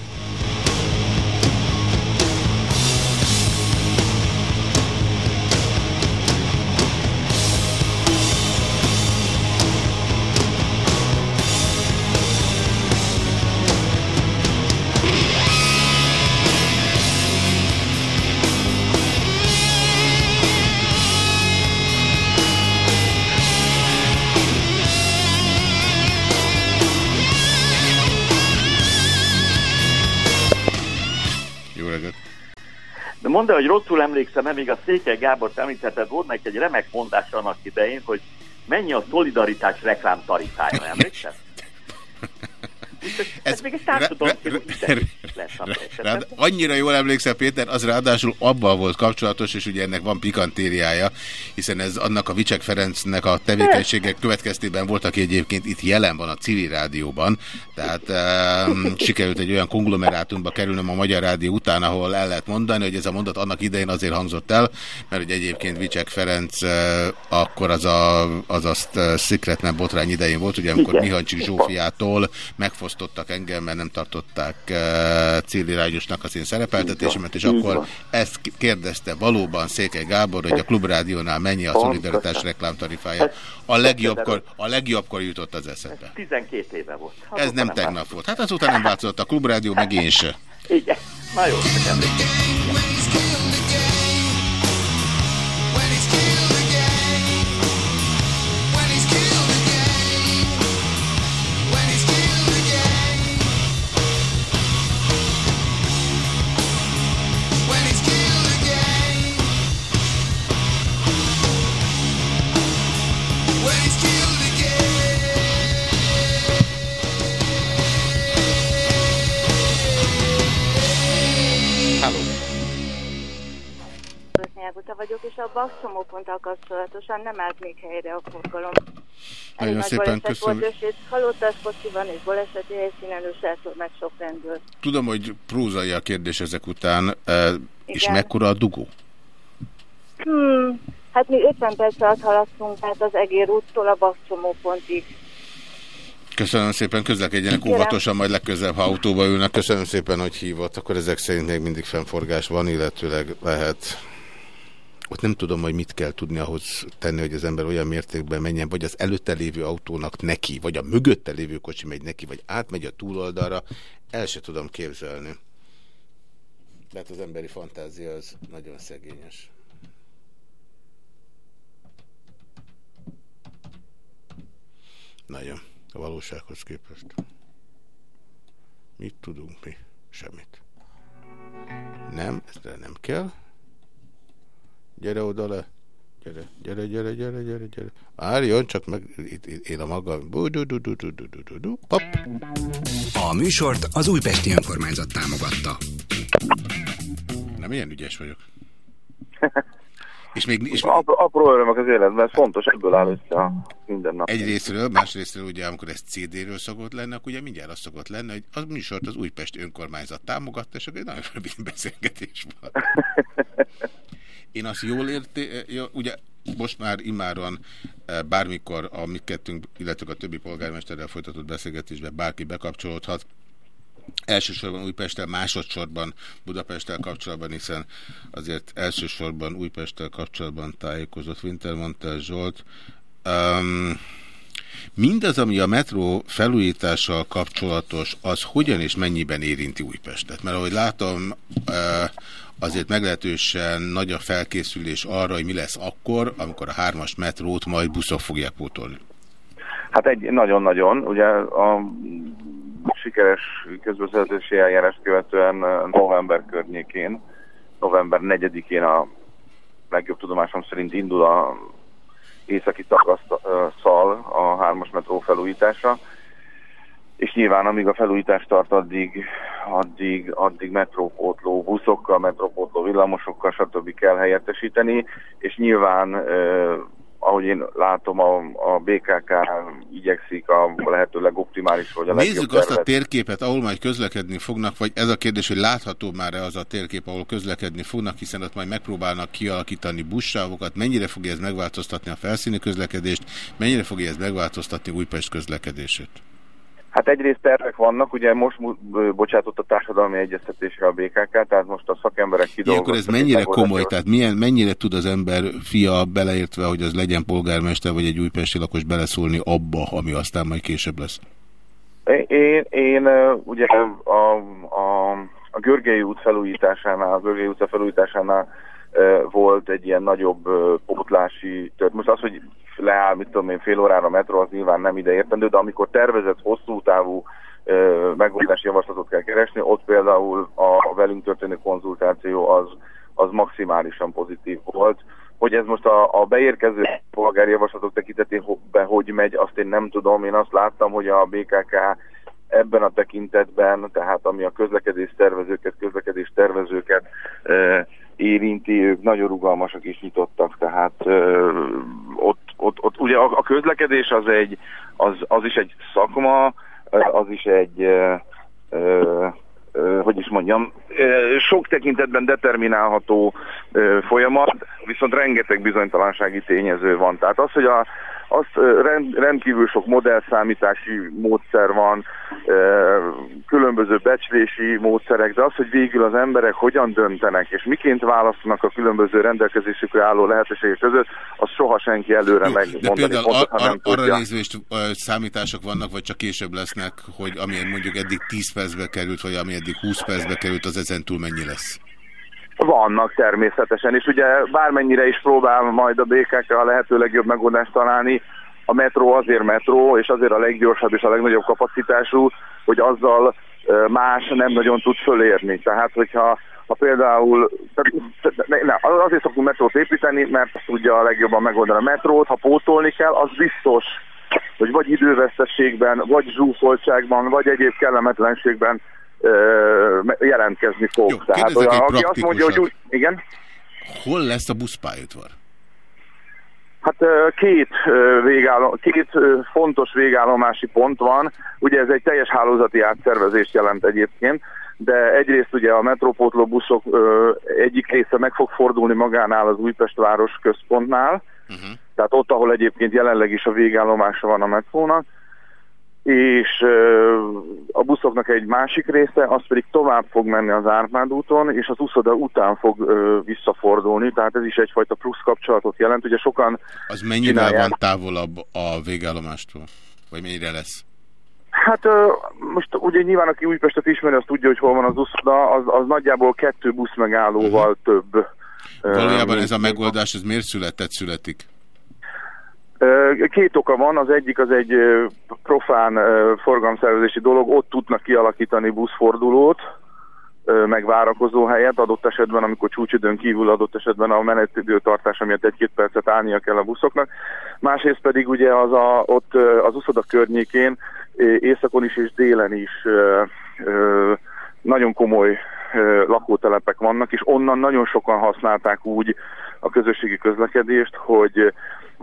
De hogy rosszul emlékszem, még a Székely Gábor említetted, volt neki egy remek mondás annak idején, hogy mennyi a szolidaritás reklám tarifája, emlékszel? Ez, ez még egy társadalom lesz a Rád, annyira jól emlékszel, Péter, az ráadásul abban volt kapcsolatos, és ugye ennek van pikantériája, hiszen ez annak a Vicsek Ferencnek a tevékenységek következtében volt, aki egyébként itt jelen van a civil rádióban, tehát um, sikerült egy olyan konglomerátumba kerülnöm a Magyar Rádió után, ahol el lehet mondani, hogy ez a mondat annak idején azért hangzott el, mert hogy egyébként Vicsek Ferenc uh, akkor az a, az azt uh, Secretman botrány idején volt, ugye amikor. Mihancsik Zsófiától megfosztottak engem, mert nem tartották uh, célirányosnak az én szerepeltetésemet, és akkor ezt kérdezte valóban Székely Gábor, hogy a Klubrádiónál mennyi a szolidaritás reklámtarifája. A legjobbkor, a legjobbkor jutott az eszembe. 12 éve volt. Ez Azóta nem tegnap volt. Hát azután nem változott a Klubrádió, meg én se. Igen. Na jó, emlékszem. Csomóponttal kapcsolatosan nem állt még helyre a forgalom. Nagyon nagy szépen köszönöm. Volt, és halottas kocsi van, és baleseti helyszínen ősától meg sok rendőr. Tudom, hogy prózai a kérdés ezek után, eh, és mekkora a dugó? Hmm, hát mi 50 perc alatt haladtunk át az Egér úttól a Bax csomópontig. Köszönöm szépen, közlekedjenek óvatosan, majd legközelebb, ha autóba ülnek. Köszönöm szépen, hogy hívott. Akkor ezek szerint még mindig fennforgás van, illetőleg lehet. Ott nem tudom, hogy mit kell tudni ahhoz tenni, hogy az ember olyan mértékben menjen, vagy az előtte lévő autónak neki, vagy a mögötte lévő kocsi megy neki, vagy átmegy a túloldalra. El se tudom képzelni. Mert az emberi fantázia az nagyon szegényes. Nagyon. A valósághoz képest. Mit tudunk mi? Semmit. Nem, ezre nem kell. Gyere oda le. Gyere, gyere, gyere, gyere, gyere, gyere. Álljon, csak meg itt, itt, én a magam. Bu-du-du-du-du-du-du-du. Pap. A műsort az Újpesti Önkormányzat támogatta. Nem ilyen ügyes vagyok. És még és apró, apró örömök az életben, ez fontos, ebből áll össze minden nap. egy részről, más részről ugye, amikor ez CD-ről szokott lenni, akkor ugye mindjárt az szokott lenni, hogy az műsort az Újpest önkormányzat támogatta, és akkor egy nagyon rövid beszélgetés van. Én azt jól érté, jó, ugye most már immáron eh, bármikor a mi kettünk, illetve a többi polgármesterrel folytatott beszélgetésben bárki bekapcsolódhat. Elsősorban Újpesttel, másodszorban Budapesttel kapcsolatban, hiszen azért elsősorban Újpesttel kapcsolatban tájékozott Wintermantel Zsolt. Um, mindaz, ami a metró felújítással kapcsolatos, az hogyan és mennyiben érinti Újpestet? Mert ahogy látom, eh, azért meglehetősen nagy a felkészülés arra, hogy mi lesz akkor, amikor a hármas metrót majd buszok fogják pótolni. Hát egy nagyon-nagyon, ugye a sikeres közbeszerzési eljárás követően november környékén, november 4-én a legjobb tudomásom szerint indul a északi szakaszszal a hármas metró felújítása, és nyilván amíg a felújítás tart, addig, addig, addig metrópótló buszokkal, metrópótló villamosokkal, stb. kell helyettesíteni, és nyilván eh, ahogy én látom, a, a BKK igyekszik a lehető legoptimális, vagy a Nézzük azt a térképet, ahol majd közlekedni fognak, vagy ez a kérdés, hogy látható már-e az a térkép, ahol közlekedni fognak, hiszen ott majd megpróbálnak kialakítani buszsávokat. Mennyire fogja ez megváltoztatni a felszíni közlekedést, mennyire fogja ez megváltoztatni Újpest közlekedését? Hát egyrészt tervek vannak, ugye most bocsátott a társadalmi egyeztetésre a BKK, tehát most a szakemberek Ja, akkor kidolgoztak. ez mennyire komoly, tehát milyen, mennyire tud az ember fia beleértve, hogy az legyen polgármester, vagy egy újpesti lakos beleszólni abba, ami aztán majd később lesz? Én, én ugye a, a, a Görgei út felújításánál, a Görgei utca felújításánál volt egy ilyen nagyobb pótlási tört. Most az, hogy leáll, mit tudom én, fél órára a metró, az nyilván nem ide értendő, de amikor tervezett hosszú távú megoldási javaslatot kell keresni, ott például a velünk történő konzultáció az, az maximálisan pozitív volt. Hogy ez most a, a beérkező polgári javaslatok tekintetében hogy megy, azt én nem tudom. Én azt láttam, hogy a BKK ebben a tekintetben, tehát ami a közlekedés tervezőket, közlekedés tervezőket érinti, ők nagyon rugalmasak és nyitottak, tehát e, ott, ott, ott ugye a, a közlekedés az, egy, az, az is egy szakma, az is egy e, ö, hogy is mondjam, ö, sok tekintetben determinálható ö, folyamat, viszont rengeteg bizonytalansági tényező van. Tehát az, hogy a, az rend, rendkívül sok modellszámítási módszer van, különböző becslési módszerek, de az, hogy végül az emberek hogyan döntenek, és miként választanak a különböző rendelkezésükre álló lehetőségek között, az soha senki előre De megmondani például ar nem ar arra tudja. nézvést számítások vannak, vagy csak később lesznek, hogy amilyen mondjuk eddig 10 percbe került, vagy ami eddig 20 percbe került, az ezen túl mennyi lesz? Vannak természetesen, és ugye bármennyire is próbál majd a BKK a lehető legjobb megoldást találni, a metró azért metró, és azért a leggyorsabb és a legnagyobb kapacitású, hogy azzal más nem nagyon tud fölérni. Tehát, hogyha ha például, ne, ne, azért szoktunk metrót építeni, mert tudja a legjobban megoldani a metrót, ha pótolni kell, az biztos, hogy vagy idővesztességben, vagy zsúfoltságban, vagy egyéb kellemetlenségben jelentkezni fog. Jó, Tehát olyan, aki azt mondja, hogy úgy, igen? Hol lesz a buszpályaudvar? Hát két, végállom, két fontos végállomási pont van. Ugye ez egy teljes hálózati átszervezést jelent egyébként, de egyrészt ugye a metrópótló buszok egyik része meg fog fordulni magánál az Újpest város központnál, uh-huh. tehát ott, ahol egyébként jelenleg is a végállomása van a metrónak, és a buszoknak egy másik része, az pedig tovább fog menni az Árpád úton, és az uszoda után fog visszafordulni, tehát ez is egyfajta plusz kapcsolatot jelent. Ugye sokan Az mennyivel csinálják- van távolabb a végállomástól? Vagy mennyire lesz? Hát most ugye nyilván aki Újpestet ismeri, az tudja, hogy hol van az uszoda, az, az nagyjából kettő busz megállóval több. Ö, Valójában mint- ez a megoldás, ez miért született, születik? Két oka van, az egyik az egy profán forgalomszervezési dolog, ott tudnak kialakítani buszfordulót, meg várakozó helyet, adott esetben, amikor csúcsidőn kívül adott esetben a menetidőtartása miatt egy-két percet állnia kell a buszoknak. Másrészt pedig ugye az a, ott az uszoda környékén, északon is és délen is nagyon komoly lakótelepek vannak, és onnan nagyon sokan használták úgy a közösségi közlekedést, hogy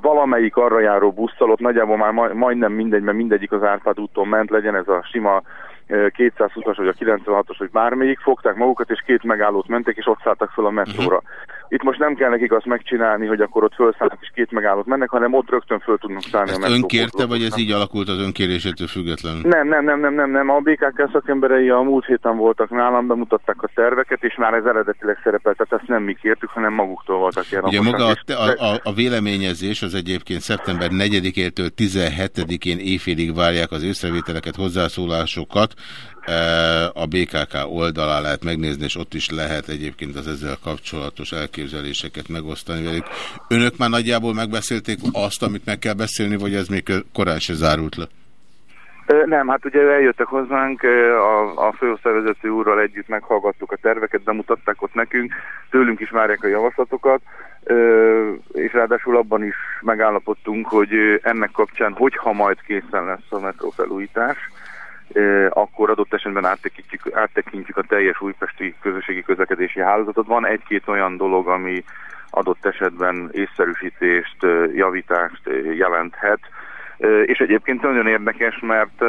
valamelyik arra járó busszal, ott nagyjából már maj- majdnem mindegy, mert mindegyik az Árpád úton ment, legyen ez a sima ö, 220-as vagy a 96-os, vagy bármelyik, fogták magukat, és két megállót mentek, és ott szálltak fel a metróra. Itt most nem kell nekik azt megcsinálni, hogy akkor ott felszállnak és két megállót mennek, hanem ott rögtön föl tudnak szállni Ezt metróból. ön kérte, vagy ez így alakult az önkérésétől függetlenül? Nem, nem, nem, nem, nem, nem. A BKK szakemberei a múlt héten voltak nálam, bemutatták a terveket, és már ez eredetileg szerepelt, tehát ezt nem mi kértük, hanem maguktól voltak ilyen Ugye maga a, a, a véleményezés az egyébként szeptember 4-től 17-én éjfélig várják az észrevételeket, hozzászólásokat. A BKK oldalán lehet megnézni, és ott is lehet egyébként az ezzel kapcsolatos elképzeléseket megosztani velük. Önök már nagyjából megbeszélték azt, amit meg kell beszélni, vagy ez még korán se zárult le? Nem, hát ugye eljöttek hozzánk, a, a főosztályvezető úrral együtt meghallgattuk a terveket, bemutatták ott nekünk, tőlünk is várják a javaslatokat, és ráadásul abban is megállapodtunk, hogy ennek kapcsán, hogyha majd készen lesz a metró felújítás, akkor adott esetben áttekintjük, a teljes újpesti közösségi közlekedési hálózatot. Van egy-két olyan dolog, ami adott esetben észszerűsítést, javítást jelenthet, És egyébként nagyon érdekes, mert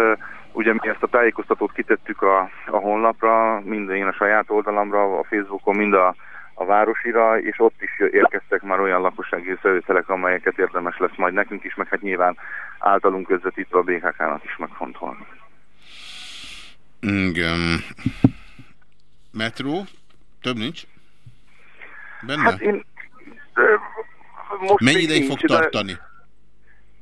ugye mi ezt a tájékoztatót kitettük a, a honlapra, mind én a saját oldalamra, a Facebookon, mind a, a városira, és ott is érkeztek már olyan lakossági összejövetelek, amelyeket érdemes lesz majd nekünk is, meg hát nyilván általunk közvetítve a BHK-nak is megfontolni. Igen. Metró? Több nincs? Benne? Hát én... Most Mennyi ideig nincs, fog de- tartani?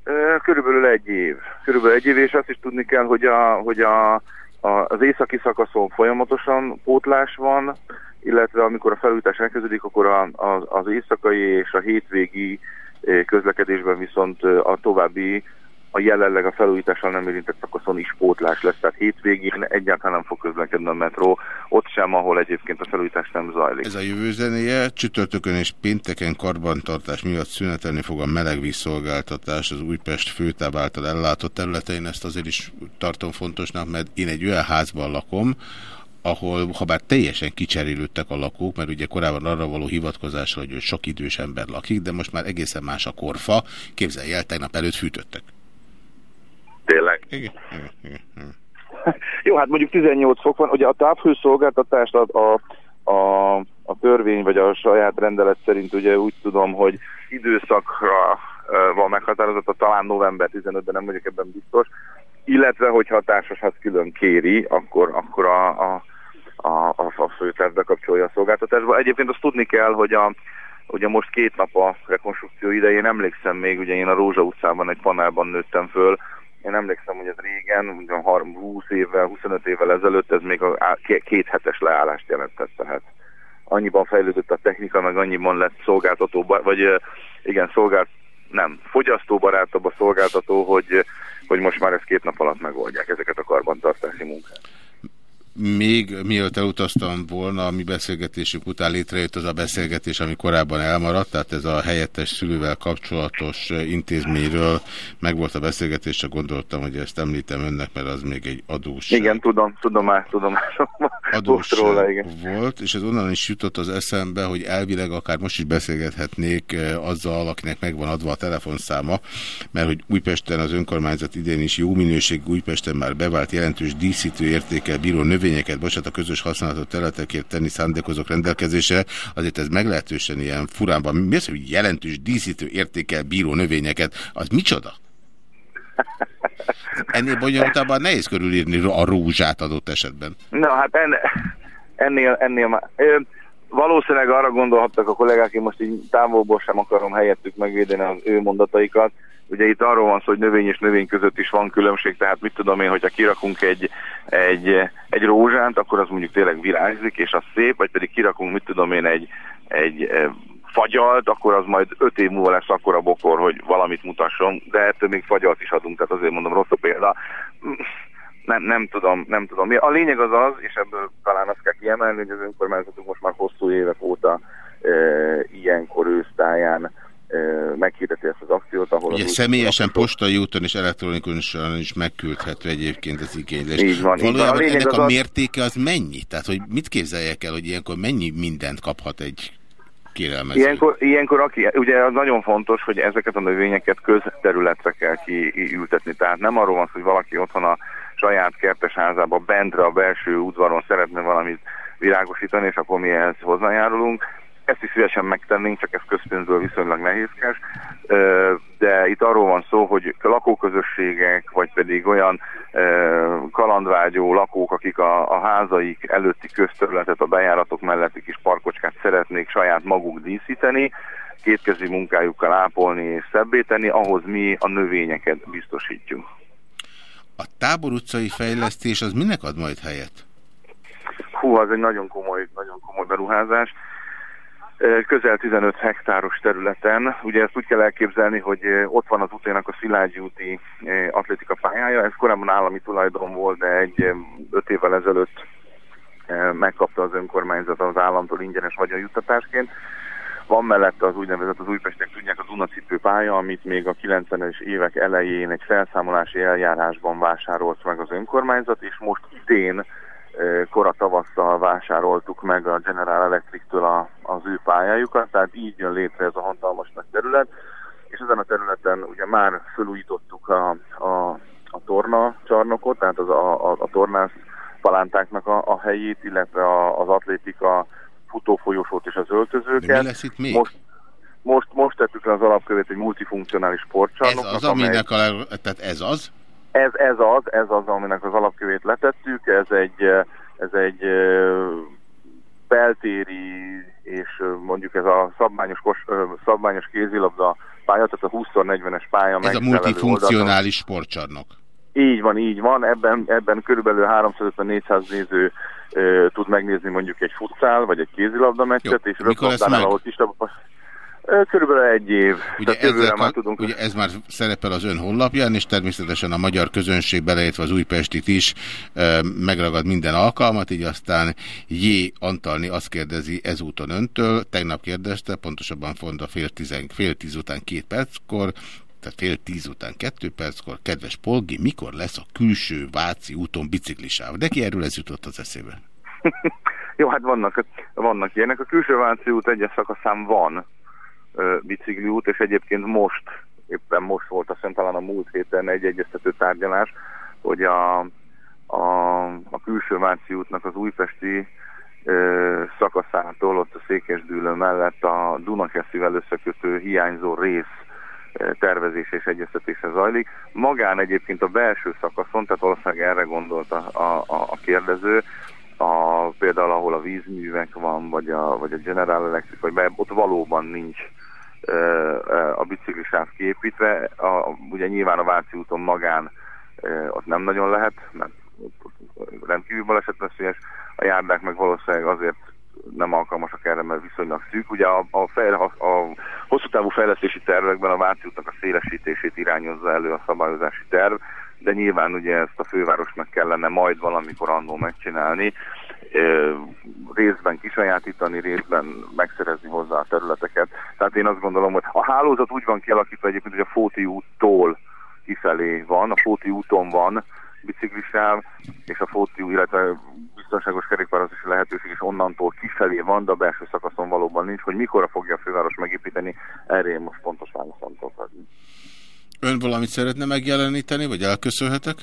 Ö, Körülbelül egy év. Körülbelül egy év, és azt is tudni kell, hogy, a, hogy a, a, az északi szakaszon folyamatosan pótlás van, illetve amikor a felújítás elkezdődik, akkor a, a, az éjszakai és a hétvégi közlekedésben viszont a további, a jelenleg a felújítással nem érintett szakaszon is pótlás lesz, tehát hétvégén egyáltalán nem fog közlekedni a metró, ott sem, ahol egyébként a felújítás nem zajlik. Ez a jövő zenéje, csütörtökön és pénteken karbantartás miatt szünetelni fog a melegvízszolgáltatás az Újpest főtáb által ellátott területein. Ezt azért is tartom fontosnak, mert én egy olyan házban lakom, ahol, ha bár teljesen kicserélődtek a lakók, mert ugye korábban arra való hivatkozásra, hogy sok idős ember lakik, de most már egészen más a korfa. Képzelj el, tegnap előtt fűtöttek. Tényleg. Igen. Jó, hát mondjuk 18 fok van, ugye a távhőszolgáltatást a, a, a, a törvény vagy a saját rendelet szerint ugye úgy tudom, hogy időszakra van meghatározata, talán november 15-ben, nem vagyok ebben biztos, illetve hogyha a társasház külön kéri, akkor, akkor a, a, a, a, a főterv bekapcsolja a szolgáltatásba. Egyébként azt tudni kell, hogy a, ugye most két nap a rekonstrukció idején, emlékszem még, ugye én a Rózsa utcában egy panelban nőttem föl, én emlékszem, hogy ez régen, ugye 20 évvel, 25 évvel ezelőtt ez még a két hetes leállást jelentett, tehát annyiban fejlődött a technika, meg annyiban lett szolgáltató, vagy igen, szolgált, nem, fogyasztóbarátabb a szolgáltató, hogy, hogy most már ezt két nap alatt megoldják ezeket a karbantartási munkát. Még mielőtt elutaztam volna, a mi beszélgetésünk után létrejött az a beszélgetés, ami korábban elmaradt, tehát ez a helyettes szülővel kapcsolatos intézményről megvolt a beszélgetés, csak gondoltam, hogy ezt említem önnek, mert az még egy adós Igen, tudom, tudom már, tudom már. adós róla, igen. volt, és ez onnan is jutott az eszembe, hogy elvileg akár most is beszélgethetnék eh, azzal, akinek megvan adva a telefonszáma, mert hogy Újpesten az önkormányzat idén is jó minőségű Újpesten már bevált jelentős díszítő értékkel bíró növényeket, bocsánat, a közös használatot területekért tenni szándékozók rendelkezésre, azért ez meglehetősen ilyen furánban. Mi az, hogy jelentős díszítő értékkel bíró növényeket? Az micsoda? Ennél bonyolultabban nehéz körülírni a rózsát adott esetben. Na hát enne, ennél, ennél már... Ö, valószínűleg arra gondolhattak a kollégák, én most így távolból sem akarom helyettük megvédeni az ő mondataikat. Ugye itt arról van szó, hogy növény és növény között is van különbség, tehát mit tudom én, hogyha kirakunk egy, egy, egy rózsánt, akkor az mondjuk tényleg virágzik, és az szép, vagy pedig kirakunk, mit tudom én, egy, egy eh, fagyalt, akkor az majd öt év múlva lesz akkora bokor, hogy valamit mutasson, de ettől még fagyalt is adunk, tehát azért mondom rossz a példa. Nem, nem tudom, nem tudom. A lényeg az az, és ebből talán azt kell kiemelni, hogy az önkormányzatunk most már hosszú évek óta e, ilyenkor ősztáján meghirdeti ezt az akciót, ahol Ugye személyesen postai úton és elektronikusan is megküldhető egyébként az igénylés. Így van, így van. A Valójában ennek az a mértéke az mennyi? Tehát, hogy mit képzeljek el, hogy ilyenkor mennyi mindent kaphat egy kérelmezni. Ilyenkor, ilyenkor aki, ugye az nagyon fontos, hogy ezeket a növényeket közterületre kell kiültetni. Tehát nem arról van szó, hogy valaki otthon a saját kertes házában bentre a belső udvaron szeretne valamit virágosítani, és akkor mi ehhez hozzájárulunk. Ezt is szívesen megtennénk, csak ez közpénzből viszonylag nehézkes. De itt arról van szó, hogy lakóközösségek, vagy pedig olyan kalandvágyó lakók, akik a, a házaik előtti közterületet, a bejáratok melletti kis parkocskát szeretnék saját maguk díszíteni, kétkezi munkájukkal ápolni és szebbé tenni, ahhoz mi a növényeket biztosítjuk. A tábor utcai fejlesztés az minek ad majd helyet? Hú, az egy nagyon komoly, nagyon komoly beruházás. Közel 15 hektáros területen. Ugye ezt úgy kell elképzelni, hogy ott van az útjának a Szilágyi úti atlétika pályája. Ez korábban állami tulajdon volt, de egy ö, öt évvel ezelőtt megkapta az önkormányzat az államtól ingyenes vagyonjuttatásként. Van mellette az úgynevezett az újpestiek tudják a Dunacipő pálya, amit még a 90-es évek elején egy felszámolási eljárásban vásárolt meg az önkormányzat, és most idén kora tavasszal vásároltuk meg a General Electric-től a, az ő pályájukat, tehát így jön létre ez a hatalmas nagy terület, és ezen a területen ugye már felújítottuk a, a, a torna csarnokot, tehát az a, a, a tornász palántáknak a, a helyét, illetve a, az atlétika futófolyosót és az öltözőket. De mi lesz itt még? Most, most, most tettük le az alapkövét egy multifunkcionális Ez sportcsarnoknak, az, amely- aminek a leg... Tehát ez az? Ez, ez az, ez az, aminek az alapkövét letettük, ez egy, ez egy beltéri és mondjuk ez a szabványos, kos, szabványos kézilabda pálya, tehát a 20x40-es pálya Ez a multifunkcionális sportcsarnok. így van, így van. Ebben, ebben körülbelül 350-400 néző ö, tud megnézni mondjuk egy futszál, vagy egy kézilabda meccset, és lesz röplabdánál, meg? ahol kis Ö, Körülbelül egy év. Ugye, Tehát ezzel, már tudunk. ugye ez már szerepel az ön honlapján, és természetesen a magyar közönség, beleértve az újpestit is e, megragad minden alkalmat, így aztán J. Antalni azt kérdezi ezúton öntől, tegnap kérdezte, pontosabban fonda fél, tizen, fél tíz után két perckor, tehát fél tíz után kettő perckor, kedves Polgi, mikor lesz a külső Váci úton biciklisáv? De ki erről ez jutott az eszébe? Jó, hát vannak, vannak ilyenek. A külső Váci út egyes szakaszán van bicikliút, és egyébként most, éppen most volt azt hiszem talán a múlt héten egy egyeztető tárgyalás, hogy a, a, a külső Váci útnak az újpesti ö, szakaszától, ott a Székesdűlő mellett a Dunakeszivel összekötő hiányzó rész ö, tervezés és egyeztetése zajlik. Magán egyébként a belső szakaszon, tehát valószínűleg erre gondolt a, a, a kérdező, a, például ahol a vízművek van, vagy a, vagy a General Electric, vagy be, ott valóban nincs a biciklisáv kiépítve. A, ugye nyilván a Váci úton magán ott nem nagyon lehet, mert rendkívül balesetveszélyes. A járdák meg valószínűleg azért nem alkalmasak erre, mert viszonylag szűk. Ugye a, a, fejle, a, a hosszú távú fejlesztési tervekben a Váci útnak a szélesítését irányozza elő a szabályozási terv, de nyilván ugye ezt a fővárosnak kellene majd valamikor annó megcsinálni, részben kisajátítani, részben megszerezni hozzá a területeket. Tehát én azt gondolom, hogy a hálózat úgy van kialakítva egyébként, hogy a Fóti úttól kifelé van, a Fóti úton van biciklisáv, és a Fóti út, illetve biztonságos kerékpározási lehetőség is onnantól kifelé van, de a belső szakaszon valóban nincs, hogy mikorra fogja a főváros megépíteni, erre én most pontos választ nem tudok adni. Ön valamit szeretne megjeleníteni, vagy elköszönhetek?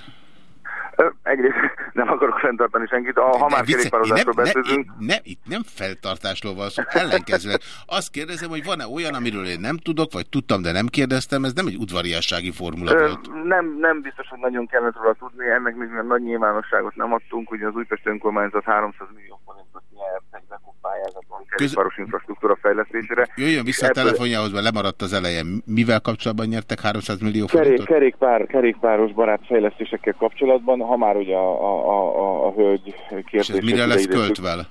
Egyrészt nem akarok fenntartani senkit, ha, ha már kerékpározásról beszélünk, nem, nem, itt nem feltartásról van szó, ellenkezőleg. Azt kérdezem, hogy van-e olyan, amiről én nem tudok, vagy tudtam, de nem kérdeztem, ez nem egy udvariassági formula Ö, volt. nem, nem biztos, hogy nagyon kellett róla tudni, ennek még nagy nyilvánosságot nem adtunk, ugye az Újpest önkormányzat 300 millió forintot nyert egy Bekup pályázaton kerékpáros infrastruktúra fejlesztésére. Jöjjön vissza a Ebből- telefonjához, mert lemaradt az elején. Mivel kapcsolatban nyertek 300 millió Kerék, forintot? kerékpár, kerékpáros barát fejlesztésekkel kapcsolatban, ha már ugye a, a, a, a, a hölgy És kérdése... ez mire lesz költve?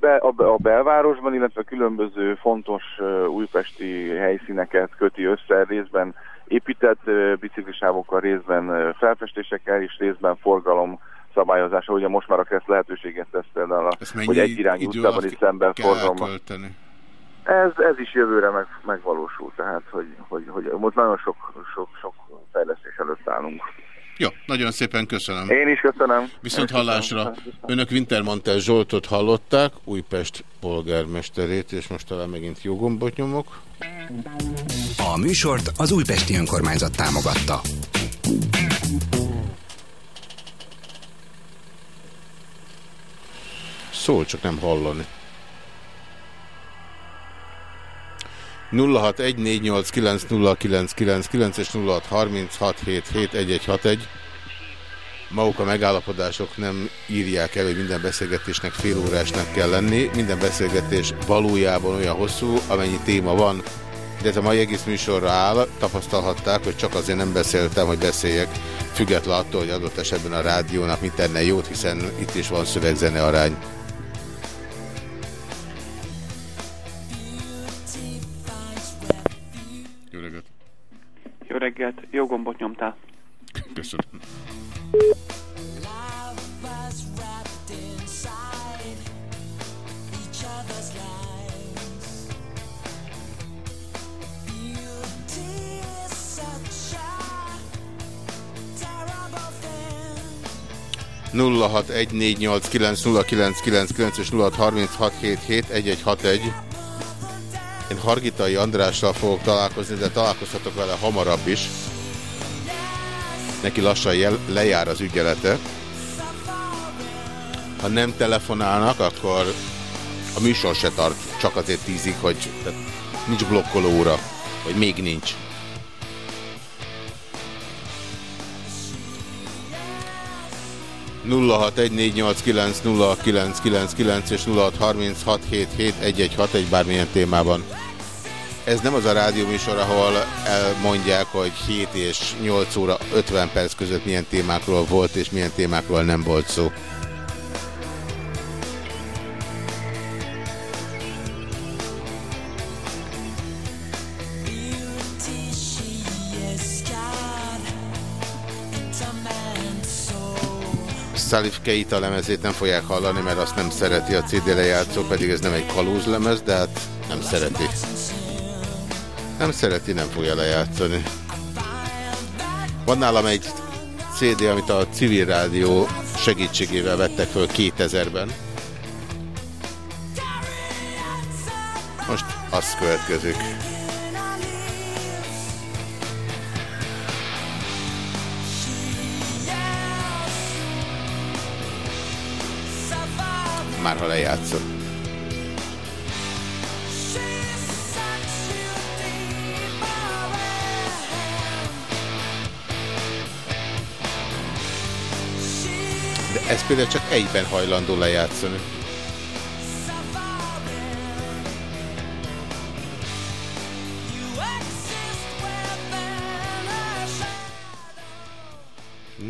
Be, a, a belvárosban, illetve különböző fontos újpesti helyszíneket köti össze, részben épített biciklisávokkal, részben felfestésekkel, és részben forgalom szabályozása. Ugye most már a KESZ lehetőséget tesz például, a, hogy egy irányú utcában is szemben kell forgalom. elkölteni? Ez, ez is jövőre meg, megvalósul, tehát hogy, hogy, hogy most nagyon sok, sok, sok fejlesztés előtt állunk. Jó, nagyon szépen köszönöm. Én is köszönöm. Viszont hallásra. Önök Wintermantel Zsoltot hallották, Újpest polgármesterét, és most talán megint jó gombot nyomok. A műsort az Újpesti Önkormányzat támogatta. Szól, csak nem hallani. 0614890999 és 0636771161. Maguk a megállapodások nem írják el, hogy minden beszélgetésnek fél órásnak kell lenni. Minden beszélgetés valójában olyan hosszú, amennyi téma van. De a mai egész műsorra áll, tapasztalhatták, hogy csak azért nem beszéltem, hogy beszéljek, független attól, hogy adott esetben a rádiónak mit tenne jót, hiszen itt is van szövegzene arány. Jó reggelt, jó gombot nyomtál. Köszönöm. nulla hat és 0636771161. Én Hargitai Andrással fogok találkozni, de találkozhatok vele hamarabb is. Neki lassan jel, lejár az ügyelete. Ha nem telefonálnak, akkor a műsor se tart csak azért tízig, hogy nincs blokkoló óra, vagy még nincs. nulla és nulla hat harminc hat hét hét egy egy hat egy bármilyen témában. Ez nem az a rádió műsor, ahol elmondják, hogy 7 és 8 óra 50 perc között milyen témákról volt és milyen témákról nem volt szó. Salif Keita lemezét nem fogják hallani, mert azt nem szereti a CD lejátszó, pedig ez nem egy kalóz lemez, de hát nem szereti. Nem szereti, nem fogja lejátszani. Van nálam egy CD, amit a civil rádió segítségével vettek föl 2000-ben. Most az következik. Már ha lejátszom. De ez például csak egyben hajlandó lejátszani.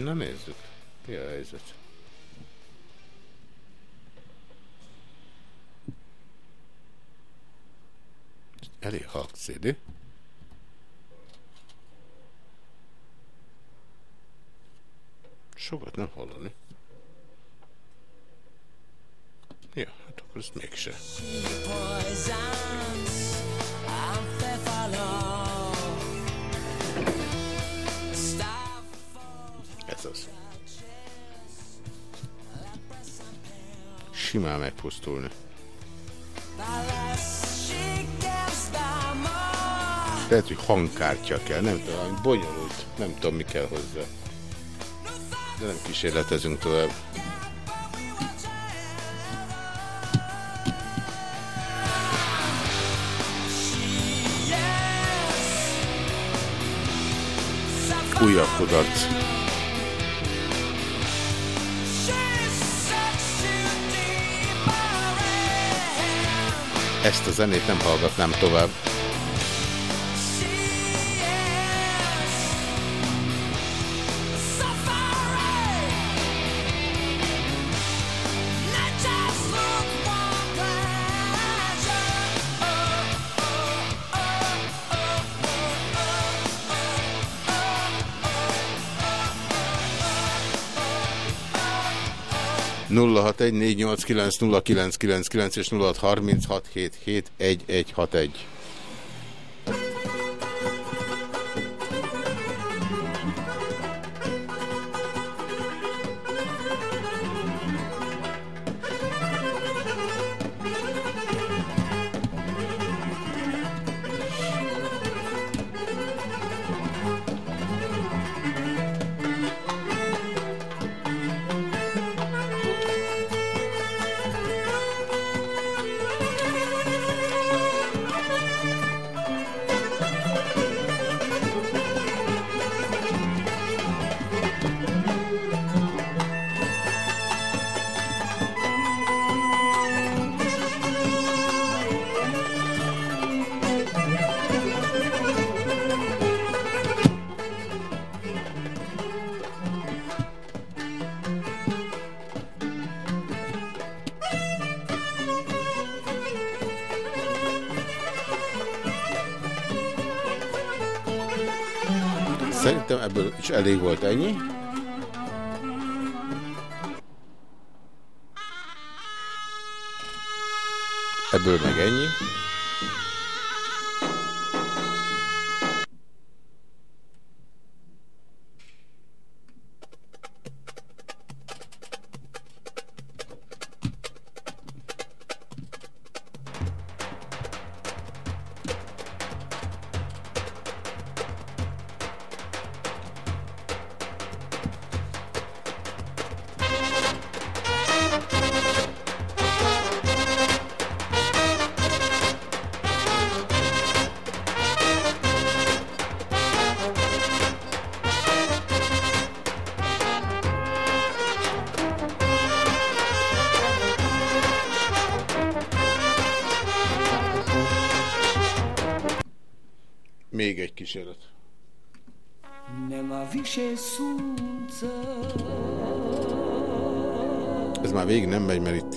Na nézzük. Mi a helyzet? Elég halk CD. Sokat nem hallani. Ja, hát akkor ezt mégse. Ez az. Simán megpusztulni. Lehet, hogy hangkártya kell, nem tudom, bonyolult, nem tudom, mi kell hozzá. De nem kísérletezünk tovább. Újabb kudarc. Ezt a zenét nem hallgatnám tovább. és 0636771161. elég volt ennyi. Ebből meg ennyi.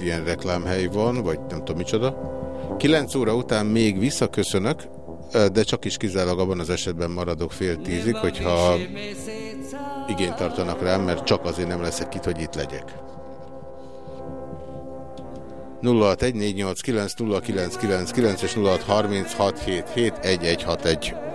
Ilyen reklámhely van, vagy nem tudom micsoda. 9 óra után még visszaköszönök, de csak is kizárólag abban az esetben maradok fél tízig, hogyha igényt tartanak rám, mert csak azért nem leszek itt, hogy itt legyek. 0614890999 és 0636771161.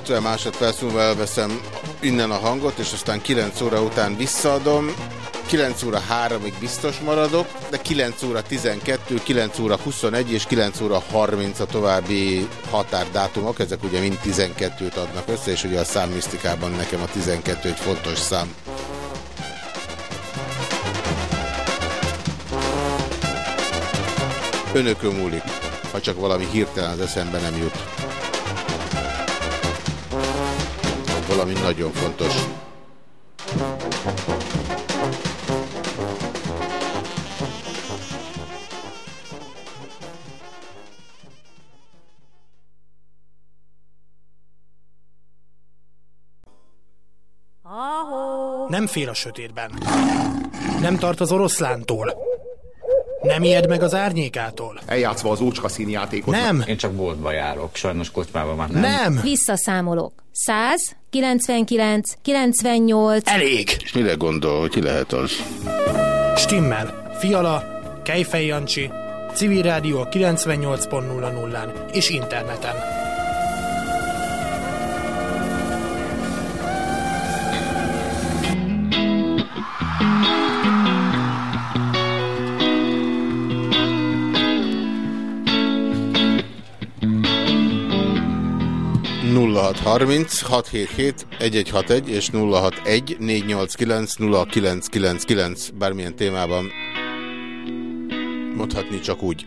50 másodperc múlva elveszem innen a hangot, és aztán 9 óra után visszaadom. 9 óra 3-ig biztos maradok, de 9 óra 12, 9 óra 21 és 9 óra 30 a további határdátumok, ezek ugye mind 12-t adnak össze, és ugye a számmisztikában nekem a 12 egy fontos szám. Önökön múlik, ha csak valami hirtelen az eszembe nem jut. Valami nagyon fontos. Nem fél a sötétben. Nem tart az oroszlántól. Nem ijed meg az árnyékától. Eljátszva az ócska színjátékot. Nem. Én csak boltba járok, sajnos kocsmában már nem. Nem. Visszaszámolok. 100, 99, 98... Elég. És mire gondol, hogy ki lehet az? Stimmel. Fiala, Kejfej Jancsi, Civil Rádió 98.00-án és interneten. 0630 677 1161 és 061 489 0999 bármilyen témában mondhatni csak úgy.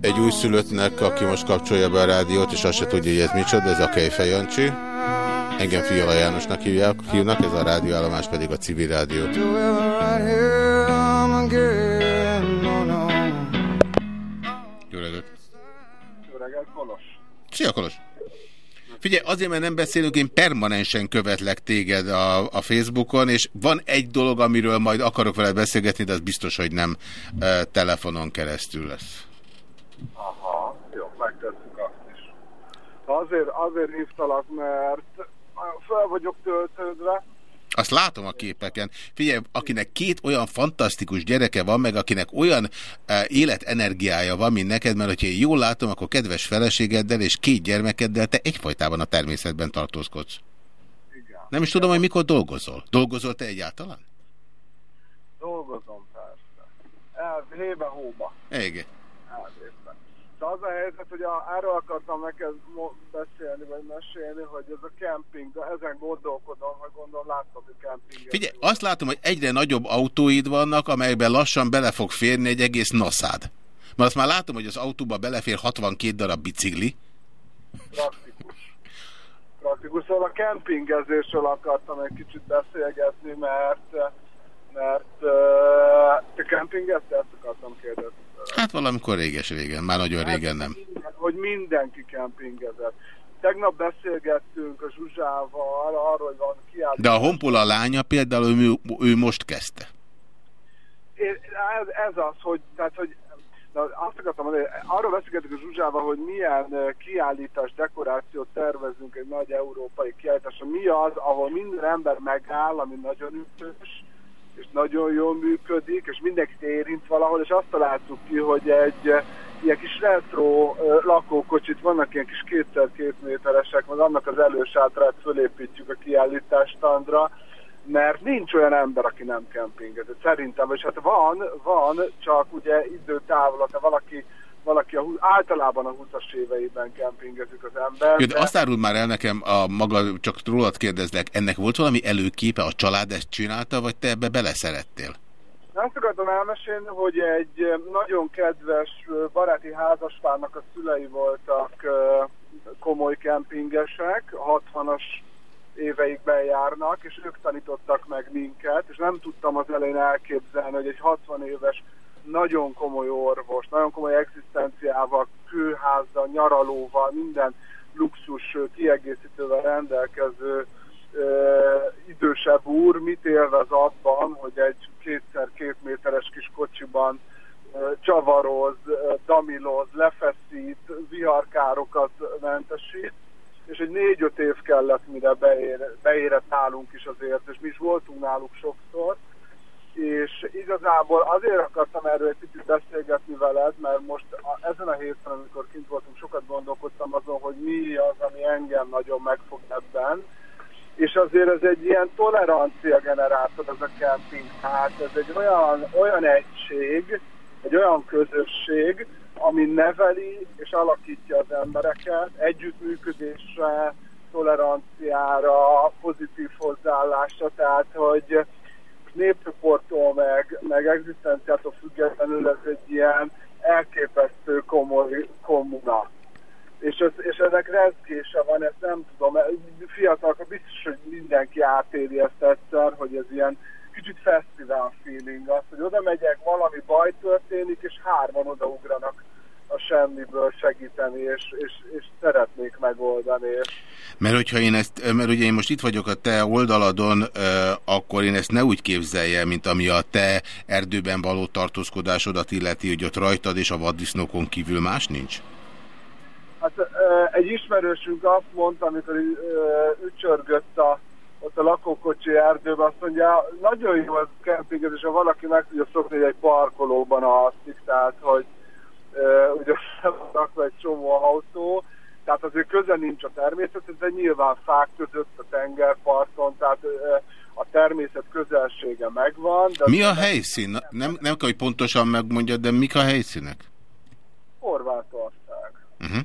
Egy újszülöttnek, aki most kapcsolja be a rádiót, és azt se tudja, hogy ez micsoda, ez a Kejfej Jancsi. Engem Fiala Jánosnak hívják, hívnak, ez a rádióállomás pedig a civil rádió. Jó reggelt! Jó reggelt, Kolos. Szia, Kolos! Figyelj, azért, mert nem beszélünk, én permanensen követlek téged a, a Facebookon, és van egy dolog, amiről majd akarok veled beszélgetni, de az biztos, hogy nem e, telefonon keresztül lesz. Aha, jó, megtesszük azt is. Azért, azért hívtalak, mert fel vagyok töltődve, Azt látom a képeken. Figyelj, akinek két olyan fantasztikus gyereke van, meg akinek olyan uh, életenergiája van, mint neked, mert hogyha én jól látom, akkor kedves feleségeddel és két gyermekeddel te egyfajtában a természetben tartózkodsz. Igen. Nem is tudom, hogy mikor dolgozol. Dolgozol te egyáltalán? dolgozom persze. El, hébe hóba. Igen. De az a helyzet, hogy a, erről akartam neked beszélni, vagy mesélni, hogy ez a camping, de ezen gondolkodom, hogy gondolom láttad, hogy camping. Figyelj, azt látom, hogy egyre nagyobb autóid vannak, amelyekben lassan bele fog férni egy egész naszád. Mert azt már látom, hogy az autóba belefér 62 darab bicikli. Praktikus. Praktikus. Szóval a kempingezésről akartam egy kicsit beszélgetni, mert mert uh, te kempingezte, ezt akartam kérdezni. Hát valamikor réges-régen, már nagyon régen nem. Hogy mindenki kempingezett. Tegnap beszélgettünk a Zsuzsával arról, hogy van kiállítás. De a Honpola lánya például ő, ő most kezdte. Én- Ez, ez az, hogy, tehát, hogy na, azt akartam mondani, arról beszélgettük a Zsuzsával, hogy milyen kiállítás, dekorációt tervezünk egy nagy európai kiállításra. Mi az, ahol minden ember megáll, ami nagyon ütős, és nagyon jól működik, és mindenkit érint valahol, és azt találtuk ki, hogy egy eh, ilyen kis retro eh, lakókocsit, vannak ilyen kis kétszer két méteresek, meg annak az elősátrát fölépítjük a kiállítástandra, mert nincs olyan ember, aki nem kempingezett. Szerintem, és hát van, van, csak ugye időtávlat, ha valaki, valaki a, általában a 20-as éveiben kempingezik az ember. Jó, de azt árul már el nekem, a maga, csak rólad kérdezlek, ennek volt valami előképe, a család ezt csinálta, vagy te ebbe beleszerettél? Azt akartam elmesélni, hogy egy nagyon kedves baráti házaspárnak a szülei voltak komoly kempingesek, 60-as éveikben járnak, és ők tanítottak meg minket, és nem tudtam az elején elképzelni, hogy egy 60 éves nagyon komoly orvos, nagyon komoly egzisztenciával, kőházzal, nyaralóval, minden luxus kiegészítővel rendelkező ö, idősebb úr mit élvez abban, hogy egy kétszer két méteres kis kocsiban ö, csavaroz, ö, damiloz, lefeszít, viharkárokat mentesít, és egy négy-öt év kellett, mire beér, beérett nálunk is azért, és mi is voltunk náluk sokszor, és igazából azért akartam erről egy picit beszélgetni veled, mert most a, ezen a héten, amikor kint voltunk, sokat gondolkodtam azon, hogy mi az, ami engem nagyon megfog ebben, és azért ez egy ilyen tolerancia generátor, ez a camping. Hát ez egy olyan, olyan egység, egy olyan közösség, ami neveli és alakítja az embereket együttműködésre, toleranciára, pozitív hozzáállásra, tehát hogy népcsoporttól meg, meg egzisztenciától függetlenül ez egy ilyen elképesztő komoly kommuna. És, ez, és ennek rezgése van, ezt nem tudom, fiatalok biztos, hogy mindenki átéli ezt egyszer, hogy ez ilyen kicsit fesztivál feeling az, hogy oda megyek, valami baj történik, és hárman odaugranak a semmiből segíteni, és, és, és szeretnék megoldani. Mert hogyha én ezt, mert ugye én most itt vagyok a te oldaladon, akkor én ezt ne úgy képzelje, mint ami a te erdőben való tartózkodásodat illeti, hogy ott rajtad és a vaddisznókon kívül más nincs? Hát egy ismerősünk azt mondta, amikor ücsörgött a, ott a lakókocsi erdőben, azt mondja, nagyon jó az kempingezés, ha valaki meg tudja szokni, hogy egy parkolóban alszik, tehát hogy ugye rakva egy csomó autó, tehát azért köze nincs a természethez, de nyilván fák között a tengerparton, tehát a természet közelsége megvan. De Mi a helyszín? Nem, nem kell, hogy pontosan megmondjad, de mik a helyszínek? Horvátország. Uh-huh.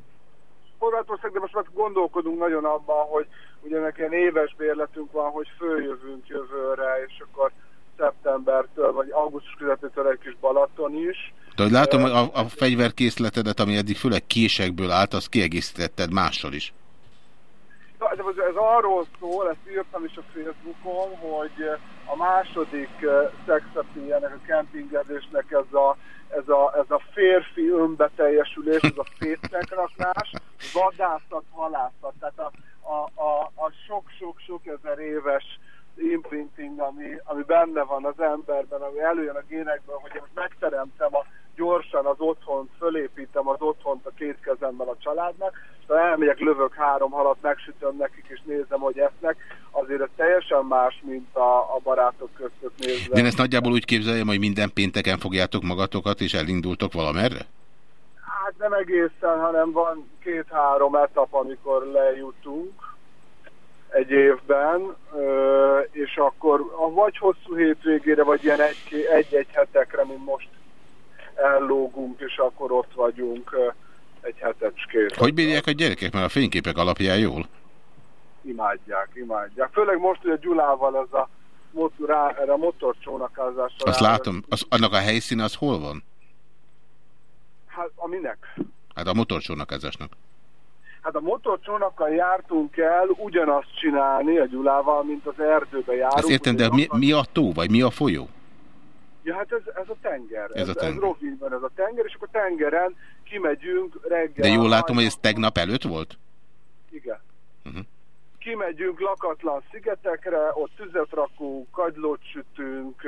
Horvátország, de most már gondolkodunk nagyon abban, hogy ugye ilyen éves bérletünk van, hogy följövünk jövőre, és akkor szeptembertől, vagy augusztus közepétől egy kis Balaton is. De hogy látom, a, a fegyverkészletedet, ami eddig főleg késekből állt, azt kiegészítetted mással is. Na, Ez, ez, arról szól, ezt írtam is a Facebookon, hogy a második uh, szexapé ennek a kempingezésnek ez a, ez, a, ez a férfi önbeteljesülés, ez a fészekrakás, vadászat, halászat. Tehát a, a sok-sok-sok ezer éves imprinting, ami, ami benne van az emberben, ami előjön a génekből, hogy én most megteremtem a gyorsan az otthont, fölépítem az otthont a két kezemmel a családnak, ha elmegyek, lövök három halat, megsütöm nekik, és nézem, hogy esznek, azért ez teljesen más, mint a, a barátok között nézve. De én ezt nagyjából úgy képzeljem, hogy minden pénteken fogjátok magatokat, és elindultok valamerre? Hát nem egészen, hanem van két-három etap, amikor lejutunk egy évben, és akkor vagy hosszú hétvégére, vagy ilyen egy- egy-egy hetekre, mint most ellógunk, és akkor ott vagyunk egy hetecskét. Hogy bírják a gyerekek? Mert a fényképek alapján jól. Imádják, imádják. Főleg most, hogy a Gyulával ez a, motor, erre a motorcsónakázásra Azt látom. Az, annak a helyszíne az hol van? Hát aminek? Hát a motorcsónakázásnak. Hát a motorcsónakkal jártunk el ugyanazt csinálni a Gyulával, mint az erdőbe járunk. Ezt értem, de mi, mi a tó, vagy mi a folyó? Ja, hát ez, ez a tenger. Ez a tenger. Ez Rovinban ez a tenger, és akkor tengeren kimegyünk reggel. De jól látom, hogy ez tegnap előtt volt? Igen. Uh-huh. Kimegyünk lakatlan szigetekre, ott tüzet rakunk, kagylót sütünk,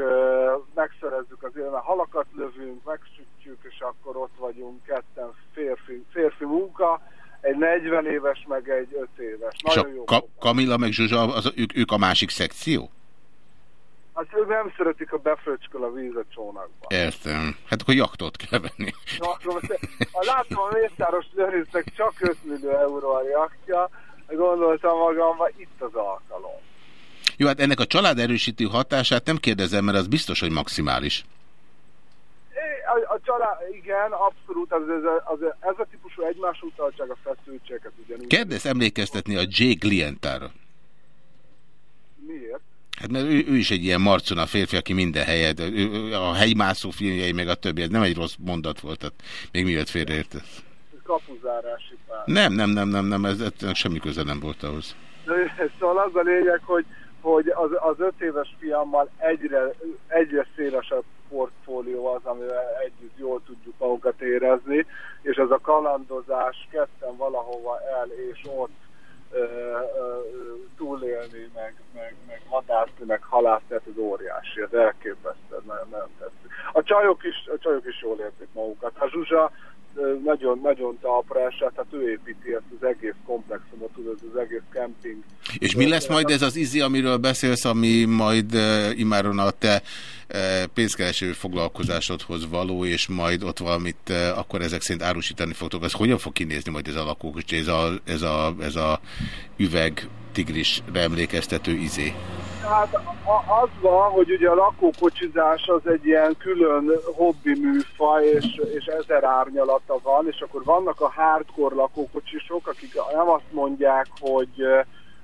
megszerezzük az élve, halakat lövünk, megsütjük, és akkor ott vagyunk ketten férfi, férfi munka, egy 40 éves, meg egy 5 éves. És Nagyon a jó. Ka Kamilla meg Zsuzsa, az, ők, ők a másik szekció? Hát ők nem szeretik, ha befröcsköl a víz a csónakba. Értem. Hát akkor jaktot kell venni. Na, most, ha látom a Mészáros Lőrincnek csak 5 millió euró a jaktja, gondoltam magamban, itt az alkalom. Jó, hát ennek a család erősítő hatását nem kérdezem, mert az biztos, hogy maximális. A, a család, igen, abszolút, az, ez, a- az, ez a típusú egymás utaltság a feszültséget ugyanúgy. Kérdez emlékeztetni a Jay Glientára. Hát mert ő, ő is egy ilyen marcona férfi, aki minden helyet, ő, a hegymászó filmjei, meg a többi, ez nem egy rossz mondat volt, tehát még miért félreértesz. Kapuzárási pár. Nem, nem, nem, nem, nem, ez ennek semmi köze nem volt ahhoz. Szóval az a lényeg, hogy, hogy az, az öt éves fiammal egyre, egyre szélesebb portfólió az, amivel együtt jól tudjuk magunkat érezni, és ez a kalandozás ketten valahova el és ott túlélni, meg, meg, meg vadászni, meg halászni, ez óriási, ez elképesztő, nagyon, nagyon tetszik. A csajok is, a csajok is jól érzik magukat. A Zsuzsa ö, nagyon, nagyon talpra esett, tehát ő építi ezt az egész komplexumot, tudod, az egész kemping. És mi lesz majd ez az izi, amiről beszélsz, ami majd uh, imáron a te uh, pénzkereső foglalkozásodhoz való, és majd ott valamit uh, akkor ezek szerint árusítani fogtok. Az hogyan fog kinézni majd ez a lakókocsi, ez a, ez a, ez a üveg tigrisre emlékeztető izé? Hát az van, hogy ugye a lakókocsizás az egy ilyen külön hobbi műfaj, és, és ezer árnyalata van, és akkor vannak a hardcore lakókocsisok, akik nem azt mondják, hogy,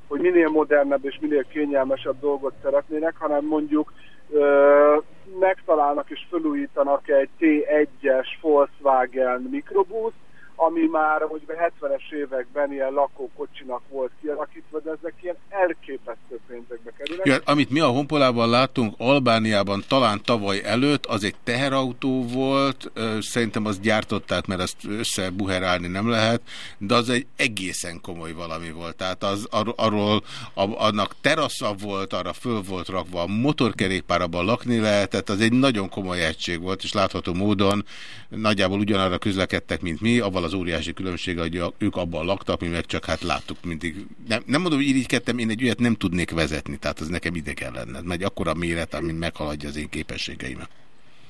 hogy minél modernebb és minél kényelmesebb dolgot szeretnének, hanem mondjuk ö, megtalálnak és felújítanak egy T1-es Volkswagen mikrobuszt, ami már hogy 70-es években ilyen lakókocsinak volt kialakítva, de ezek ilyen elképesztő pénzekbe kerülnek. Ja, amit mi a honpolában láttunk Albániában talán tavaly előtt, az egy teherautó volt, szerintem azt gyártották, mert azt összebuherálni nem lehet, de az egy egészen komoly valami volt. Tehát az, ar arról a, annak terasza volt, arra föl volt rakva, a motorkerékpárban lakni lehetett, az egy nagyon komoly egység volt, és látható módon nagyjából ugyanarra közlekedtek, mint mi, avval az óriási különbsége, hogy ők abban laktak, mi meg csak hát láttuk mindig. Nem, nem mondom, hogy irigykedtem, én egy olyat nem tudnék vezetni, tehát az nekem idegen lenne. Megy akkora méret, ami meghaladja az én képességeimet.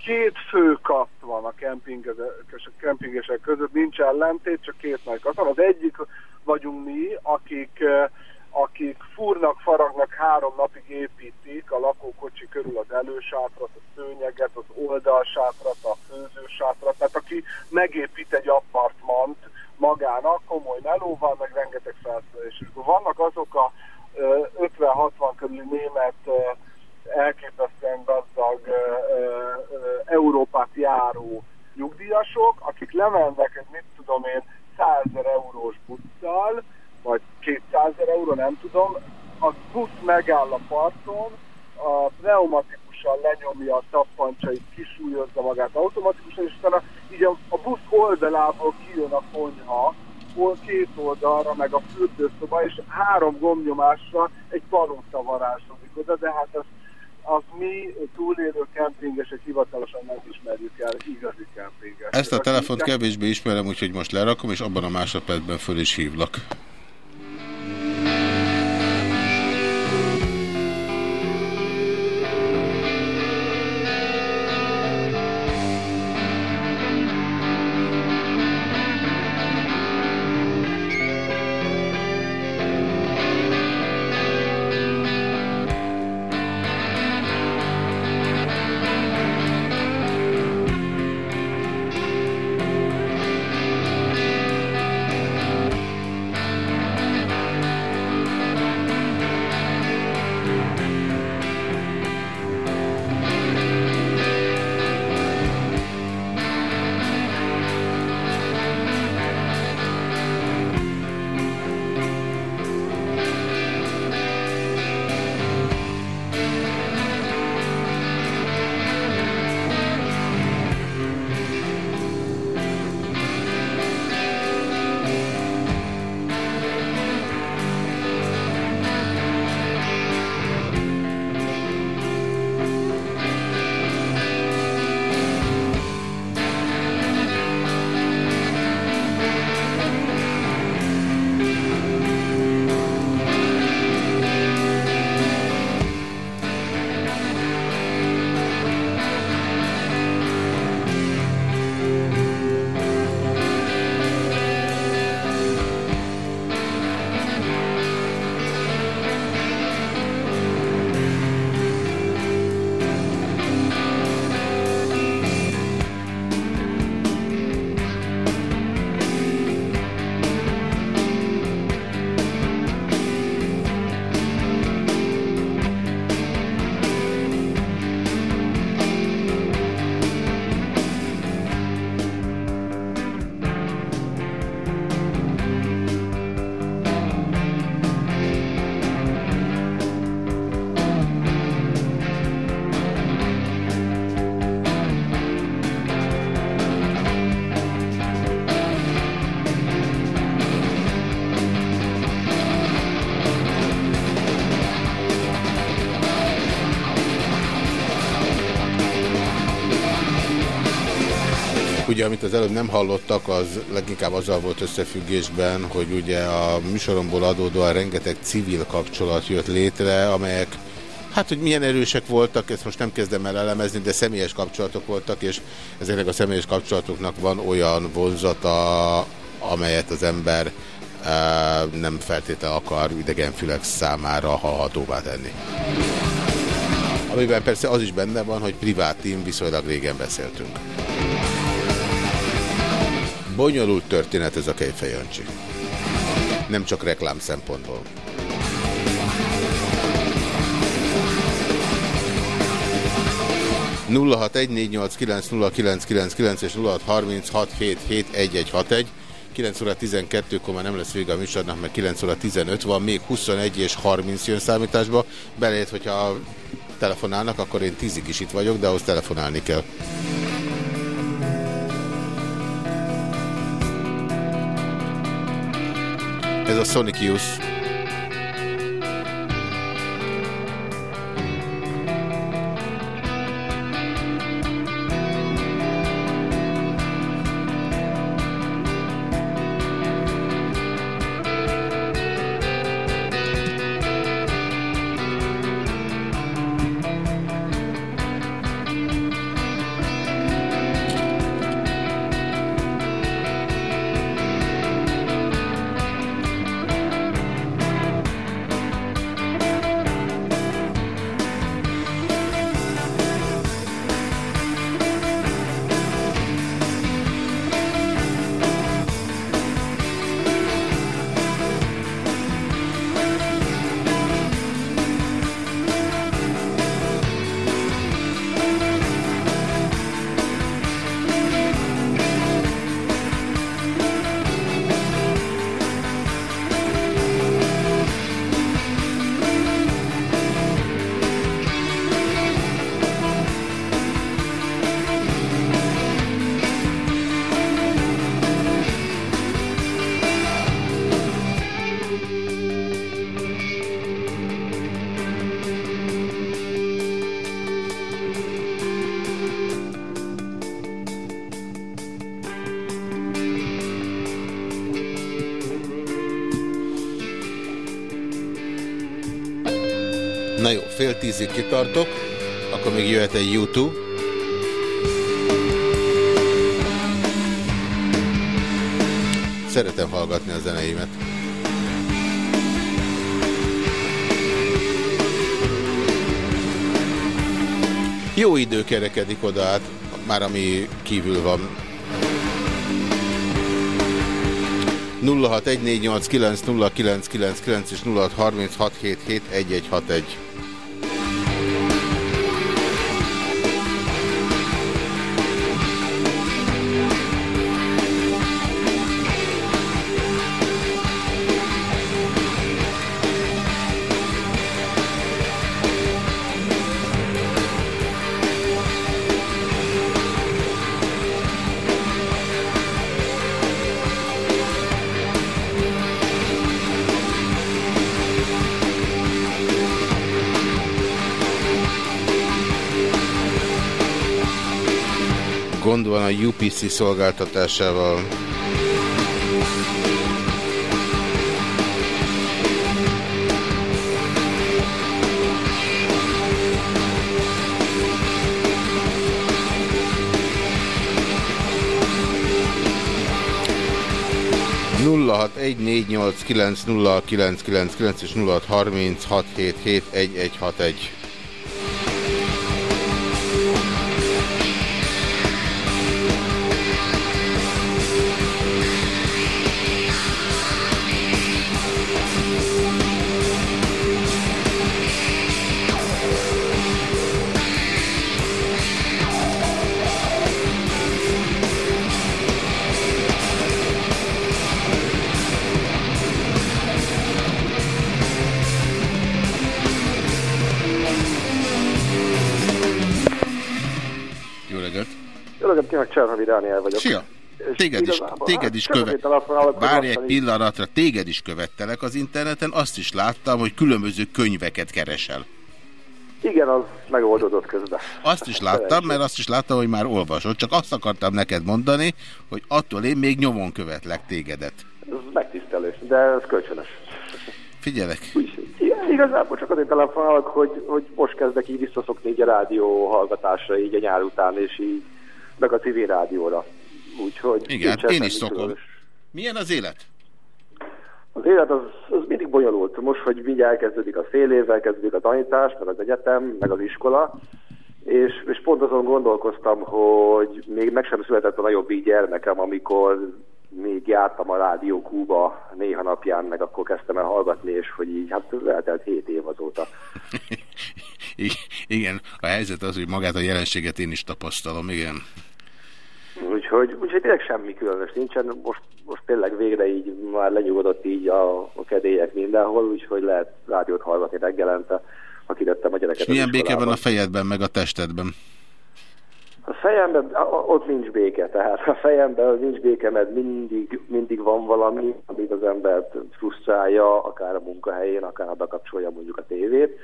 Két fő kaszt van a kempingesek, között, nincs ellentét, csak két nagy van. Az egyik vagyunk mi, akik, eh, akik fúrnak, faragnak, három napig építik a lakókocsi körül az elősátrat, a szőnyeget, az oldalsátrat, a főzősátrat, tehát aki megépít egy apartmant magának, komoly melóval, meg rengeteg felszerelés. Vannak azok a ö, 50-60 körüli német elképesztően gazdag Európát járó nyugdíjasok, akik lemennek mit tudom én, 100 ezer eurós busszal, 200 ezer euró, nem tudom, a busz megáll a parton, a pneumatikusan lenyomja a tappancsait, kisúlyozza magát automatikusan, és utána így a, a busz oldalából kijön a konyha, hol két oldalra, meg a fürdőszoba, és három gombnyomásra egy palota varázsodik oda, de hát ez az mi túlélő kempingesek hivatalosan nem ismerjük el igazi kempingesek. Ezt a telefont kevésbé ismerem, úgyhogy most lerakom, és abban a másodpercben föl is hívlak. Amit az előbb nem hallottak, az leginkább azzal volt összefüggésben, hogy ugye a műsoromból adódóan rengeteg civil kapcsolat jött létre, amelyek Hát, hogy milyen erősek voltak, ezt most nem kezdem el elemezni, de személyes kapcsolatok voltak, és ezeknek a személyes kapcsolatoknak van olyan vonzata, amelyet az ember e, nem feltétlenül akar idegenfülek számára hallhatóvá tenni. Amiben persze az is benne van, hogy privát viszonylag régen beszéltünk. Bonyolult történet ez a Kejfej Jancsi. Nem csak reklám szempontból. és nulla hat harminc hat hét hét egy egy hat egy 9 óra 12-kor már nem lesz vége a műsornak, mert 9 óra 15 van, még 21 és 30 jön számításba. Belét, hogyha telefonálnak, akkor én 10-ig is itt vagyok, de ahhoz telefonálni kell. Ez a Sonic. Tízig kitartok, akkor még jöhet egy YouTube. Szeretem hallgatni a zeneimet. Jó idő kerekedik oda át, már ami kívül van. 0614890999 és 0636771161. a UPC szolgáltatásával. nulla hat egy négy Cserhavi Dániel vagyok. Szia! Téged is, téged is követ... Várj egy pillanatra, téged is követtelek az interneten, azt is láttam, hogy különböző könyveket keresel. Igen, az megoldódott közben. Azt is láttam, mert azt is láttam, hogy már olvasod, csak azt akartam neked mondani, hogy attól én még nyomon követlek tégedet. Ez megtisztelő, de ez kölcsönös. Figyelek. Igen, igazából csak azért telefonálok, hogy, hogy most kezdek így visszaszokni így a rádió hallgatásra így a nyár után, és így meg a civil rádióra. Úgyhogy Igen, hát én is szokom. különös. Milyen az élet? Az élet az, az mindig bonyolult. Most, hogy mindjárt kezdődik a fél évvel, kezdődik a tanítás, meg az egyetem, meg az iskola, és, és pont azon gondolkoztam, hogy még meg sem született a nagyobb így gyermekem, amikor még jártam a Rádió Kúba néha napján, meg akkor kezdtem el hallgatni, és hogy így, hát eltelt 7 év azóta. Igen, a helyzet az, hogy magát a jelenséget én is tapasztalom, igen. Úgyhogy, úgyhogy tényleg semmi különös nincsen. Most, most tényleg végre így már lenyugodott így a, a kedélyek mindenhol, úgyhogy lehet rádiót hallgatni reggelente, ha kitettem a gyereket. És milyen béke van a fejedben, meg a testedben? A fejemben, ott nincs béke, tehát a fejemben nincs béke, mert mindig, mindig van valami, amit az embert frusztrálja, akár a munkahelyén, akár ha bekapcsolja mondjuk a tévét,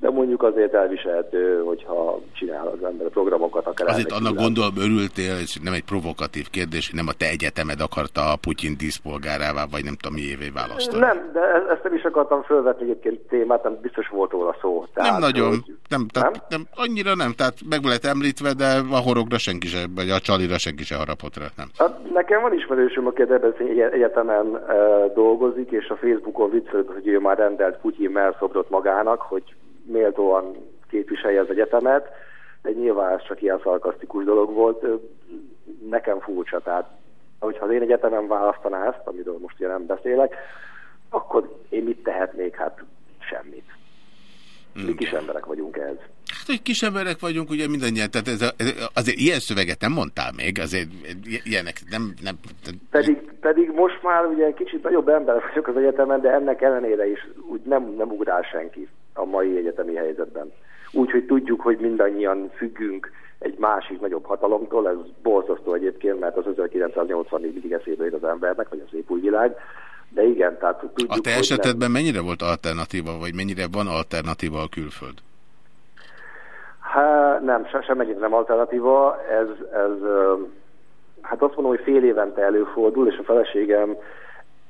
de mondjuk azért elviselhető, hogyha csinál az ember programokat, akár Azért annak külön. gondolom örültél, ez nem egy provokatív kérdés, hogy nem a te egyetemed akarta a Putyin díszpolgárává, vagy nem tudom miévé választani. Nem, de e- ezt nem is akartam felvetni egyébként témát, nem biztos volt róla szó. nem nagyon, hogy- nem, tehát, nem? annyira nem, tehát meg lett említve, de a horogra senki se, vagy a csalira senki se harapott rá, nem. Hát nekem van ismerősöm, aki Egye- Egyetemen e, dolgozik, és a Facebookon viccelődött, hogy ő már rendelt Putyin melszobrot magának, hogy méltóan képviselje az egyetemet, de nyilván ez csak ilyen szarkasztikus dolog volt. Nekem furcsa, tehát hogyha az én egyetemem választaná ezt, amiről most ugye nem beszélek, akkor én mit tehetnék? Hát semmit. Mi kis emberek vagyunk ez. Hát, hogy kis emberek vagyunk, ugye mindannyian, tehát ez a, azért ilyen szöveget nem mondtál még, azért ilyenek nem, nem, Pedig, pedig most már ugye kicsit nagyobb ember vagyok az egyetemen, de ennek ellenére is úgy nem, nem ugrál senki a mai egyetemi helyzetben. Úgyhogy tudjuk, hogy mindannyian függünk egy másik nagyobb hatalomtól, ez borzasztó egyébként, mert az 1984 mindig eszébe jut az embernek, vagy az épp új világ, de igen, tehát tudjuk, A te esetedben mennyire volt alternatíva, vagy mennyire van alternatíva a külföld? Hát nem, se, semmennyire nem alternatíva. Ez, ez, hát azt mondom, hogy fél évente előfordul, és a feleségem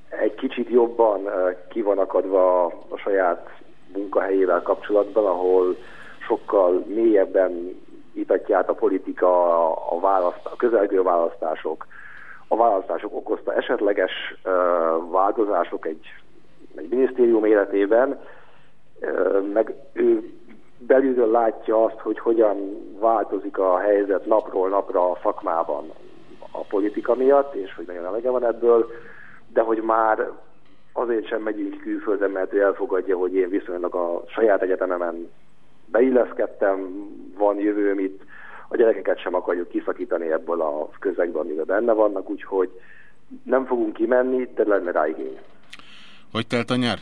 egy kicsit jobban ki van akadva a saját munkahelyével kapcsolatban, ahol sokkal mélyebben itatja át a politika, a, választ, a közelgő választások, a választások okozta esetleges uh, változások egy, egy minisztérium életében, uh, meg ő belülről látja azt, hogy hogyan változik a helyzet napról napra a szakmában a politika miatt, és hogy nagyon elege van ebből, de hogy már azért sem megyünk külföldre, mert ő elfogadja, hogy én viszonylag a saját egyetememen beilleszkedtem, van jövőm itt, a gyerekeket sem akarjuk kiszakítani ebből a közegből, amiben benne vannak, úgyhogy nem fogunk kimenni, de lenne rá igény. Hogy telt a nyár?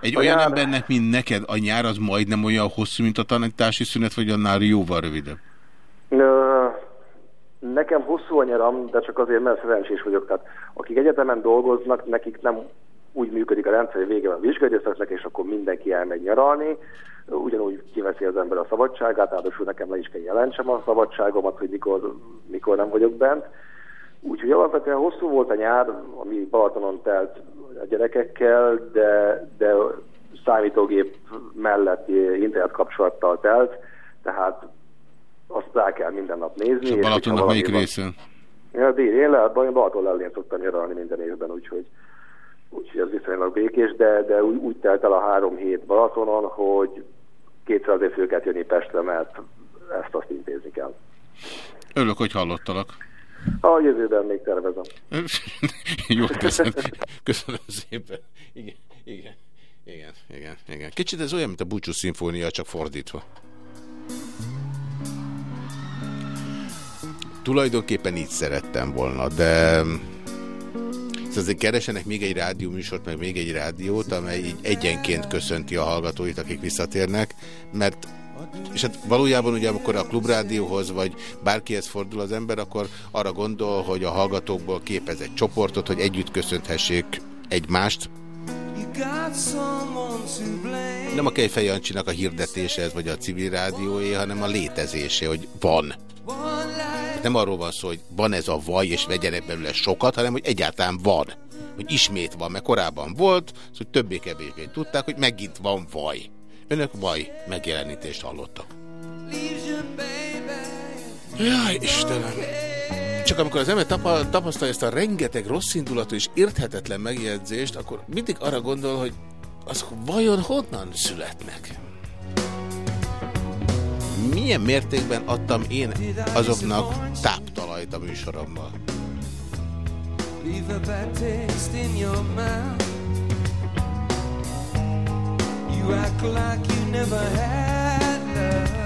Egy A olyan nyár- embernek, mint neked, a nyár az majdnem olyan hosszú, mint a tanítási szünet, vagy annál jóval rövidebb? Ö, Nekem hosszú a nyaram, de csak azért, mert szerencsés vagyok. Tehát akik egyetemen dolgoznak, nekik nem úgy működik a rendszer, hogy vége van vizsgaidőszaknak, és akkor mindenki elmegy nyaralni. Ugyanúgy kiveszi az ember a szabadságát, ráadásul nekem le is kell jelentsem a szabadságomat, hogy mikor, mikor nem vagyok bent. Úgyhogy alapvetően hosszú volt a nyár, ami Balatonon telt a gyerekekkel, de, de számítógép mellett internet kapcsolattal telt, tehát azt rá kell minden nap nézni. És a és Balatonnak valami melyik részén? Ja, dél, én le, Balaton ellén szoktam nyaralni minden évben, úgyhogy, úgyhogy ez viszonylag békés, de, de úgy, úgy telt el a három hét Balatonon, hogy kétszer azért föl kell jönni Pestre, mert ezt azt intézni kell. Örülök, hogy hallottalak. A jövőben még tervezem. Jó, köszönöm. Köszönöm szépen. Igen, igen, igen, igen, igen. Kicsit ez olyan, mint a búcsú szimfónia, csak fordítva. Tulajdonképpen így szerettem volna, de Szóval azért keresenek még egy rádió műsort, meg még egy rádiót, amely így egyenként köszönti a hallgatóit, akik visszatérnek, mert és hát valójában ugye amikor a klubrádióhoz vagy bárkihez fordul az ember, akkor arra gondol, hogy a hallgatókból képez egy csoportot, hogy együtt köszönthessék egymást. Nem a Kejfej Jancsinak a hirdetése ez, vagy a civil rádióé, hanem a létezése, hogy van. Nem arról van szó, hogy van ez a vaj, és vegyenek belőle sokat, hanem hogy egyáltalán van. Hogy ismét van, mert korábban volt, szóval hogy többé-kevésbé tudták, hogy megint van vaj. Önök vaj megjelenítést hallottak. Jaj, Istenem! Csak amikor az ember tapa- tapasztalja ezt a rengeteg rossz indulatú és érthetetlen megjegyzést, akkor mindig arra gondol, hogy azok vajon honnan születnek? Milyen mértékben adtam én azoknak táptalajt a műsorommal? You act like you never had.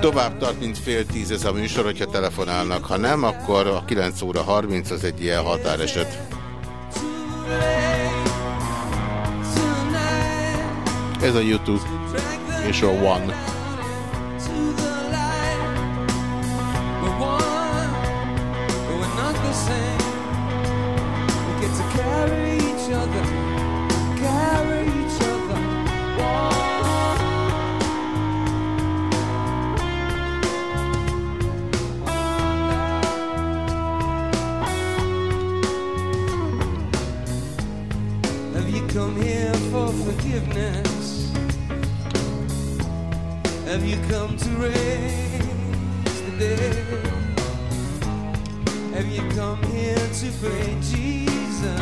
Tovább tart, mint fél tíz ez a műsor, hogyha telefonálnak. Ha nem, akkor a 9 óra 30 az egy ilyen határeset. Ez a YouTube és a One. Come here for forgiveness? Have you come to raise the dead? Have you come here to pray Jesus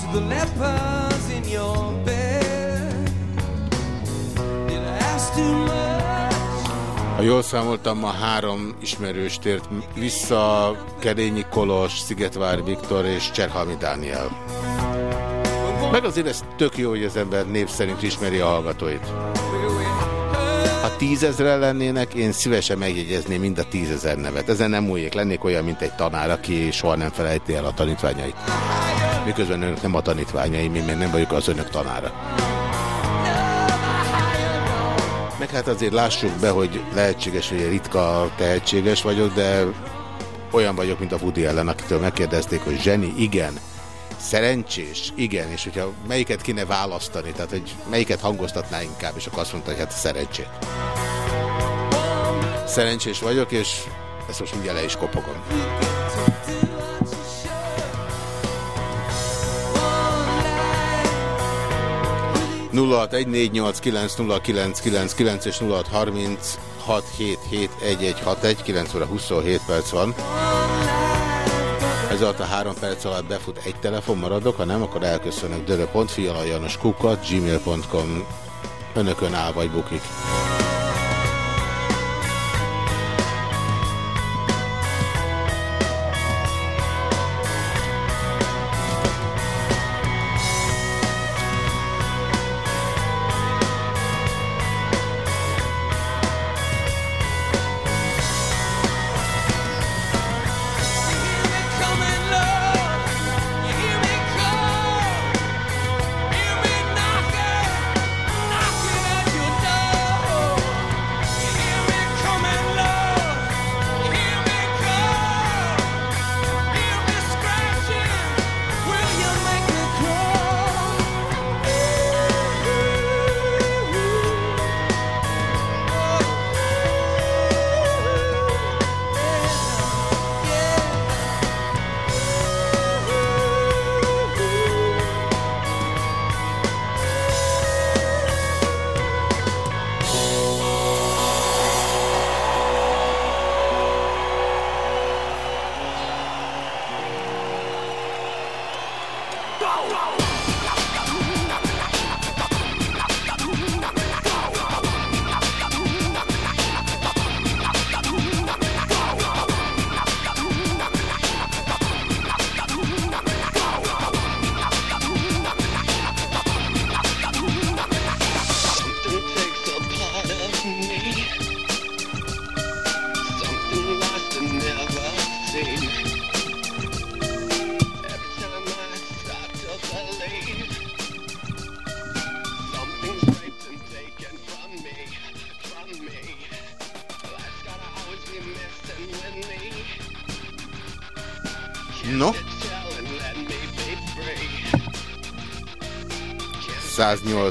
to the lepers in your bed? Did I ask too much? Ha jól számoltam, ma három ismerős tért vissza, Kerényi Kolos, Szigetvár Viktor és Cserhalmi Dániel. Meg azért ez tök jó, hogy az ember név szerint ismeri a hallgatóit. Ha tízezre lennének, én szívesen megjegyezném mind a tízezer nevet. Ezen nem múljék, lennék olyan, mint egy tanár, aki soha nem felejti el a tanítványait. Miközben önök nem a tanítványaim, én még nem vagyok az önök tanára. Meg hát azért lássuk be, hogy lehetséges, hogy ritka tehetséges vagyok, de olyan vagyok, mint a Woody ellen, akitől megkérdezték, hogy zseni, igen, szerencsés, igen, és hogyha melyiket kéne választani, tehát hogy melyiket hangoztatná inkább, és akkor azt mondta, hogy hát szerencsét. Szerencsés vagyok, és ezt most mindjárt le is kopogom. 0614890999 és 0636771161, 9 óra 27 perc van. Ez alatt a három perc alatt befut egy telefon, maradok, ha nem, akkor elköszönök. dörö.fialajanoskukat, gmail.com Önökön áll vagy bukik.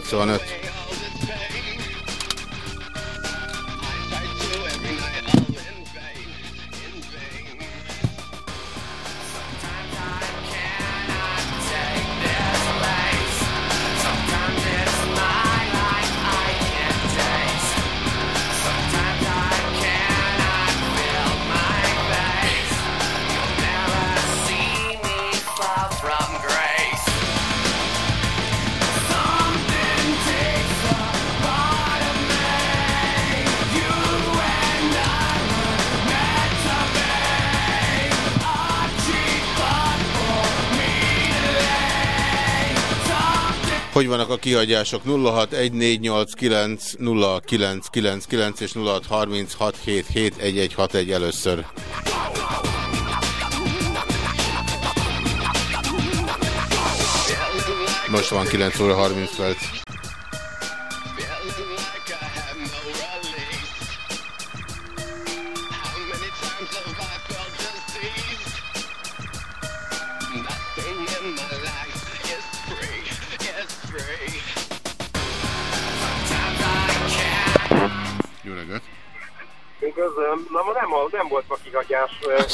185. vannak a kihagyások? 0614890999 és 0636771161 először. Most van 9 óra 30 perc.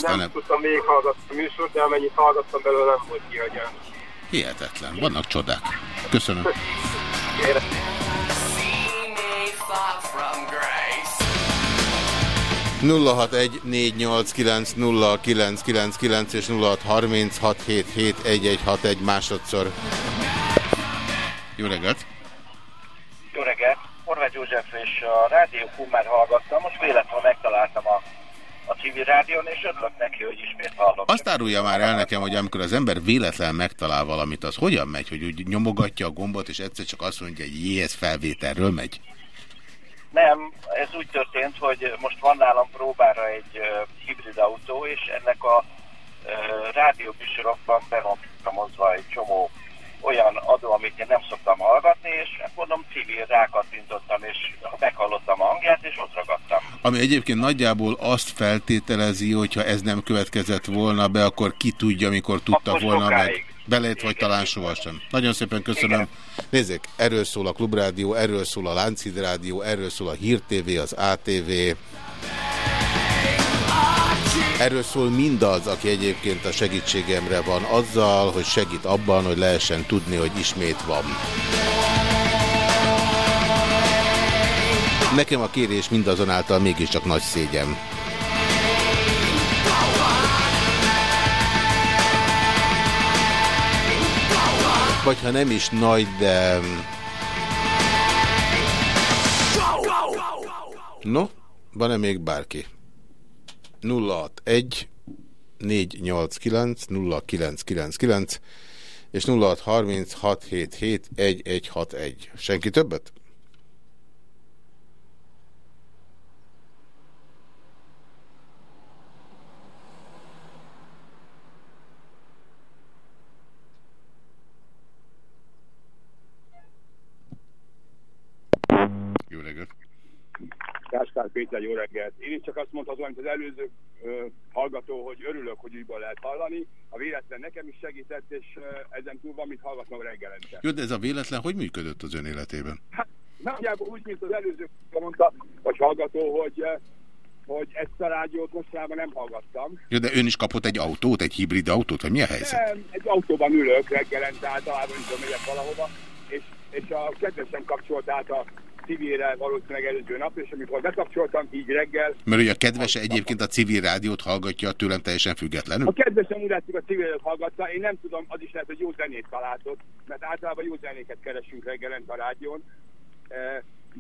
Aztán nem, tudtam végighallgatni a műsort, de amennyit hallgattam belőle, nem volt kihagyás. Hihetetlen. Vannak csodák. Köszönöm. grace. 0614890999 és 0636771161 másodszor. Jó reggelt! Jó reggelt! Horváth József és a Rádió Q már hallgattam, most véletlenül megtaláltam civil rádión, és örülök neki, hogy ismét hallom. Azt árulja már el nekem, hogy amikor az ember véletlen megtalál valamit, az hogyan megy, hogy úgy nyomogatja a gombot, és egyszer csak azt mondja, hogy jé, ez felvételről megy? Nem, ez úgy történt, hogy most van nálam próbára egy uh, hibrid autó, és ennek a uh, rádióműsorokban be van programozva egy csomó olyan adó, amit én nem szoktam hallgatni, és hát mondom, civil rákattintottam, és meghallottam a hangját, és ott ragadtam. Ami egyébként nagyjából azt feltételezi, hogyha ez nem következett volna be, akkor ki tudja, mikor tudta Akkor volna sokáig. meg. Belét vagy talán sohasem. Nagyon szépen köszönöm. Nézzék, erről szól a Klubrádió, erről szól a Láncid Rádió, erről szól a Hír TV, az ATV. Erről szól mindaz, aki egyébként a segítségemre van, azzal, hogy segít abban, hogy lehessen tudni, hogy ismét van. Nekem a kérés mindazonáltal mégiscsak nagy szégyen. Vagy ha nem is nagy, de... No, van-e még bárki? 061 489 0999 és 0636771161. Senki többet? Jó reggelt! Káskár Péter, jó reggelt. Én is csak azt mondhatom, mint az előző ö, hallgató, hogy örülök, hogy újból lehet hallani. A véletlen nekem is segített, és ö, ezen túl van, mit hallgatnom reggelente. Jó, de ez a véletlen hogy működött az ön életében? Nagyjából úgy, mint az előző mondta, vagy hallgató, hogy, hogy ezt a rádiót mostában nem hallgattam. Jó, de ön is kapott egy autót, egy hibrid autót, vagy mi a helyzet? Nem, egy autóban ülök reggelente, általában is megyek valahova, és, és a kedvesem kapcsolt át a civilre valószínűleg előző nap, és amikor bekapcsoltam, így reggel, Mert ugye a kedvese egyébként a civil rádiót hallgatja tőlem teljesen függetlenül? A kedvesem úgy látszik a civilet hallgatta, én nem tudom, az is lehet, hogy jó zenét találtott, mert általában jó zenéket keresünk reggelent a rádión.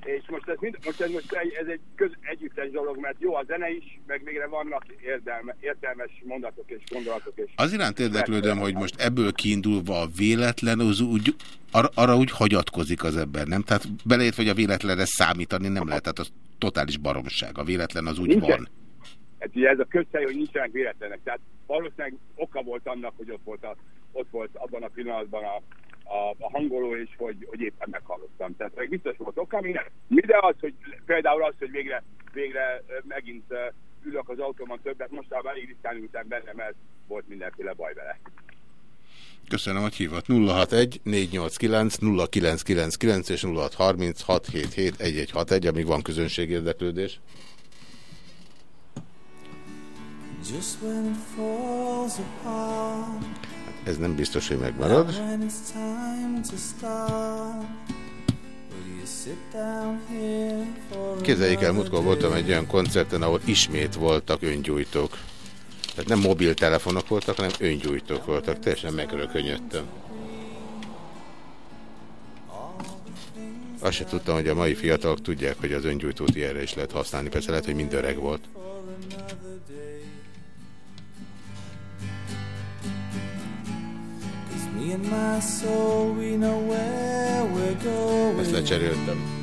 És most ez, mind, most ez, most egy, ez egy köz, együttes dolog, mert jó a zene is, meg végre vannak érdelme, értelmes mondatok és gondolatok. És Az iránt érdeklődöm, hogy most ebből kiindulva a véletlen az úgy, arra, arra úgy hagyatkozik az ember, nem? Tehát beleért, hogy a véletlenre számítani nem lehet, tehát az totális baromság. A véletlen az úgy Nincsen. van. Hát ugye ez a közhely, hogy nincsenek véletlenek. Tehát valószínűleg oka volt annak, hogy ott volt, a, ott volt abban a pillanatban a, a, a hangoló, és hogy, hogy éppen meghallottam. Tehát meg biztos volt minden. Mi de az, hogy például az, hogy végre, végre megint ülök az autóban többet, mostában elég ritkán ültem benne, mert volt mindenféle baj vele. Köszönöm, hogy hívott. 061 489 0999 és 0630 677 1161, amíg van közönség érdeklődés. Just when it falls apart, Ez nem biztos, hogy megmarad. Képzeljék el, múltkor voltam egy olyan koncerten, ahol ismét voltak öngyújtók. Tehát nem mobiltelefonok voltak, hanem öngyújtók voltak. Teljesen megrökönyödtem. Azt se tudtam, hogy a mai fiatalok tudják, hogy az öngyújtót ilyenre is lehet használni. Persze lehet, hogy mind öreg volt. Ezt lecseréltem.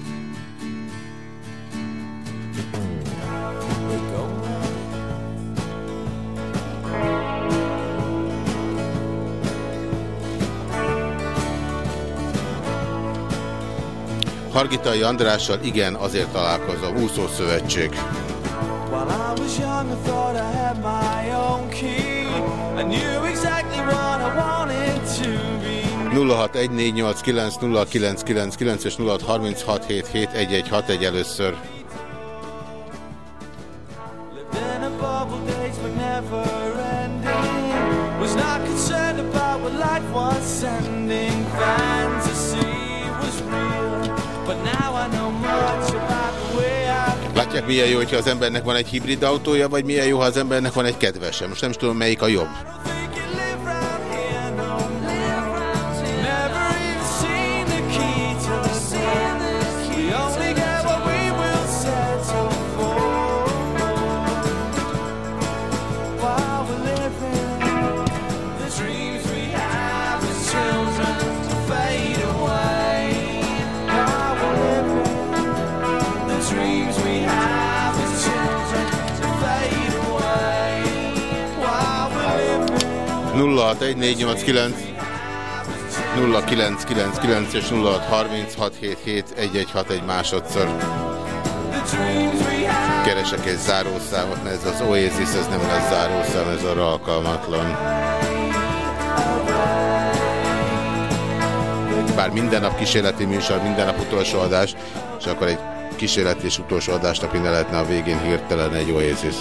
Hargitai Andrással igen, azért találkozom. Úszó Szövetség. While I was young, I thought I had my own key. I knew exactly what I wanted to be. 0614890999 és 0636771161 először. Fantasy was real, but now I know much about Látják, milyen jó, hogyha az embernek van egy hibrid autója, vagy milyen jó, ha az embernek van egy kedvese. Most nem is tudom, melyik a jobb. 061489 0999 és 0636771161 másodszor. Keresek egy zárószámot, mert ez az Oasis, ez nem lesz zárószám, ez arra alkalmatlan. Bár minden nap kísérleti műsor, minden nap utolsó adás, és akkor egy kísérleti és utolsó adásnak ne lehetne a végén hirtelen egy Oasis.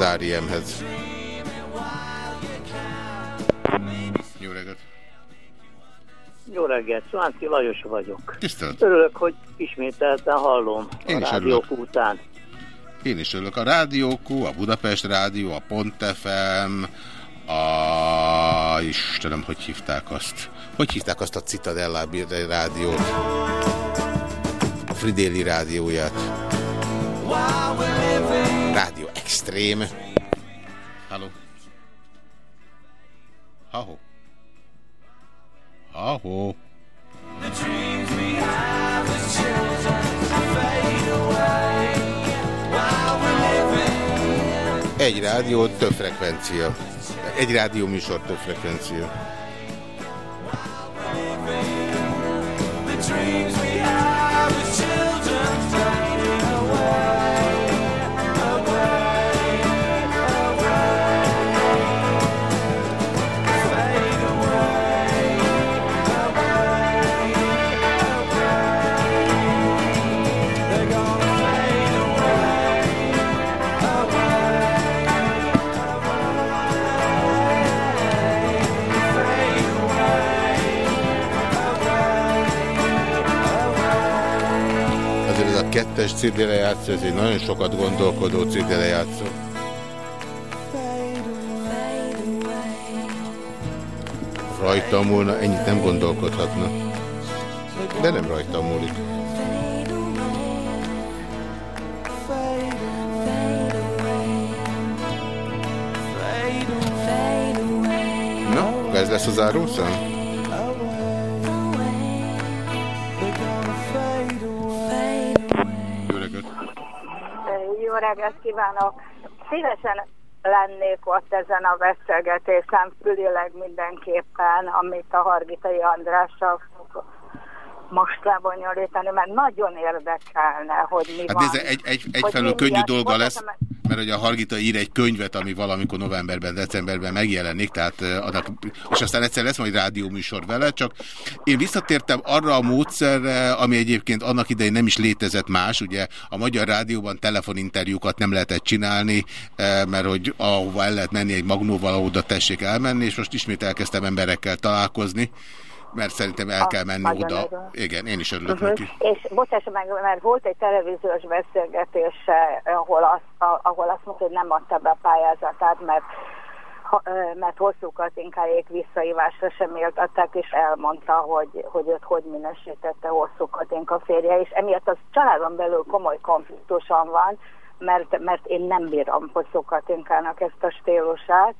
Az ARM-hez. Jó reggelt! Jó reggelt, Szvánci Lajos vagyok. Tisztelt! Örülök, hogy ismételten hallom Én a is rádiók örülök. után. Én is örülök. A Rádiókó, a Budapest Rádió, a Pont FM, a... Istenem, hogy hívták azt? Hogy hívták azt a Citadella rádiót? A Fridéli rádióját. Radio Extreme. Hallo. Aho. Aho. Egy rádió, több frekvencia. Egy rádió műsor, több frekvencia. dreams we had as children fading away. 2-es ez egy nagyon sokat gondolkodó cirlélejátszó. Rajtam múlna, ennyit nem gondolkodhatna. De nem rajtam múlik. Na, ez lesz az árószám? Jó reggelt kívánok! Szívesen lennék ott ezen a beszélgetésen, fülileg mindenképpen, amit a Hargitai Andrással fog most lebonyolítani, mert nagyon érdekelne, hogy mi Hát van. nézze, egy, egy, egyfelől könnyű dolga lesz, pontosan- mert hogy a Hargita ír egy könyvet, ami valamikor novemberben, decemberben megjelenik, tehát eh, annak, és aztán egyszer lesz majd rádióműsor vele, csak én visszatértem arra a módszerre, ami egyébként annak idején nem is létezett más, ugye a Magyar Rádióban telefoninterjúkat nem lehetett csinálni, mert hogy ahova el lehet menni egy magnóval, oda tessék elmenni, és most ismét elkezdtem emberekkel találkozni, mert szerintem el kell menni nagyon oda. Igen, én is örülök Uh-huh. neki. És bocsáss meg, mert volt egy televíziós beszélgetés, ahol azt, a- ahol azt mondta, hogy nem adta be a pályázatát, mert mert hosszú Katinkáék visszaívásra sem méltatták, és elmondta, hogy, hogy őt hogy minősítette hosszú Katinka férje, és emiatt az családon belül komoly konfliktuson van, mert, mert én nem bírom hosszú Katinkának ezt a stílusát,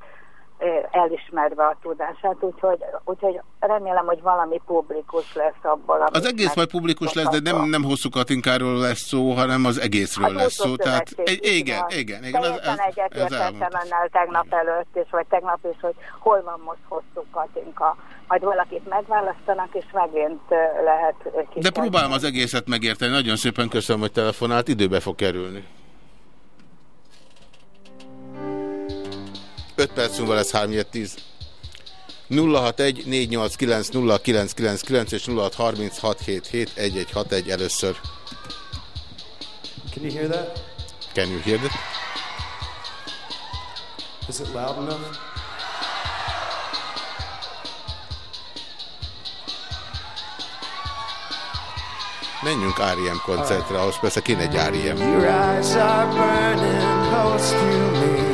elismerve a tudását, úgyhogy, úgyhogy remélem, hogy valami publikus lesz abból, Az egész majd publikus lesz, de nem, nem hosszú Katinkáról lesz szó, hanem az egészről lesz szó. Tehát egy, igen, igen, igen. Teljesen ez, ez egyetértettem önnel tegnap előtt, és vagy tegnap is, hogy hol van most hosszú Katinka. Majd valakit megválasztanak, és megint lehet De próbálom az egészet megérteni. Nagyon szépen köszönöm, hogy telefonált. Időbe fog kerülni. 5 perc múlva lesz 3 10. 061 489 0999 és 0636771161 először. Can you hear that? Can you hear that? Is it loud enough? Menjünk R.E.M. koncertre, ahhoz persze kéne egy R.E.M. Your eyes are burning close to me.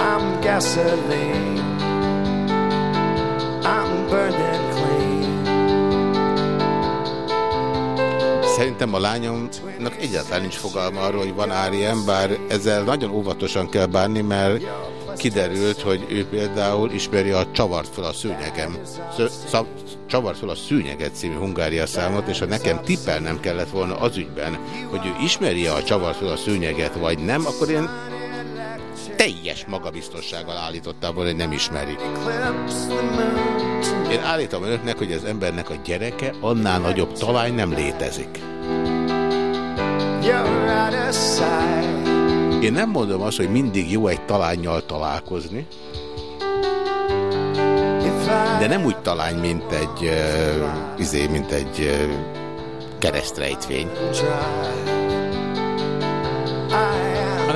I'm gasoline. I'm burning clean. Szerintem a lányomnak egyáltalán nincs fogalma arról, hogy van R.E.M., bár ezzel nagyon óvatosan kell bánni, mert kiderült, hogy ő például ismeri a Csavart fel a szőnyegem. Csavart fel a szőnyeget című Hungária számot, és ha nekem tippelnem kellett volna az ügyben, hogy ő ismeri a Csavart fel a szőnyeget, vagy nem, akkor én teljes magabiztossággal állítottam volna, hogy nem ismeri. Én állítom önöknek, hogy az embernek a gyereke annál nagyobb talány nem létezik. Én nem mondom azt, hogy mindig jó egy talányjal találkozni, de nem úgy talány, mint egy, uh, izé, mint egy uh, keresztrejtvény.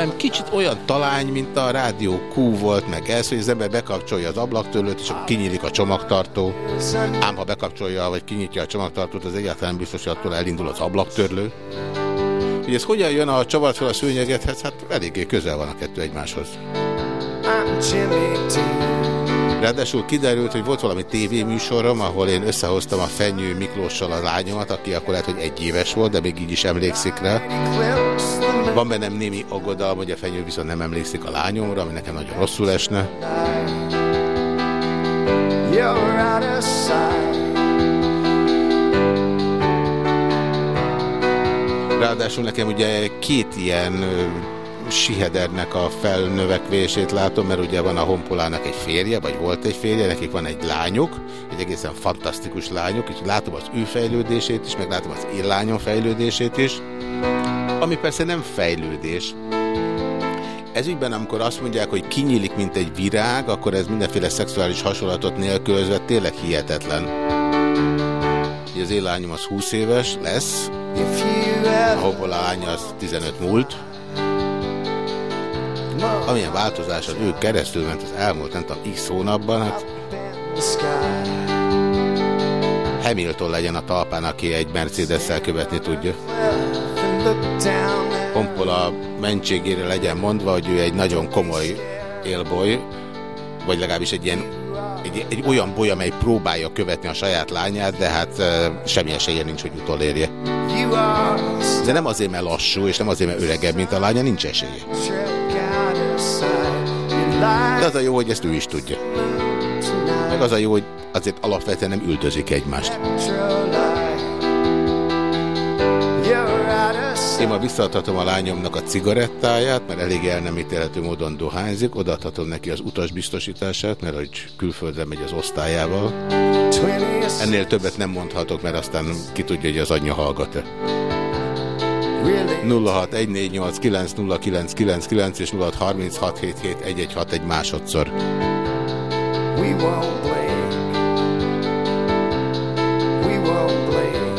Hanem kicsit olyan talány, mint a rádió Q volt, meg ez, hogy az ember bekapcsolja az ablaktörlőt, és akkor kinyílik a csomagtartó. Ám ha bekapcsolja, vagy kinyitja a csomagtartót, az egyáltalán biztos, hogy attól elindul az ablaktörlő. Hogy ez hogyan jön a csavart fel a szőnyegethez, hát eléggé közel van a kettő egymáshoz. I'm. Ráadásul kiderült, hogy volt valami tévéműsorom, ahol én összehoztam a Fenyő Miklóssal a lányomat, aki akkor lehet, hogy egy éves volt, de még így is emlékszik rá. Van bennem némi aggodalom, hogy a Fenyő viszont nem emlékszik a lányomra, ami nekem nagyon rosszul esne. You're out of sight. Ráadásul nekem ugye két ilyen sihedernek a felnövekvését látom, mert ugye van a Honpolának egy férje, vagy volt egy férje, nekik van egy lányuk, egy egészen fantasztikus lányuk, és látom az ő fejlődését is, meg látom az én lányom fejlődését is, ami persze nem fejlődés. Ez ügyben, amikor azt mondják, hogy kinyílik, mint egy virág, akkor ez mindenféle szexuális hasonlatot nélkülözve tényleg hihetetlen. Az én lányom az 20 éves lesz, a Honpola lánya az 15 múlt, amilyen az ő keresztül ment az elmúlt, nem tudom, x hónapban, hát Hamilton legyen a talpán, aki egy Mercedes-szel követni tudja. Honpola mentségére legyen mondva, hogy ő egy nagyon komoly élboly, vagy legalábbis egy ilyen egy, egy olyan boly, amely próbálja követni a saját lányát, de hát e, semmi esélye nincs, hogy utolérje. De nem azért, mert lassú, és nem azért, mert öregebb, mint a lánya, nincs esélye. De az a jó, hogy ezt ő is tudja. Meg az a jó, hogy azért alapvetően nem üldözik egymást. Én ma visszaadhatom a lányomnak a cigarettáját, mert elég el nem ítélhető módon dohányzik, odaadhatom neki az utasbiztosítását, mert hogy külföldre megy az osztályával. Ennél többet nem mondhatok, mert aztán ki tudja, hogy az anyja hallgat-e. 0614890999 és 0636771161 másodszor. We won't blink. We won't blink.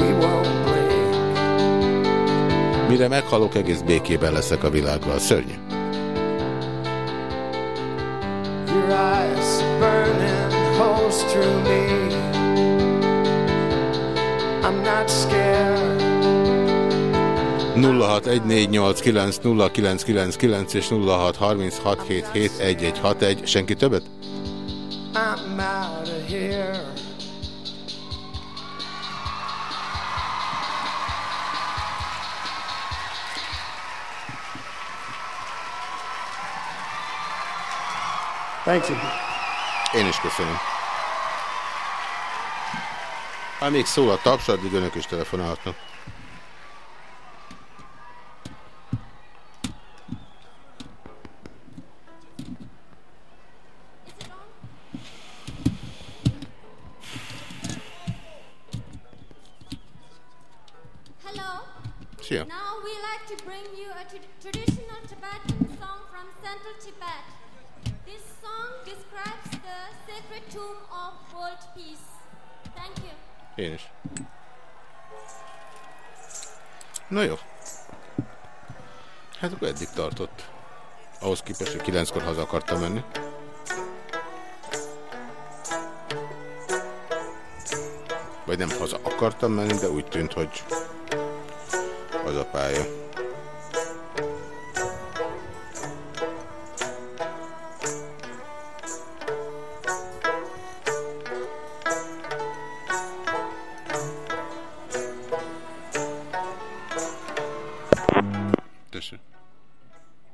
We won't blink. Mire meghalok, egész békében leszek a világgal. Szörnyű. Your eyes burning holes through me. I'm not scared. 0614890999 és 0636771161. Senki többet? I'm out of here. Thank you. Én is köszönöm. Ha még szól a taps, addig önök is telefonálhatnak. Szia. Én is. Na jó. Hát akkor eddig tartott. Ahhoz képest, hogy kilenckor haza akartam menni. Vagy nem haza akartam menni, de úgy tűnt, hogy az a pálya.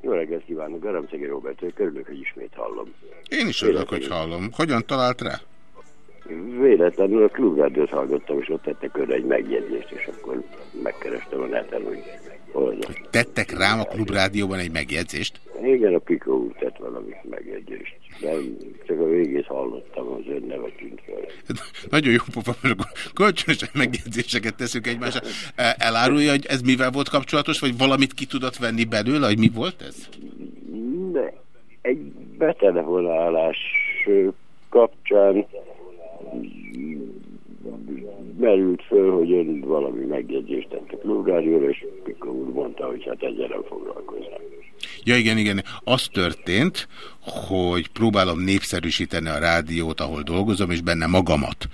Jó reggelt kívánok, Garamcegi Robert, vagyok, örülök, hogy ismét hallom. Én is örülök, hogy hallom. Hogyan talált rá? Véletlenül a klubrádiót hallgattam, és ott tettek körre egy megjegyzést, és akkor megkerestem a neten, hogy hol. Tettek rám a klubrádióban egy megjegyzést? Igen, a Pikó úr tett valami megjegyzést. De csak a végét hallottam, az ön neve tűnt. Nagyon jó pofa, kölcsönösen megjegyzéseket teszünk egymásra. E, Elárulja, hogy ez mivel volt kapcsolatos, vagy valamit ki tudott venni belőle, hogy mi volt ez? De egy betelefonálás kapcsán merült föl, hogy ön valami megjegyzést tett a klubrádióra, és Pika úr mondta, hogy hát ezzel nem foglalkoznak. Ja, igen, igen. Az történt, hogy próbálom népszerűsíteni a rádiót, ahol dolgozom, és benne magamat.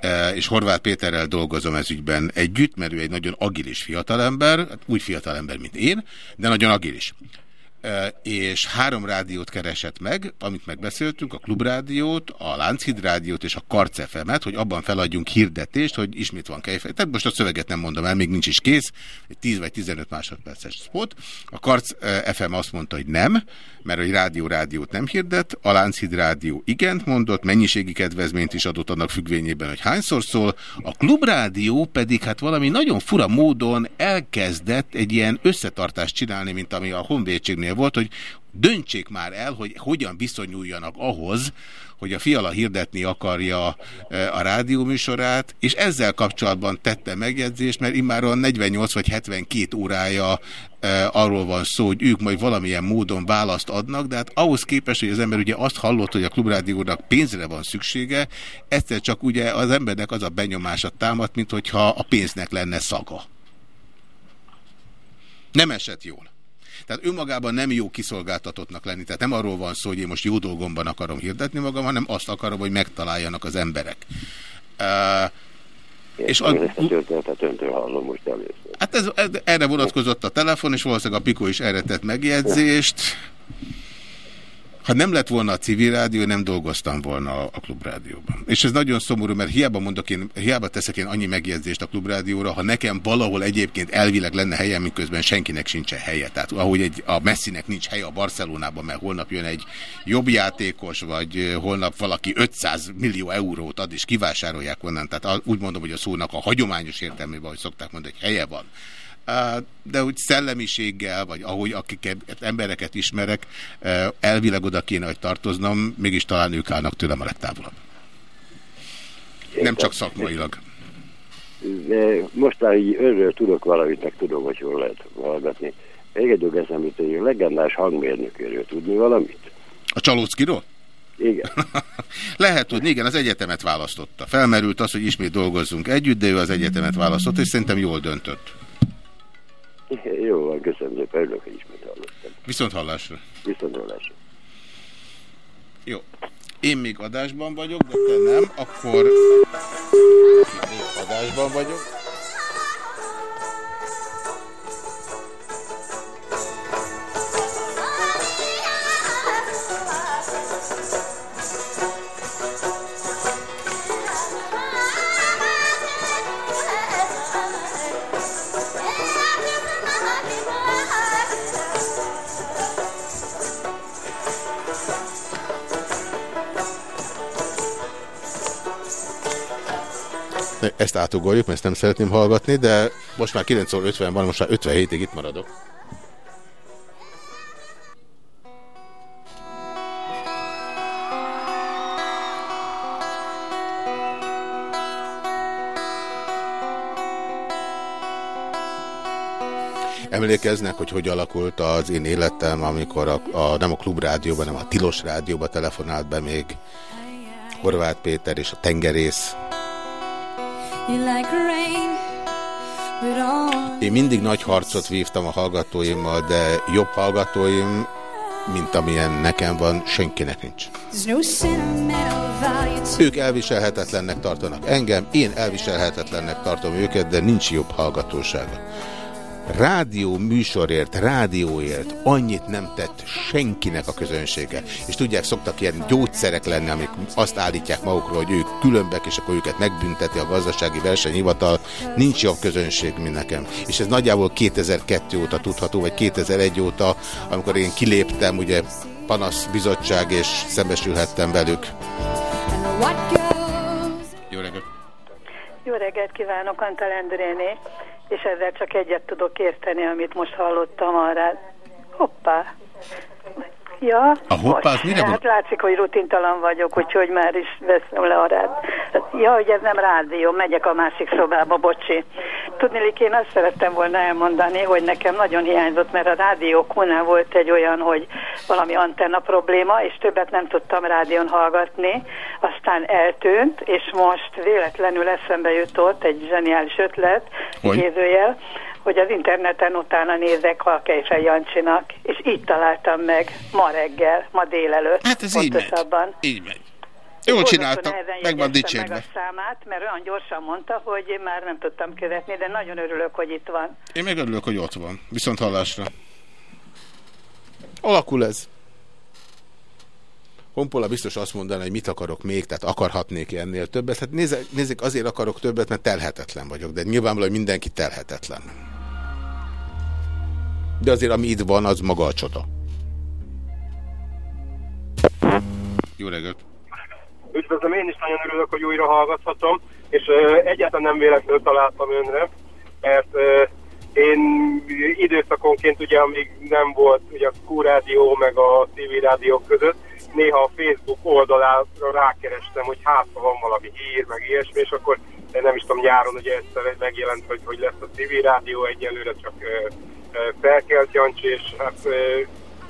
E, és Horváth Péterrel dolgozom ez ügyben együtt, mert ő egy nagyon agilis fiatalember, hát úgy fiatalember, mint én, de nagyon agilis és három rádiót keresett meg, amit megbeszéltünk, a Klubrádiót, a Lánchíd Rádiót és a Karcefemet, hogy abban feladjunk hirdetést, hogy ismét van kejfej. Tehát most a szöveget nem mondom el, még nincs is kész, egy 10 vagy 15 másodperces spot. A Karc FM azt mondta, hogy nem, mert egy rádió rádiót nem hirdet, a Lánchíd Rádió igent mondott, mennyiségi kedvezményt is adott annak függvényében, hogy hányszor szól, a Klubrádió pedig hát valami nagyon fura módon elkezdett egy ilyen összetartást csinálni, mint ami a honvédségnél volt, hogy döntsék már el, hogy hogyan viszonyuljanak ahhoz, hogy a fiala hirdetni akarja e, a rádióműsorát, és ezzel kapcsolatban tette megjegyzést, mert immáron 48 vagy 72 órája e, arról van szó, hogy ők majd valamilyen módon választ adnak, de hát ahhoz képest, hogy az ember ugye azt hallott, hogy a klubrádiónak pénzre van szüksége, egyszer csak ugye az embernek az a benyomása támad, mint hogyha a pénznek lenne szaga. Nem esett jól. Tehát önmagában nem jó kiszolgáltatottnak lenni. Tehát nem arról van szó, hogy én most jó dolgomban akarom hirdetni magam, hanem azt akarom, hogy megtaláljanak az emberek. Uh, és a... Ezt a történetet öntől hallom most először. Hát ez, ez, erre vonatkozott a telefon, és valószínűleg a Piko is erre tett megjegyzést. Ha nem lett volna a civil rádió, nem dolgoztam volna a, klubrádióban. És ez nagyon szomorú, mert hiába mondok én, hiába teszek én annyi megjegyzést a klubrádióra, ha nekem valahol egyébként elvileg lenne helyem, miközben senkinek sincsen helye. Tehát ahogy egy, a Messinek nincs helye a Barcelonában, mert holnap jön egy jobb játékos, vagy holnap valaki 500 millió eurót ad, és kivásárolják onnan. Tehát úgy mondom, hogy a szónak a hagyományos értelmében, hogy szokták mondani, hogy helye van de úgy szellemiséggel, vagy ahogy akiket embereket ismerek, elvileg oda kéne, hogy tartoznom, mégis talán ők állnak tőlem a legtávolabb. Nem csak szakmailag. Most már így önről tudok valamit, meg tudom, hogy jól lehet hallgatni. Még egy dolog eszembe, hogy a legendás hangmérnökéről tudni valamit? A Csalóckiról? Igen. Lehet tudni, igen, az egyetemet választotta. Felmerült az, hogy ismét dolgozzunk együtt, de ő az egyetemet választott, és szerintem jól döntött. Jó van, köszönöm szépen, örülök, hogy ismét hallottam. Viszont hallásra. Viszont hallásra. Jó. Én még adásban vagyok, de te nem, akkor még adásban vagyok. Ezt átugorjuk, mert ezt nem szeretném hallgatni, de most már 9 óra 50 van, most már 57-ig itt maradok. Emlékeznek, hogy hogy alakult az én életem, amikor a, a, nem a klubrádióban, hanem a Tilos rádióban telefonált be még Horváth Péter és a tengerész. Én mindig nagy harcot vívtam a hallgatóimmal, de jobb hallgatóim, mint amilyen nekem van, senkinek nincs. Ők elviselhetetlennek tartanak engem, én elviselhetetlennek tartom őket, de nincs jobb hallgatósága rádió műsorért, rádióért annyit nem tett senkinek a közönsége. És tudják, szoktak ilyen gyógyszerek lenni, amik azt állítják magukról, hogy ők különbek, és akkor őket megbünteti a gazdasági versenyhivatal. Nincs jobb közönség, mint nekem. És ez nagyjából 2002 óta tudható, vagy 2001 óta, amikor én kiléptem, ugye panaszbizottság, és szembesülhettem velük. Jó reggelt! Jó reggelt kívánok, Antal Endréné és ezzel csak egyet tudok érteni, amit most hallottam arra. Hoppá! Ja, A hoppá, az mire hát látszik, hogy rutintalan vagyok, úgyhogy már is veszem le a rád. Ja, hogy ez nem rádió, megyek a másik szobába, bocsi. Tudnélik, én azt szerettem volna elmondani, hogy nekem nagyon hiányzott, mert a rádió Q-nál volt egy olyan, hogy valami antenna probléma, és többet nem tudtam rádión hallgatni, aztán eltűnt, és most véletlenül eszembe jutott egy zseniális ötlet, idézőjel, hogy az interneten utána nézek a Kejfej Jancsinak, és így találtam meg ma reggel, ma délelőtt. Hát ez így megy. pontosabban. Így megy. Jól nehezen meg van dicsérve. meg a számát, mert olyan gyorsan mondta, hogy én már nem tudtam követni, de nagyon örülök, hogy itt van. Én meg örülök, hogy ott van. Viszont hallásra. Alakul ez. Honpola biztos azt mondaná, hogy mit akarok még, tehát akarhatnék ennél többet. Hát nézzek, nézzék, azért akarok többet, mert telhetetlen vagyok, de nyilvánvalóan mindenki telhetetlen. De azért, ami itt van, az maga a csoda. Jó reggelt! Üdvözlöm, én is nagyon örülök, hogy újra hallgathatom, és uh, egyáltalán nem véletlenül találtam önre, mert uh, én időszakonként ugye, amíg nem volt ugye a Q rádió meg a TV rádiók között, néha a Facebook oldalára rákerestem, hogy hát ha van valami hír, meg ilyesmi, és akkor nem is tudom, nyáron ugye egyszer megjelent, hogy, hogy lesz a TV rádió, egyelőre csak felkelt Jancsi, és hát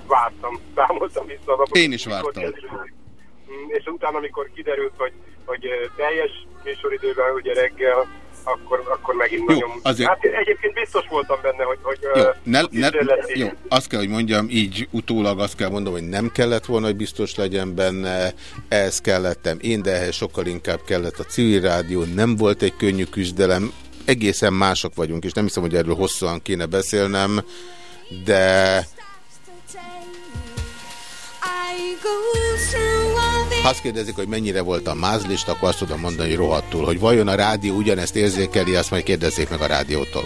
vártam, számoltam vissza a napot. Én is vártam. Mm, és utána, amikor kiderült, hogy, hogy teljes műsoridőben, ugye reggel, akkor, akkor megint Jó, nagyon... azért- Hát egyébként biztos voltam benne, hogy, hogy Jó, ne, ne, jó, azt kell, hogy mondjam, így utólag azt kell mondom, hogy nem kellett volna, hogy biztos legyen benne, ehhez kellettem én, de ehhez sokkal inkább kellett a civil rádió, nem volt egy könnyű küzdelem, egészen mások vagyunk, és nem hiszem, hogy erről hosszan kéne beszélnem, de ha azt kérdezik, hogy mennyire volt a mázlist, akkor azt tudom mondani, hogy rohadtul. Hogy vajon a rádió ugyanezt érzékeli, azt majd kérdezzék meg a rádiótól.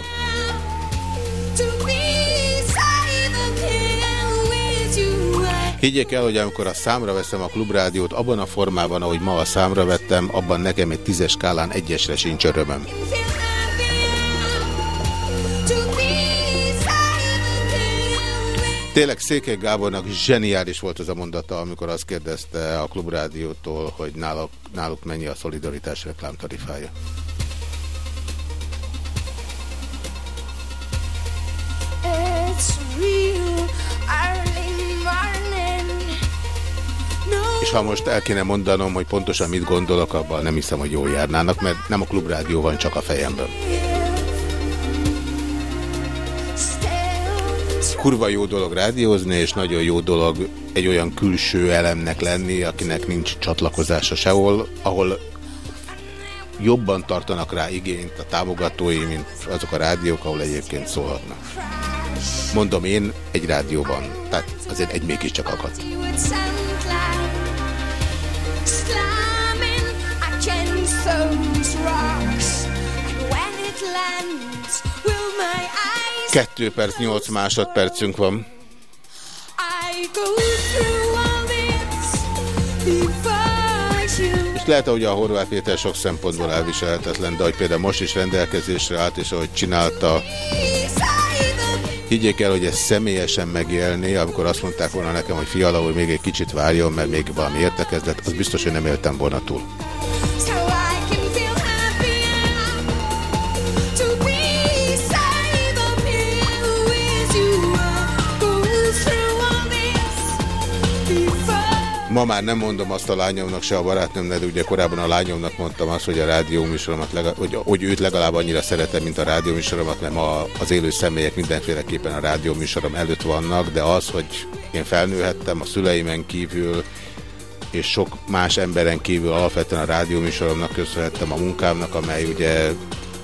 Higgyék el, hogy amikor a számra veszem a klubrádiót, abban a formában, ahogy ma a számra vettem, abban nekem egy tízes skálán egyesre sincs örömöm. Tényleg Székely Gábornak zseniális volt az a mondata, amikor azt kérdezte a klubrádiótól, hogy náluk, náluk mennyi a szolidaritás reklámtarifája. És ha most el kéne mondanom, hogy pontosan mit gondolok, abban nem hiszem, hogy jól járnának, mert nem a klubrádió van csak a fejemben. Kurva jó dolog rádiózni, és nagyon jó dolog egy olyan külső elemnek lenni, akinek nincs csatlakozása sehol, ahol jobban tartanak rá igényt a támogatói, mint azok a rádiók, ahol egyébként szólhatnak. Mondom én, egy rádióban. Tehát azért egy mégiscsak akadt. Rocks. And when it lands, will my eyes 2 perc, 8 másodpercünk van. És lehet, hogy a Horváth Péter sok szempontból elviselhetetlen, de hogy például most is rendelkezésre állt, és ahogy csinálta, higgyék el, hogy ezt személyesen megélni, amikor azt mondták volna nekem, hogy fiala, hogy még egy kicsit várjon, mert még valami értekezlet, az biztos, hogy nem éltem volna túl. Ma már nem mondom azt a lányomnak, se a barátnőmnek, de ugye korábban a lányomnak mondtam azt, hogy a rádióműsoromat, legalább, hogy, hogy őt legalább annyira szeretem, mint a rádióműsoromat, mert ma az élő személyek mindenféleképpen a rádióműsorom előtt vannak, de az, hogy én felnőhettem a szüleimen kívül, és sok más emberen kívül alapvetően a rádióműsoromnak köszönhettem a munkámnak, amely ugye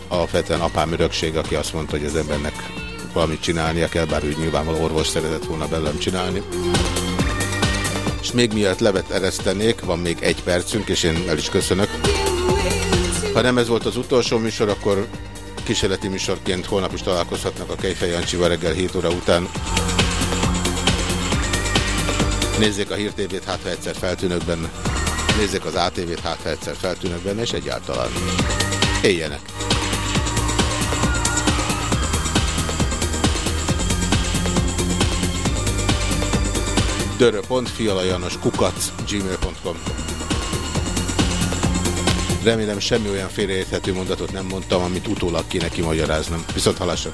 alapvetően apám örökség, aki azt mondta, hogy az embernek valamit csinálnia kell, bár úgy nyilvánvaló orvos szeretett volna belőlem csinálni. És még miatt levet eresztenék, van még egy percünk, és én el is köszönök. Ha nem ez volt az utolsó műsor, akkor kísérleti műsorként holnap is találkozhatnak a Kejfej Jancsival reggel 7 óra után. Nézzék a Hír TV-t, hát ha egyszer feltűnök benne. Nézzék az ATV-t, hát ha egyszer feltűnök benne, és egyáltalán éljenek. dörö.fialajanos kukac gmail.com Remélem semmi olyan félreérthető mondatot nem mondtam, amit utólag kéne kimagyaráznom. Viszont halásra!